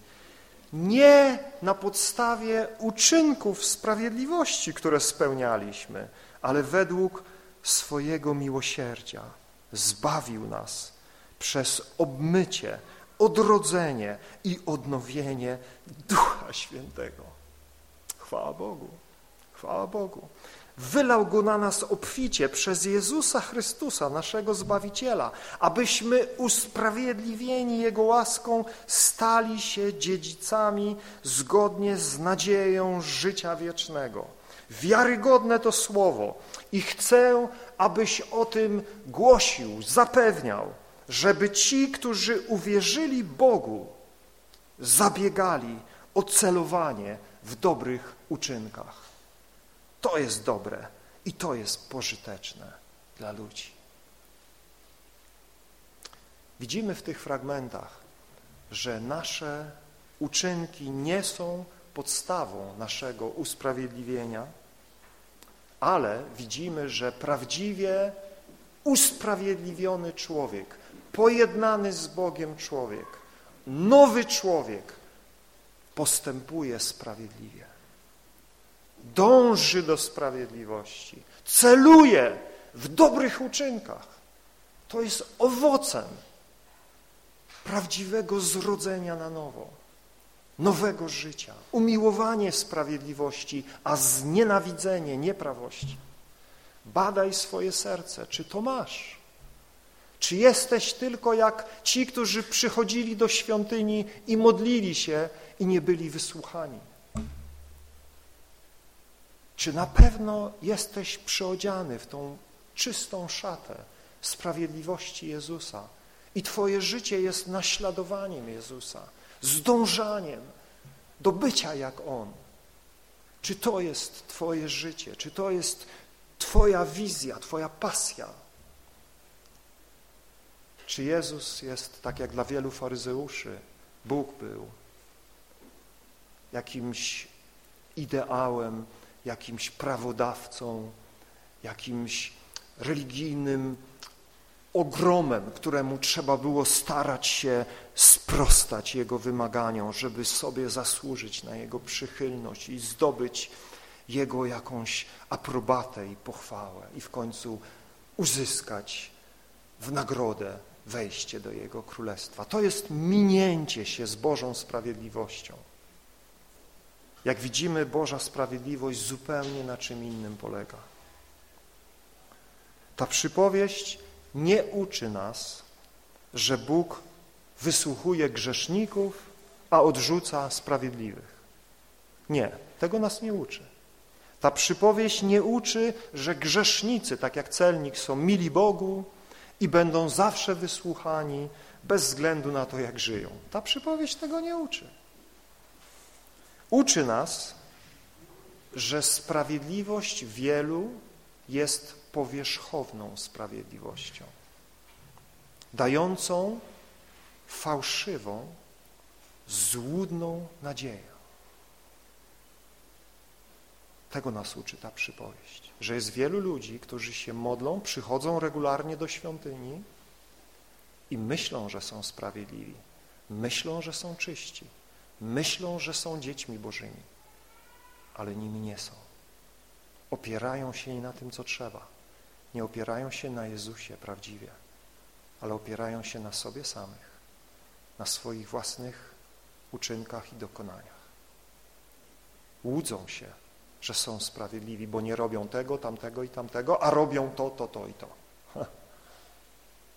nie na podstawie uczynków sprawiedliwości, które spełnialiśmy, ale według swojego miłosierdzia zbawił nas przez obmycie, odrodzenie i odnowienie Ducha Świętego. Chwała Bogu, chwała Bogu. Wylał Go na nas obficie przez Jezusa Chrystusa, naszego Zbawiciela, abyśmy usprawiedliwieni Jego łaską stali się dziedzicami zgodnie z nadzieją życia wiecznego. Wiarygodne to słowo i chcę, abyś o tym głosił, zapewniał, żeby ci, którzy uwierzyli Bogu, zabiegali o celowanie w dobrych uczynkach. To jest dobre i to jest pożyteczne dla ludzi. Widzimy w tych fragmentach, że nasze uczynki nie są podstawą naszego usprawiedliwienia, ale widzimy, że prawdziwie usprawiedliwiony człowiek, pojednany z Bogiem człowiek, nowy człowiek postępuje sprawiedliwie dąży do sprawiedliwości, celuje w dobrych uczynkach. To jest owocem prawdziwego zrodzenia na nowo, nowego życia, umiłowanie sprawiedliwości, a znienawidzenie nieprawości. Badaj swoje serce, czy to masz. Czy jesteś tylko jak ci, którzy przychodzili do świątyni i modlili się i nie byli wysłuchani? Czy na pewno jesteś przyodziany w tą czystą szatę sprawiedliwości Jezusa i Twoje życie jest naśladowaniem Jezusa, zdążaniem do bycia jak On? Czy to jest Twoje życie? Czy to jest Twoja wizja, Twoja pasja? Czy Jezus jest, tak jak dla wielu faryzeuszy, Bóg był jakimś ideałem, jakimś prawodawcą, jakimś religijnym ogromem, któremu trzeba było starać się sprostać jego wymaganiom, żeby sobie zasłużyć na jego przychylność i zdobyć Jego jakąś aprobatę i pochwałę i w końcu uzyskać w nagrodę wejście do Jego Królestwa. To jest minięcie się z Bożą sprawiedliwością. Jak widzimy, Boża sprawiedliwość zupełnie na czym innym polega. Ta przypowieść nie uczy nas, że Bóg wysłuchuje grzeszników, a odrzuca sprawiedliwych. Nie, tego nas nie uczy. Ta przypowieść nie uczy, że grzesznicy, tak jak celnik, są mili Bogu i będą zawsze wysłuchani bez względu na to, jak żyją. Ta przypowieść tego nie uczy. Uczy nas, że sprawiedliwość wielu jest powierzchowną sprawiedliwością, dającą fałszywą, złudną nadzieję. Tego nas uczy ta przypowieść, że jest wielu ludzi, którzy się modlą, przychodzą regularnie do świątyni i myślą, że są sprawiedliwi, myślą, że są czyści, myślą, że są dziećmi Bożymi, ale nimi nie są. Opierają się nie na tym, co trzeba. Nie opierają się na Jezusie prawdziwie, ale opierają się na sobie samych, na swoich własnych uczynkach i dokonaniach. Łudzą się, że są sprawiedliwi, bo nie robią tego, tamtego i tamtego, a robią to, to, to i to. [LAUGHS]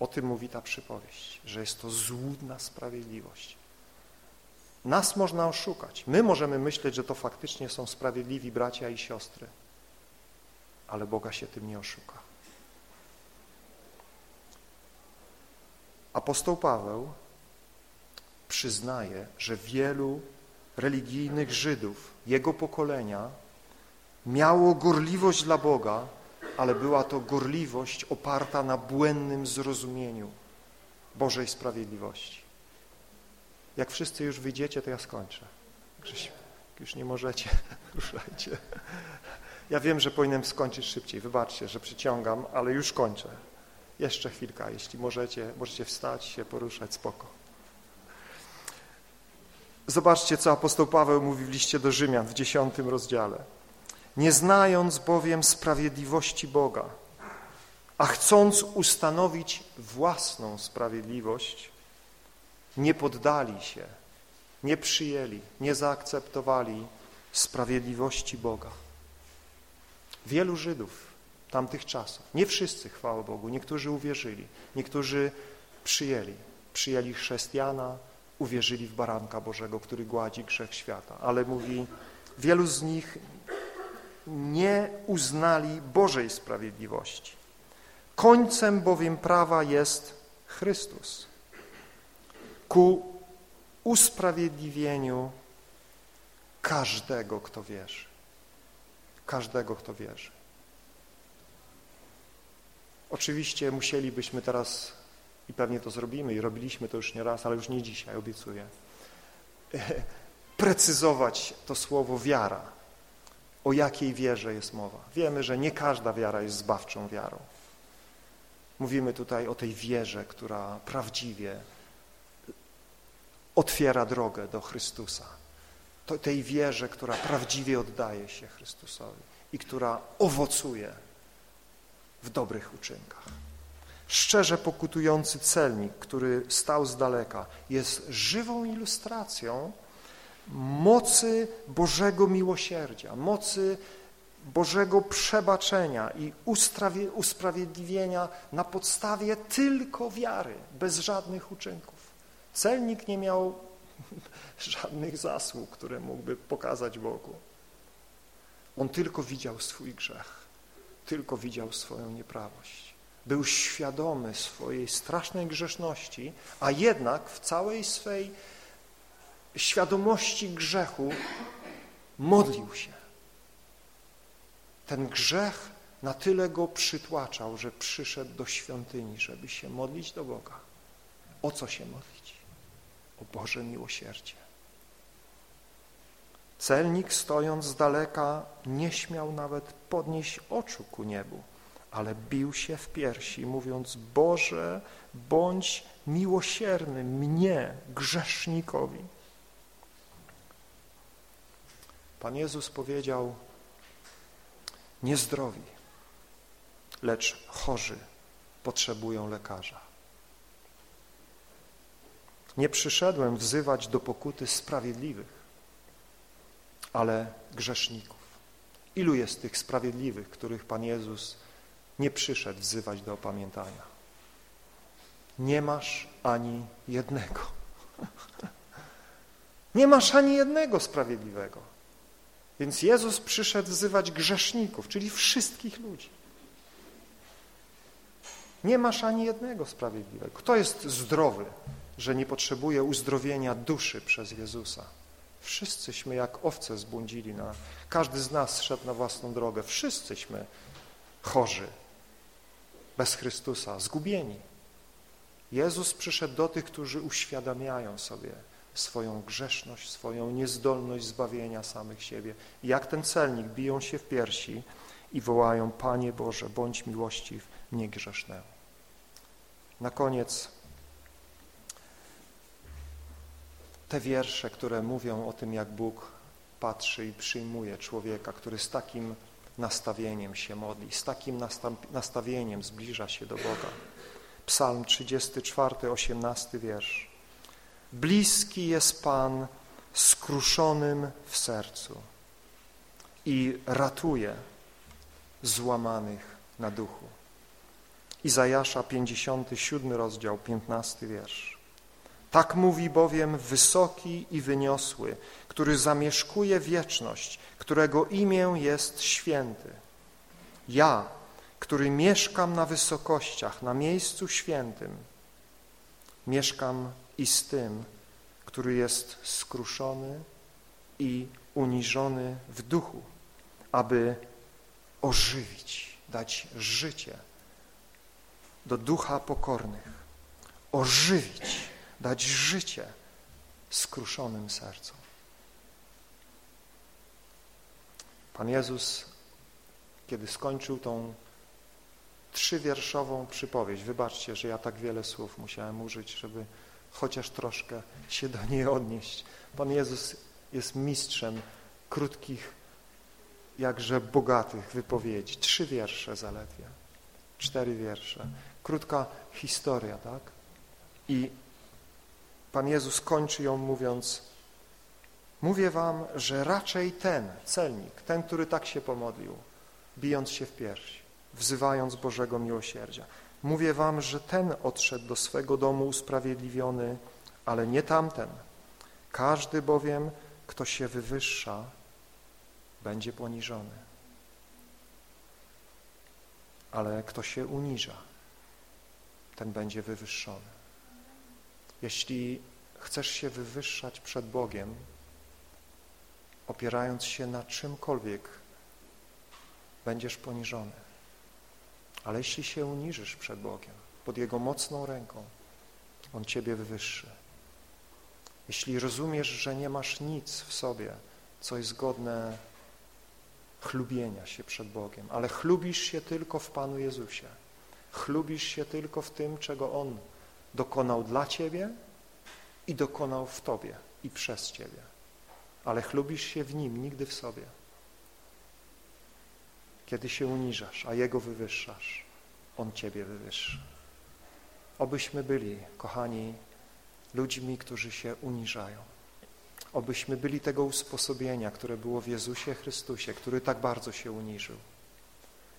O tym mówi ta przypowieść, że jest to złudna sprawiedliwość. Nas można oszukać. My możemy myśleć, że to faktycznie są sprawiedliwi bracia i siostry, ale Boga się tym nie oszuka. Apostoł Paweł przyznaje, że wielu religijnych Żydów jego pokolenia miało gorliwość dla Boga, ale była to gorliwość oparta na błędnym zrozumieniu Bożej sprawiedliwości. Jak wszyscy już wyjdziecie, to ja skończę. już nie możecie, [LAUGHS] ruszajcie. Ja wiem, że powinienem skończyć szybciej, wybaczcie, że przyciągam, ale już kończę. Jeszcze chwilka, jeśli możecie, możecie wstać, się poruszać, spoko. Zobaczcie, co apostoł Paweł mówi w liście do Rzymian w dziesiątym rozdziale. Nie znając bowiem sprawiedliwości Boga, a chcąc ustanowić własną sprawiedliwość, nie poddali się, nie przyjęli, nie zaakceptowali sprawiedliwości Boga. Wielu Żydów tamtych czasów, nie wszyscy, chwała Bogu, niektórzy uwierzyli, niektórzy przyjęli, przyjęli chrześcijana, uwierzyli w baranka Bożego, który gładzi grzech świata, ale mówi, wielu z nich nie uznali Bożej sprawiedliwości. Końcem bowiem prawa jest Chrystus. Ku usprawiedliwieniu każdego, kto wierzy. Każdego, kto wierzy. Oczywiście musielibyśmy teraz, i pewnie to zrobimy, i robiliśmy to już nie raz, ale już nie dzisiaj, obiecuję, [LAUGHS] precyzować to słowo wiara. O jakiej wierze jest mowa? Wiemy, że nie każda wiara jest zbawczą wiarą. Mówimy tutaj o tej wierze, która prawdziwie otwiera drogę do Chrystusa. To tej wierze, która prawdziwie oddaje się Chrystusowi i która owocuje w dobrych uczynkach. Szczerze pokutujący celnik, który stał z daleka, jest żywą ilustracją mocy Bożego miłosierdzia, mocy Bożego przebaczenia i usprawiedliwienia na podstawie tylko wiary, bez żadnych uczynków. Celnik nie miał [LAUGHS] żadnych zasług, które mógłby pokazać Bogu. On tylko widział swój grzech, tylko widział swoją nieprawość. Był świadomy swojej strasznej grzeszności, a jednak w całej swej świadomości grzechu modlił się. Ten grzech na tyle go przytłaczał, że przyszedł do świątyni, żeby się modlić do Boga. O co się modlić? O Boże miłosierdzie. Celnik stojąc z daleka nie śmiał nawet podnieść oczu ku niebu, ale bił się w piersi, mówiąc Boże, bądź miłosierny mnie, grzesznikowi. Pan Jezus powiedział, niezdrowi, lecz chorzy potrzebują lekarza. Nie przyszedłem wzywać do pokuty sprawiedliwych, ale grzeszników. Ilu jest tych sprawiedliwych, których Pan Jezus nie przyszedł wzywać do opamiętania? Nie masz ani jednego. [LAUGHS] Nie masz ani jednego sprawiedliwego. Więc Jezus przyszedł wzywać grzeszników, czyli wszystkich ludzi. Nie masz ani jednego sprawiedliwego. Kto jest zdrowy, że nie potrzebuje uzdrowienia duszy przez Jezusa? Wszyscyśmy jak owce zbłądzili. Na, każdy z nas szedł na własną drogę. Wszyscyśmy chorzy, bez Chrystusa, zgubieni. Jezus przyszedł do tych, którzy uświadamiają sobie swoją grzeszność, swoją niezdolność zbawienia samych siebie. Jak ten celnik biją się w piersi i wołają, Panie Boże, bądź miłościw mnie. Na koniec te wiersze, które mówią o tym, jak Bóg patrzy i przyjmuje człowieka, który z takim nastawieniem się modli, z takim nastawieniem zbliża się do Boga. Psalm 34, 18 wiersz. Bliski jest Pan skruszonym w sercu i ratuje złamanych na duchu. Izajasza 57 rozdział, 15 wiersz. Tak mówi bowiem wysoki i wyniosły, który zamieszkuje wieczność, którego imię jest święty. Ja, który mieszkam na wysokościach, na miejscu świętym, mieszkam i z tym, który jest skruszony i uniżony w duchu, aby ożywić, dać życie do ducha pokornych, ożywić, dać życie skruszonym sercom. Pan Jezus, kiedy skończył tą trzywierszową przypowieść, wybaczcie, że ja tak wiele słów musiałem użyć, żeby chociaż troszkę się do niej odnieść. Pan Jezus jest mistrzem krótkich, jakże bogatych wypowiedzi. Trzy wiersze zaledwie, cztery wiersze. Krótka historia, tak? I Pan Jezus kończy ją mówiąc Mówię wam, że raczej ten celnik, ten, który tak się pomodlił, bijąc się w piersi, wzywając Bożego miłosierdzia, Mówię wam, że ten odszedł do swego domu usprawiedliwiony, ale nie tamten. Każdy bowiem, kto się wywyższa, będzie poniżony. Ale kto się uniża, ten będzie wywyższony. Jeśli chcesz się wywyższać przed Bogiem, opierając się na czymkolwiek, będziesz poniżony. Ale jeśli się uniżysz przed Bogiem, pod Jego mocną ręką, On Ciebie wywyższy. Jeśli rozumiesz, że nie masz nic w sobie, co jest godne chlubienia się przed Bogiem, ale chlubisz się tylko w Panu Jezusie, chlubisz się tylko w tym, czego On dokonał dla Ciebie i dokonał w Tobie i przez Ciebie, ale chlubisz się w Nim, nigdy w sobie kiedy się uniżasz, a Jego wywyższasz, On Ciebie wywyższy. Obyśmy byli, kochani, ludźmi, którzy się uniżają. Obyśmy byli tego usposobienia, które było w Jezusie Chrystusie, który tak bardzo się uniżył.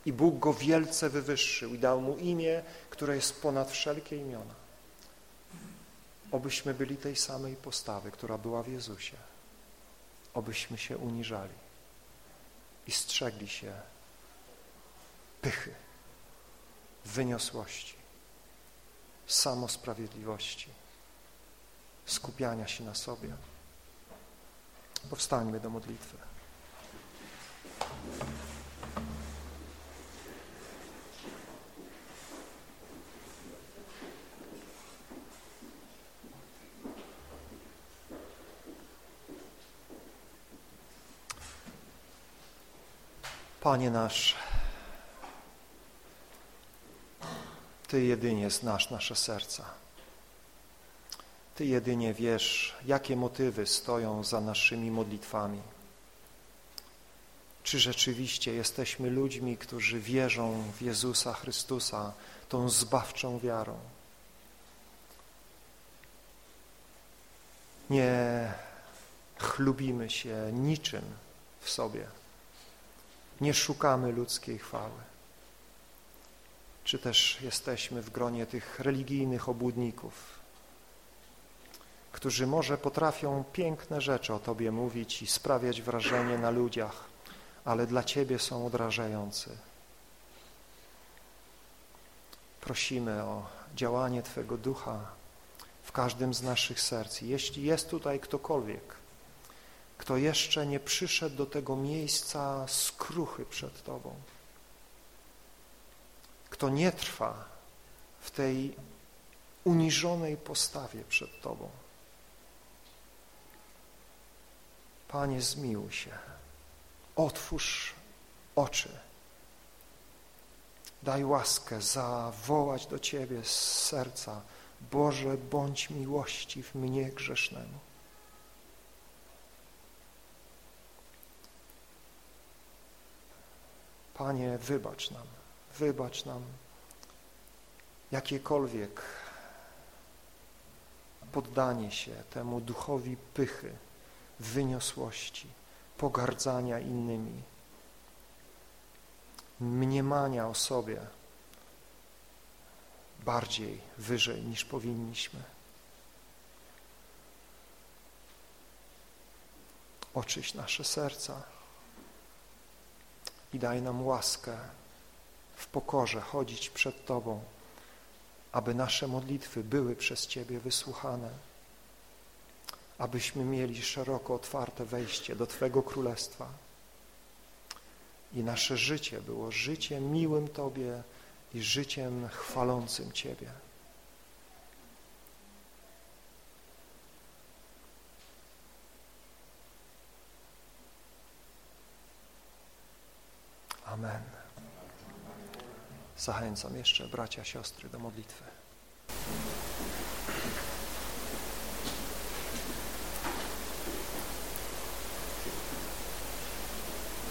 I Bóg Go wielce wywyższył i dał Mu imię, które jest ponad wszelkie imiona. Obyśmy byli tej samej postawy, która była w Jezusie. Obyśmy się uniżali i strzegli się pychy, wyniosłości, samosprawiedliwości, skupiania się na sobie. Powstańmy do modlitwy. Panie nasz, Ty jedynie znasz nasze serca. Ty jedynie wiesz, jakie motywy stoją za naszymi modlitwami. czy rzeczywiście jesteśmy ludźmi, którzy wierzą w Jezusa Chrystusa tą zbawczą wiarą. Nie chlubimy się niczym w sobie. Nie szukamy ludzkiej chwały. Czy też jesteśmy w gronie tych religijnych obłudników, którzy może potrafią piękne rzeczy o Tobie mówić i sprawiać wrażenie na ludziach, ale dla Ciebie są odrażający. Prosimy o działanie Twego Ducha w każdym z naszych serc. Jeśli jest tutaj ktokolwiek, kto jeszcze nie przyszedł do tego miejsca skruchy przed Tobą, kto nie trwa w tej uniżonej postawie przed Tobą. Panie, zmiłuj się, otwórz oczy, daj łaskę zawołać do Ciebie z serca, Boże, bądź miłościw mnie grzesznemu. Panie, wybacz nam, wybacz nam jakiekolwiek poddanie się temu duchowi pychy, wyniosłości, pogardzania innymi, mniemania o sobie bardziej, wyżej niż powinniśmy. Oczyść nasze serca i daj nam łaskę w pokorze chodzić przed Tobą, aby nasze modlitwy były przez Ciebie wysłuchane, abyśmy mieli szeroko otwarte wejście do Twego Królestwa i nasze życie było życiem miłym Tobie i życiem chwalącym Ciebie. Amen. Zachęcam jeszcze bracia, siostry do modlitwy.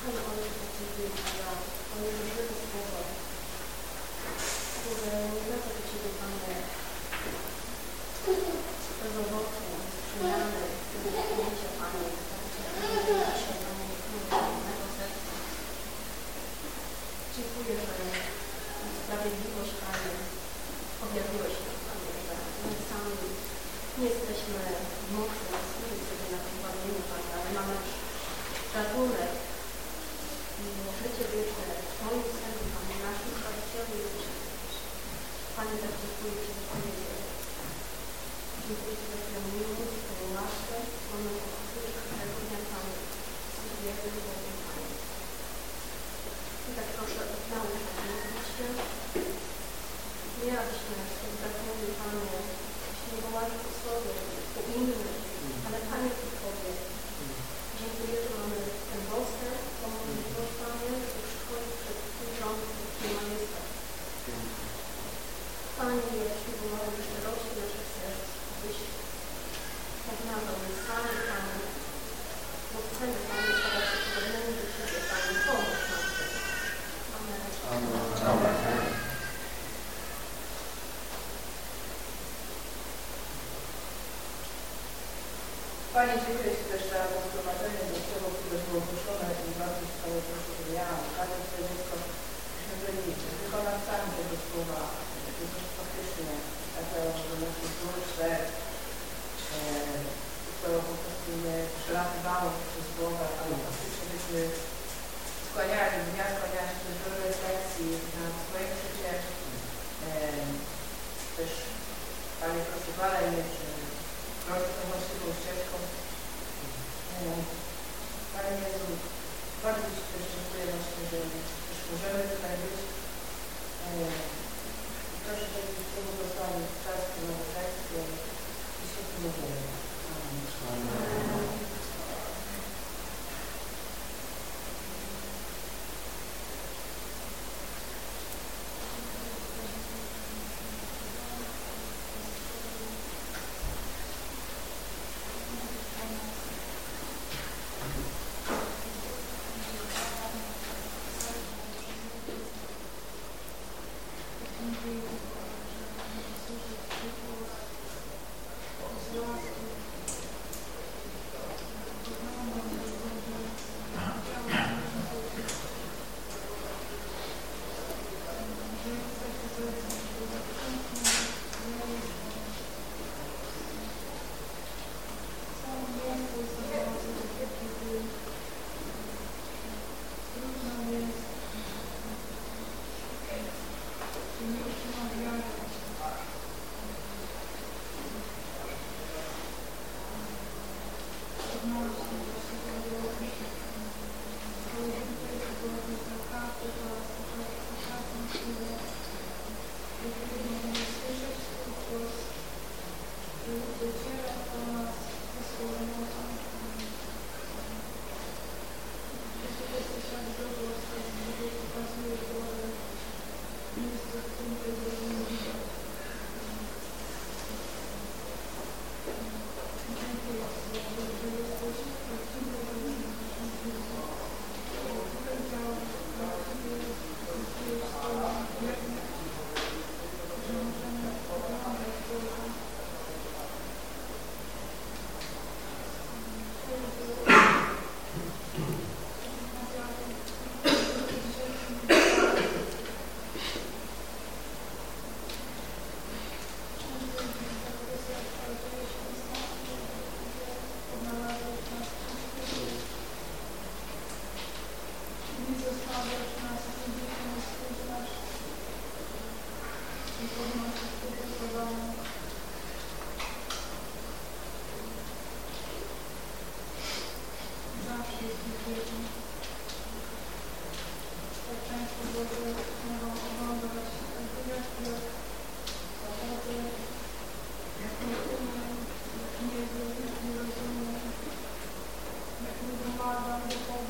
Panie Ojcze, dziękuję za Twoje żywe słowo, które nie wraca do Ciebie, Panie, bez owocu, sprzyjane, które przyjęcia, Panie, które się, Panie, mego serca. Dziękuję, że sprawiedliwość, Panie, objawiłeś nam, Panie, że my sami nie jesteśmy mocni na sobie na tym zbawieniu, Panie, ale mamy ratunek i życie wieczne w Twoim Synu, Panie, naszym Zbawicielu Jezusie Panie, tak dziękuję Ci za Twoje dzieło. Dziękuję Ci za Twoją miłość, Twoją łaskę, Twoją ochotę każdego dnia, Panie, służbie Twoim Panie. I tak proszę, naucz nas modlić się, nie abyśmy zabraknęli, Panie, nie wołali po sobie, u innych, jak nie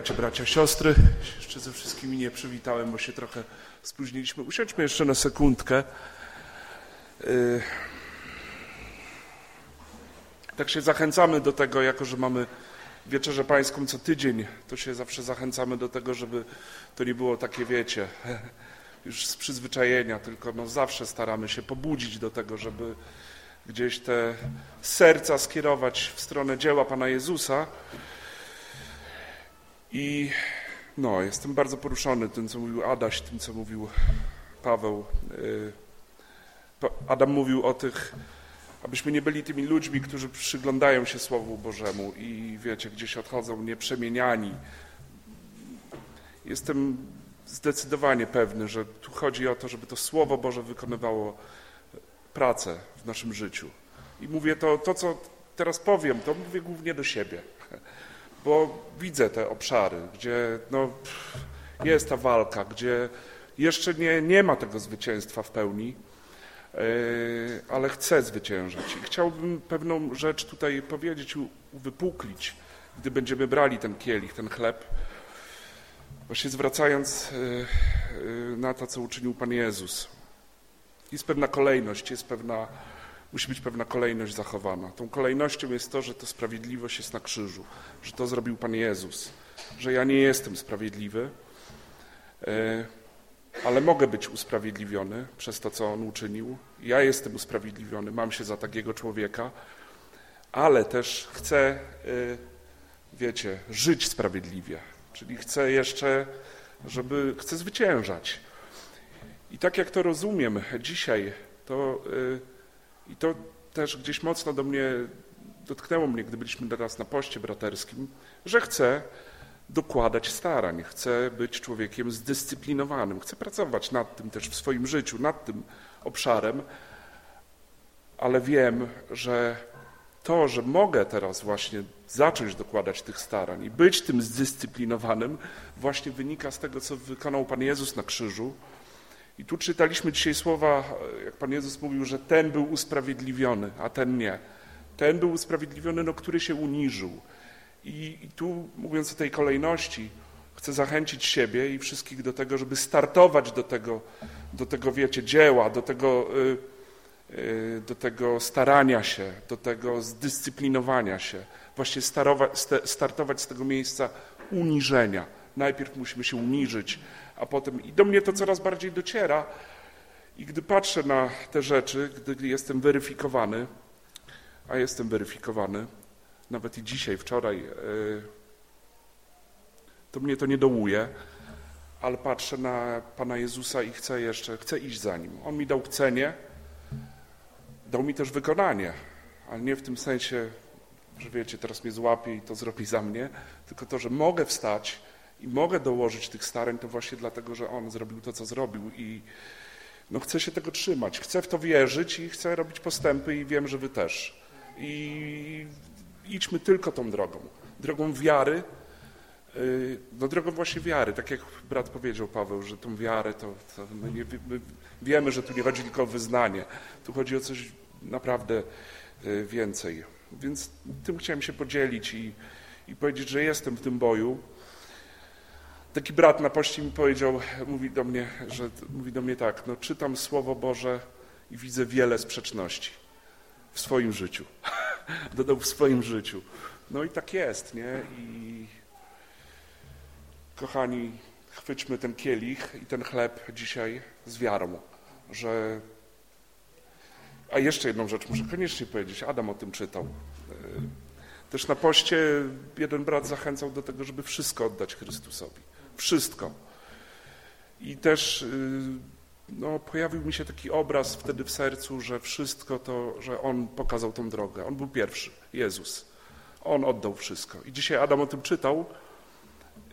Witajcie bracia, siostry. Jeszcze ze wszystkimi nie przywitałem, bo się trochę spóźniliśmy. Usiądźmy jeszcze na sekundkę. Y, tak się zachęcamy do tego, jako że mamy Wieczerzę Pańską co tydzień, to się zawsze zachęcamy do tego, żeby to nie było takie, wiecie, [LAUGHS] już z przyzwyczajenia, tylko no zawsze staramy się pobudzić do tego, żeby gdzieś te serca skierować w stronę dzieła Pana Jezusa. I no, jestem bardzo poruszony tym, co mówił Adaś, tym, co mówił Paweł. Y, Adam mówił o tych, abyśmy nie byli tymi ludźmi, którzy przyglądają się Słowu Bożemu i wiecie, gdzieś odchodzą nieprzemieniani. Jestem zdecydowanie pewny, że tu chodzi o to, żeby to Słowo Boże wykonywało pracę w naszym życiu. I mówię to, to co teraz powiem, to mówię głównie do siebie bo widzę te obszary, gdzie no, jest ta walka, gdzie jeszcze nie, nie ma tego zwycięstwa w pełni, yy, ale chcę zwyciężać. I chciałbym pewną rzecz tutaj powiedzieć, uwypuklić, gdy będziemy brali ten kielich, ten chleb, właśnie zwracając yy, yy, na to, co uczynił Pan Jezus. Jest pewna kolejność, jest pewna musi być pewna kolejność zachowana. Tą kolejnością jest to, że to sprawiedliwość jest na krzyżu, że to zrobił Pan Jezus, że ja nie jestem sprawiedliwy, e, ale mogę być usprawiedliwiony przez to, co On uczynił. Ja jestem usprawiedliwiony, mam się za takiego człowieka, ale też chcę, e, wiecie, żyć sprawiedliwie, czyli chcę jeszcze, żeby, chcę zwyciężać. I tak jak to rozumiem dzisiaj, to e, i to też gdzieś mocno do mnie dotknęło mnie, gdy byliśmy teraz na poście braterskim, że chcę dokładać starań, chcę być człowiekiem zdyscyplinowanym, chcę pracować nad tym też w swoim życiu, nad tym obszarem, ale wiem, że to, że mogę teraz właśnie zacząć dokładać tych starań i być tym zdyscyplinowanym, właśnie wynika z tego, co wykonał Pan Jezus na krzyżu, i tu czytaliśmy dzisiaj słowa, jak Pan Jezus mówił, że ten był usprawiedliwiony, a ten nie. Ten był usprawiedliwiony, no, który się uniżył. I, I, tu, mówiąc o tej kolejności, chcę zachęcić siebie i wszystkich do tego, żeby startować do tego, do tego wiecie, dzieła, do tego, y, y, do tego starania się, do tego zdyscyplinowania się. Właśnie starować, startować z tego miejsca uniżenia. Najpierw musimy się uniżyć, a potem i do mnie to coraz bardziej dociera. I gdy patrzę na te rzeczy, gdy jestem weryfikowany, a jestem weryfikowany, nawet i dzisiaj, wczoraj, e, to mnie to nie dołuje, ale patrzę na Pana Jezusa i chcę jeszcze, chcę iść za Nim. On mi dał chcenie, dał mi też wykonanie, ale nie w tym sensie, że wiecie, teraz mnie złapie i to zrobi za mnie, tylko to, że mogę wstać i mogę dołożyć tych starań, to właśnie dlatego, że On zrobił to, co zrobił i no chcę się tego trzymać, chcę w to wierzyć i chcę robić postępy i wiem, że wy też. I idźmy tylko tą drogą, drogą wiary, y, no drogą właśnie wiary, tak jak brat powiedział Paweł, że tą wiarę to, to my, nie, my wiemy, że tu nie chodzi tylko o wyznanie, tu chodzi o coś naprawdę y, więcej. Więc tym chciałem się podzielić i, i powiedzieć, że jestem w tym boju. Taki brat na poście mi powiedział, mówi do mnie, że mówi do mnie tak, no czytam Słowo Boże i widzę wiele sprzeczności w swoim życiu. [LAUGHS] Dodał w swoim życiu. No i tak jest, nie? I kochani, chwyćmy ten kielich i ten chleb dzisiaj z wiarą, że... A jeszcze jedną rzecz muszę koniecznie powiedzieć, Adam o tym czytał. Też na poście jeden brat zachęcał do tego, żeby wszystko oddać Chrystusowi. Wszystko. I też y, no, pojawił mi się taki obraz wtedy w sercu, że wszystko to, że On pokazał tą drogę. On był pierwszy, Jezus. On oddał wszystko. I dzisiaj Adam o tym czytał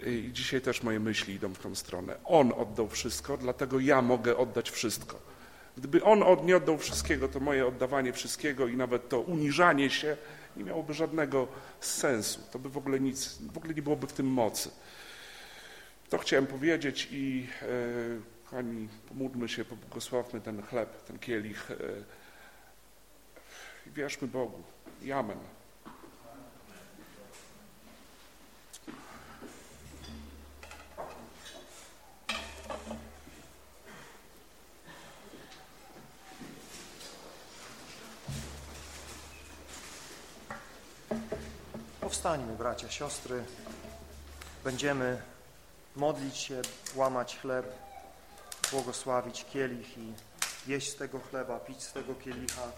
i dzisiaj też moje myśli idą w tą stronę. On oddał wszystko, dlatego ja mogę oddać wszystko. Gdyby On nie oddał wszystkiego, to moje oddawanie wszystkiego i nawet to uniżanie się nie miałoby żadnego sensu. To by w ogóle nic, w ogóle nie byłoby w tym mocy. To chciałem powiedzieć i e, kochani, pomódlmy się, pobłogosławmy ten chleb, ten kielich e, i wierzmy Bogu. I amen. Powstańmy, bracia, siostry. Będziemy modlić się, łamać chleb, błogosławić kielich i jeść z tego chleba, pić z tego kielicha.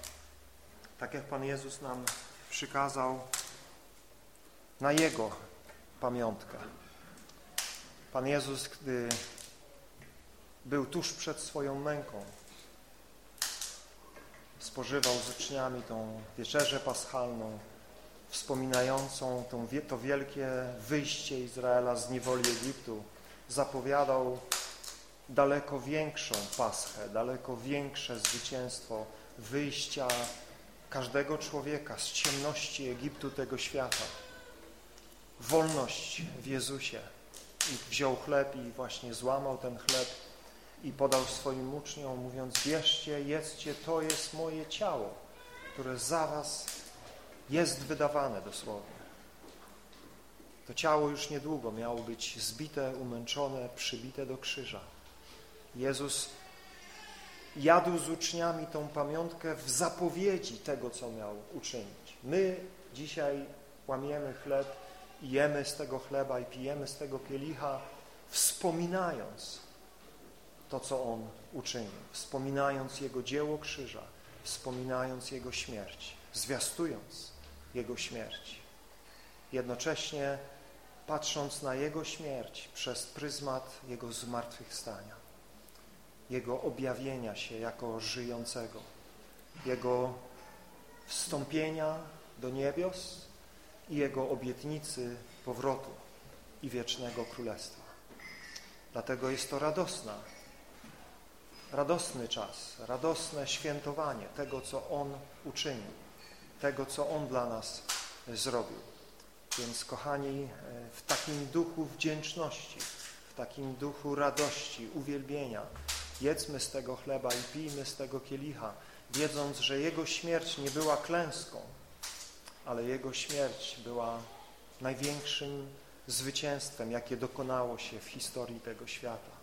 Tak jak Pan Jezus nam przykazał na Jego pamiątkę. Pan Jezus, gdy był tuż przed swoją męką, spożywał z uczniami tą wieczerzę paschalną, wspominającą to wielkie wyjście Izraela z niewoli Egiptu, zapowiadał daleko większą paschę, daleko większe zwycięstwo wyjścia każdego człowieka z ciemności Egiptu tego świata. Wolność w Jezusie. I wziął chleb i właśnie złamał ten chleb i podał swoim uczniom, mówiąc, bierzcie, jedzcie, to jest moje ciało, które za was jest wydawane dosłownie. To ciało już niedługo miało być zbite, umęczone, przybite do krzyża. Jezus jadł z uczniami tą pamiątkę w zapowiedzi tego, co miał uczynić. My dzisiaj łamiemy chleb jemy z tego chleba i pijemy z tego kielicha, wspominając to, co On uczynił, wspominając Jego dzieło krzyża, wspominając Jego śmierć, zwiastując Jego śmierć. Jednocześnie patrząc na Jego śmierć przez pryzmat Jego zmartwychwstania, Jego objawienia się jako żyjącego, Jego wstąpienia do niebios i Jego obietnicy powrotu i wiecznego królestwa. Dlatego jest to radosna radosny czas, radosne świętowanie tego, co On uczynił, tego, co On dla nas zrobił. Więc kochani, e, w takim duchu wdzięczności, w takim duchu radości, uwielbienia, jedzmy z tego chleba i pijmy z tego kielicha, wiedząc, że Jego śmierć nie była klęską, ale Jego śmierć była największym zwycięstwem, jakie dokonało się w historii tego świata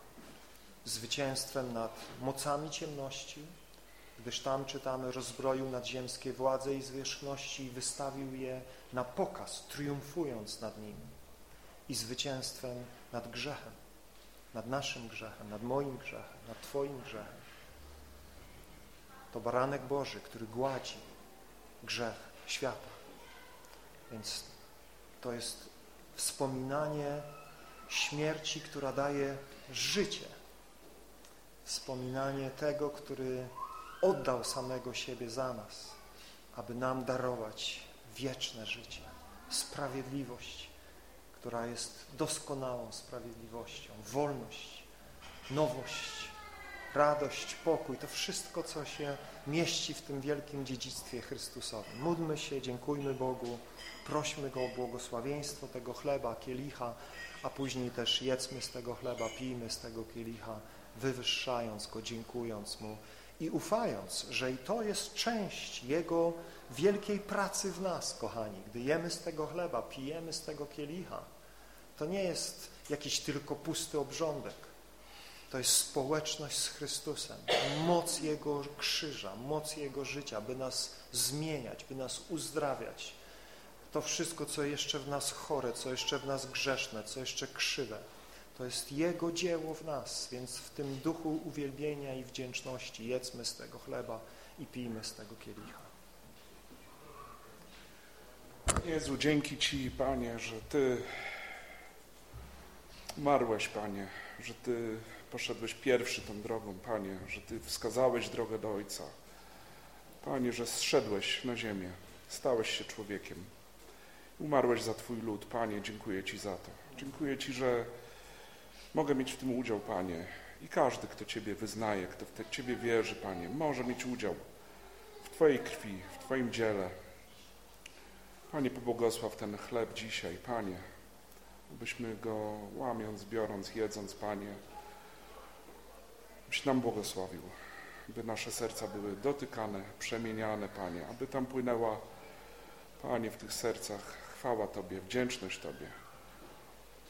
zwycięstwem nad mocami ciemności, gdyż tam czytamy rozbroił nadziemskie władze i zwierzchności i wystawił je na pokaz, triumfując nad nimi i zwycięstwem nad grzechem, nad naszym grzechem, nad moim grzechem, nad Twoim grzechem. To baranek Boży, który gładzi grzech świata. Więc to jest wspominanie śmierci, która daje życie wspominanie tego, który oddał samego siebie za nas, aby nam darować wieczne życie, sprawiedliwość, która jest doskonałą sprawiedliwością, wolność, nowość, radość, pokój, to wszystko, co się mieści w tym wielkim dziedzictwie Chrystusowym. Módlmy się, dziękujmy Bogu, prośmy Go o błogosławieństwo tego chleba, kielicha, a później też jedzmy z tego chleba, pijmy z tego kielicha, wywyższając Go, dziękując Mu i ufając, że i to jest część Jego wielkiej pracy w nas, kochani. Gdy jemy z tego chleba, pijemy z tego kielicha, to nie jest jakiś tylko pusty obrządek. To jest społeczność z Chrystusem, moc Jego krzyża, moc Jego życia, by nas zmieniać, by nas uzdrawiać. To wszystko, co jeszcze w nas chore, co jeszcze w nas grzeszne, co jeszcze krzywe, to jest Jego dzieło w nas, więc w tym duchu uwielbienia i wdzięczności jedzmy z tego chleba i pijmy z tego kielicha. Jezu, dzięki Ci, Panie, że Ty umarłeś, Panie, że Ty poszedłeś pierwszy tą drogą, Panie, że Ty wskazałeś drogę do Ojca. Panie, że zszedłeś na ziemię, stałeś się człowiekiem. Umarłeś za Twój lud, Panie, dziękuję Ci za to. Dziękuję Ci, że Mogę mieć w tym udział, Panie. I każdy, kto Ciebie wyznaje, kto w Ciebie wierzy, Panie, może mieć udział w Twojej krwi, w Twoim dziele. Panie, pobłogosław ten chleb dzisiaj, Panie, abyśmy go łamiąc, biorąc, jedząc, Panie, byś nam błogosławił, by nasze serca były dotykane, przemieniane, Panie, aby tam płynęła, Panie, w tych sercach chwała Tobie, wdzięczność Tobie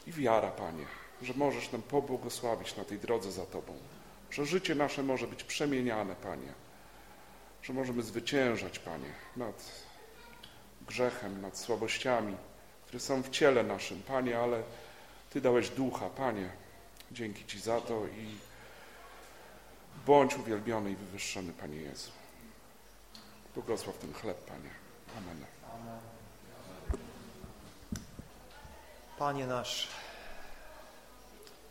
i wiara, Panie, że możesz nam pobłogosławić na tej drodze za Tobą, że życie nasze może być przemieniane, Panie, że możemy zwyciężać, Panie, nad grzechem, nad słabościami, które są w ciele naszym, Panie, ale Ty dałeś ducha, Panie. Dzięki Ci za to i bądź uwielbiony i wywyższony, Panie Jezu. Błogosław ten chleb, Panie. Amen. Panie nasz,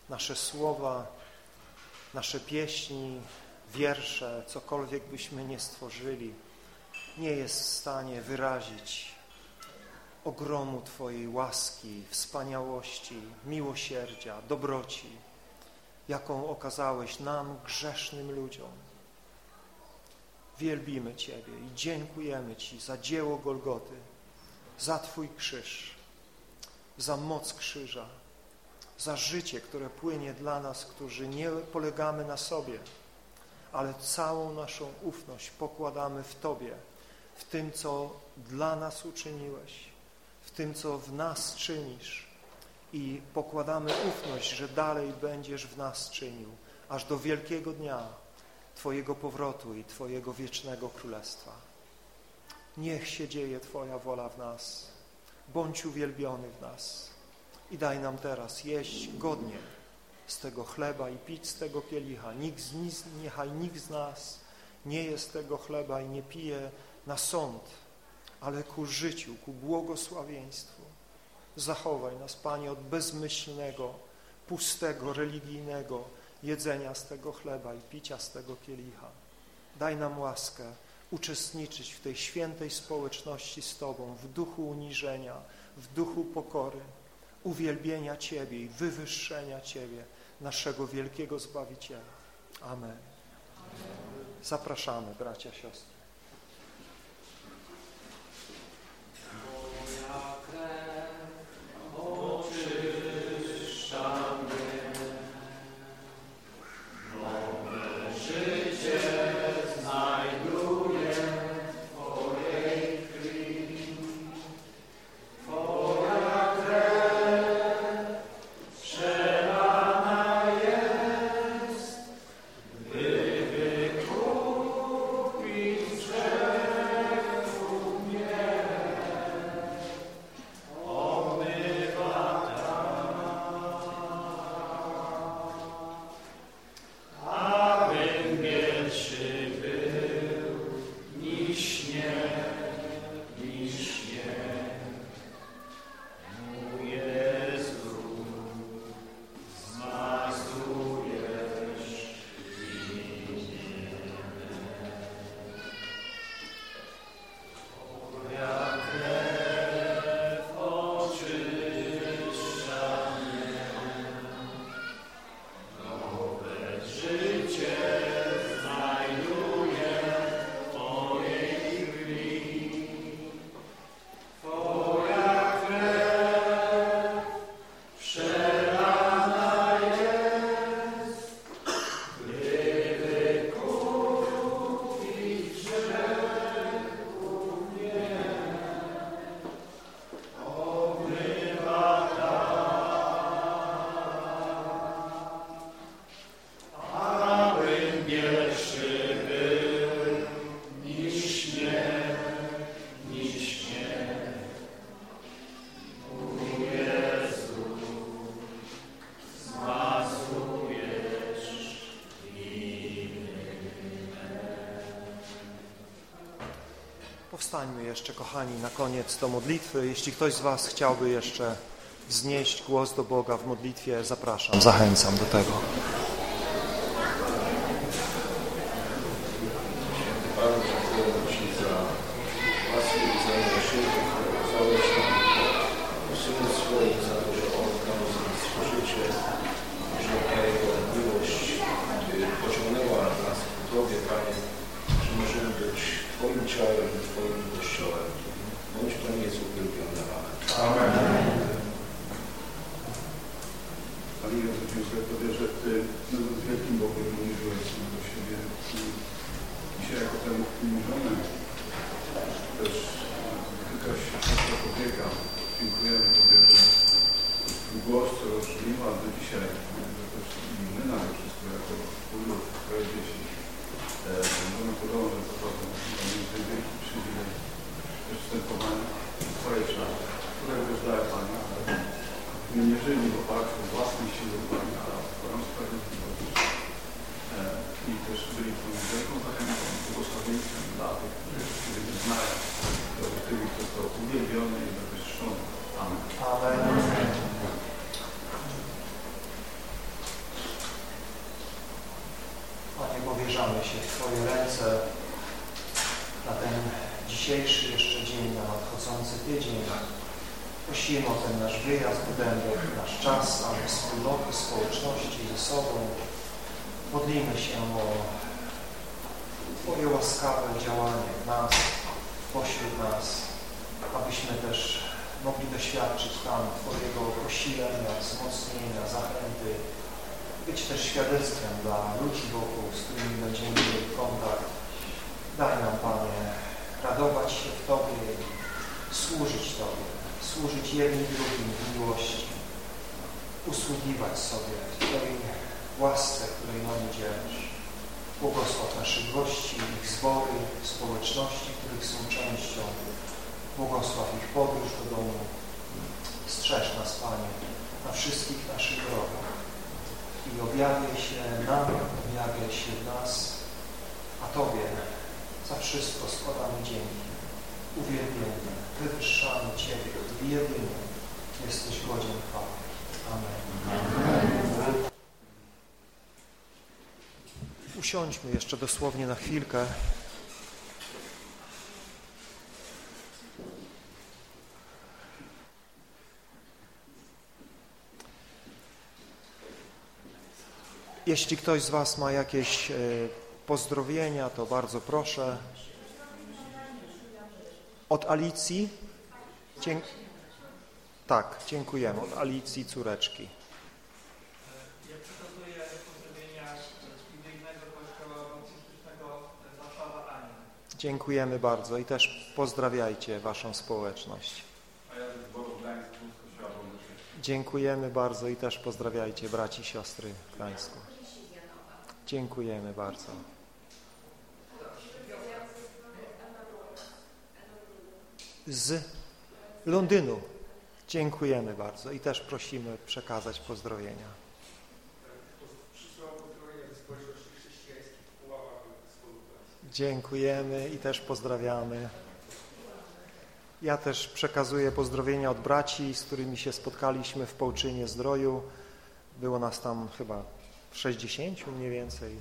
nasze słowa, nasze pieśni, wiersze, cokolwiek byśmy nie stworzyli, nie jest w stanie wyrazić ogromu Twojej łaski, wspaniałości, miłosierdzia, dobroci, jaką okazałeś nam, grzesznym ludziom. Wielbimy Ciebie i dziękujemy Ci za dzieło Golgoty, za Twój krzyż, za moc krzyża, za życie, które płynie dla nas, którzy nie polegamy na sobie, ale całą naszą ufność pokładamy w Tobie, w tym, co dla nas uczyniłeś, w tym, co w nas czynisz i pokładamy ufność, że dalej będziesz w nas czynił, aż do wielkiego dnia Twojego powrotu i Twojego wiecznego królestwa. Niech się dzieje Twoja wola w nas, bądź uwielbiony w nas i daj nam teraz jeść godnie z tego chleba i pić z tego kielicha. Nikt z, niechaj nikt z nas nie jest tego chleba i nie pije na sąd, ale ku życiu, ku błogosławieństwu. Zachowaj nas, Panie, od bezmyślnego, pustego, religijnego jedzenia z tego chleba i picia z tego kielicha. Daj nam łaskę uczestniczyć w tej świętej społeczności z Tobą, w duchu uniżenia, w duchu pokory, uwielbienia Ciebie i wywyższenia Ciebie, naszego wielkiego Zbawiciela. Amen. Zapraszamy, bracia, siostry. Powstańmy jeszcze, kochani, na koniec do modlitwy. Jeśli ktoś z Was chciałby jeszcze wznieść głos do Boga w modlitwie, zapraszam, zachęcam do tego. Usiądźmy jeszcze dosłownie na chwilkę. Jeśli ktoś z Was ma jakieś e, pozdrowienia, to bardzo proszę. Od Alicji? Tak, dziękujemy. Od Alicji córeczki. Ja przekazuję pozdrowienia z Biblijnego Kościoła Baptystycznego Warszawa Ani. Dziękujemy bardzo i też pozdrawiajcie Waszą społeczność. Dziękujemy bardzo i też pozdrawiajcie braci i siostry w Gdańsku. Dziękujemy bardzo. Z Londynu. Dziękujemy bardzo i też prosimy przekazać pozdrowienia. Przysyłam pozdrowienia ze społeczności chrześcijańskiej w Puławach Dziękujemy i też pozdrawiamy. Ja też przekazuję pozdrowienia od braci, z którymi się spotkaliśmy w Połczynie Zdroju. Było nas tam chyba 60 mniej więcej.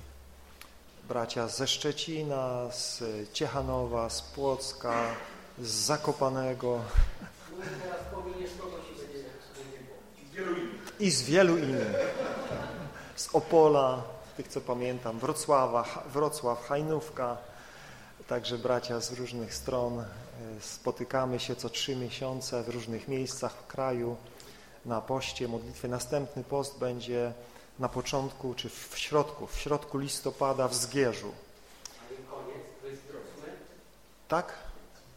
Bracia ze Szczecina, z Ciechanowa, z Płocka, z Zakopanego i z wielu innych. Z Opola, tych co pamiętam, Wrocława, Wrocław, Hajnówka. Także bracia z różnych stron. Spotykamy się co trzy miesiące w różnych miejscach w kraju na poście, modlitwie. Następny post będzie na początku, czy w środku, w środku listopada w Zgierzu. Tak?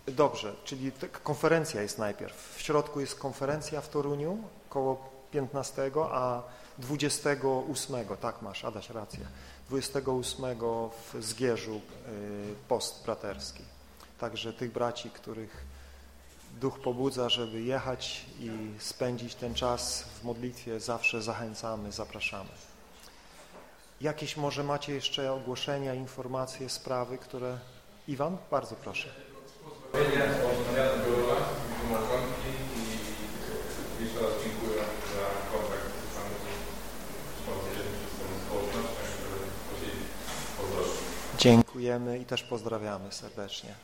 Dobrze, czyli konferencja jest najpierw. W środku jest konferencja w Toruniu, koło 15, a 28, tak masz, Adaś rację, 28 w Zgierzu post braterski. Także tych braci, których Duch pobudza, żeby jechać i spędzić ten czas w modlitwie, zawsze zachęcamy, zapraszamy. Jakieś może macie jeszcze ogłoszenia, informacje, sprawy, które... Iwan, bardzo proszę. Były małżonki i dziękuję za kontakt z Panem z społecznością, które prosili pozdrowić. Dziękujemy i też pozdrawiamy serdecznie.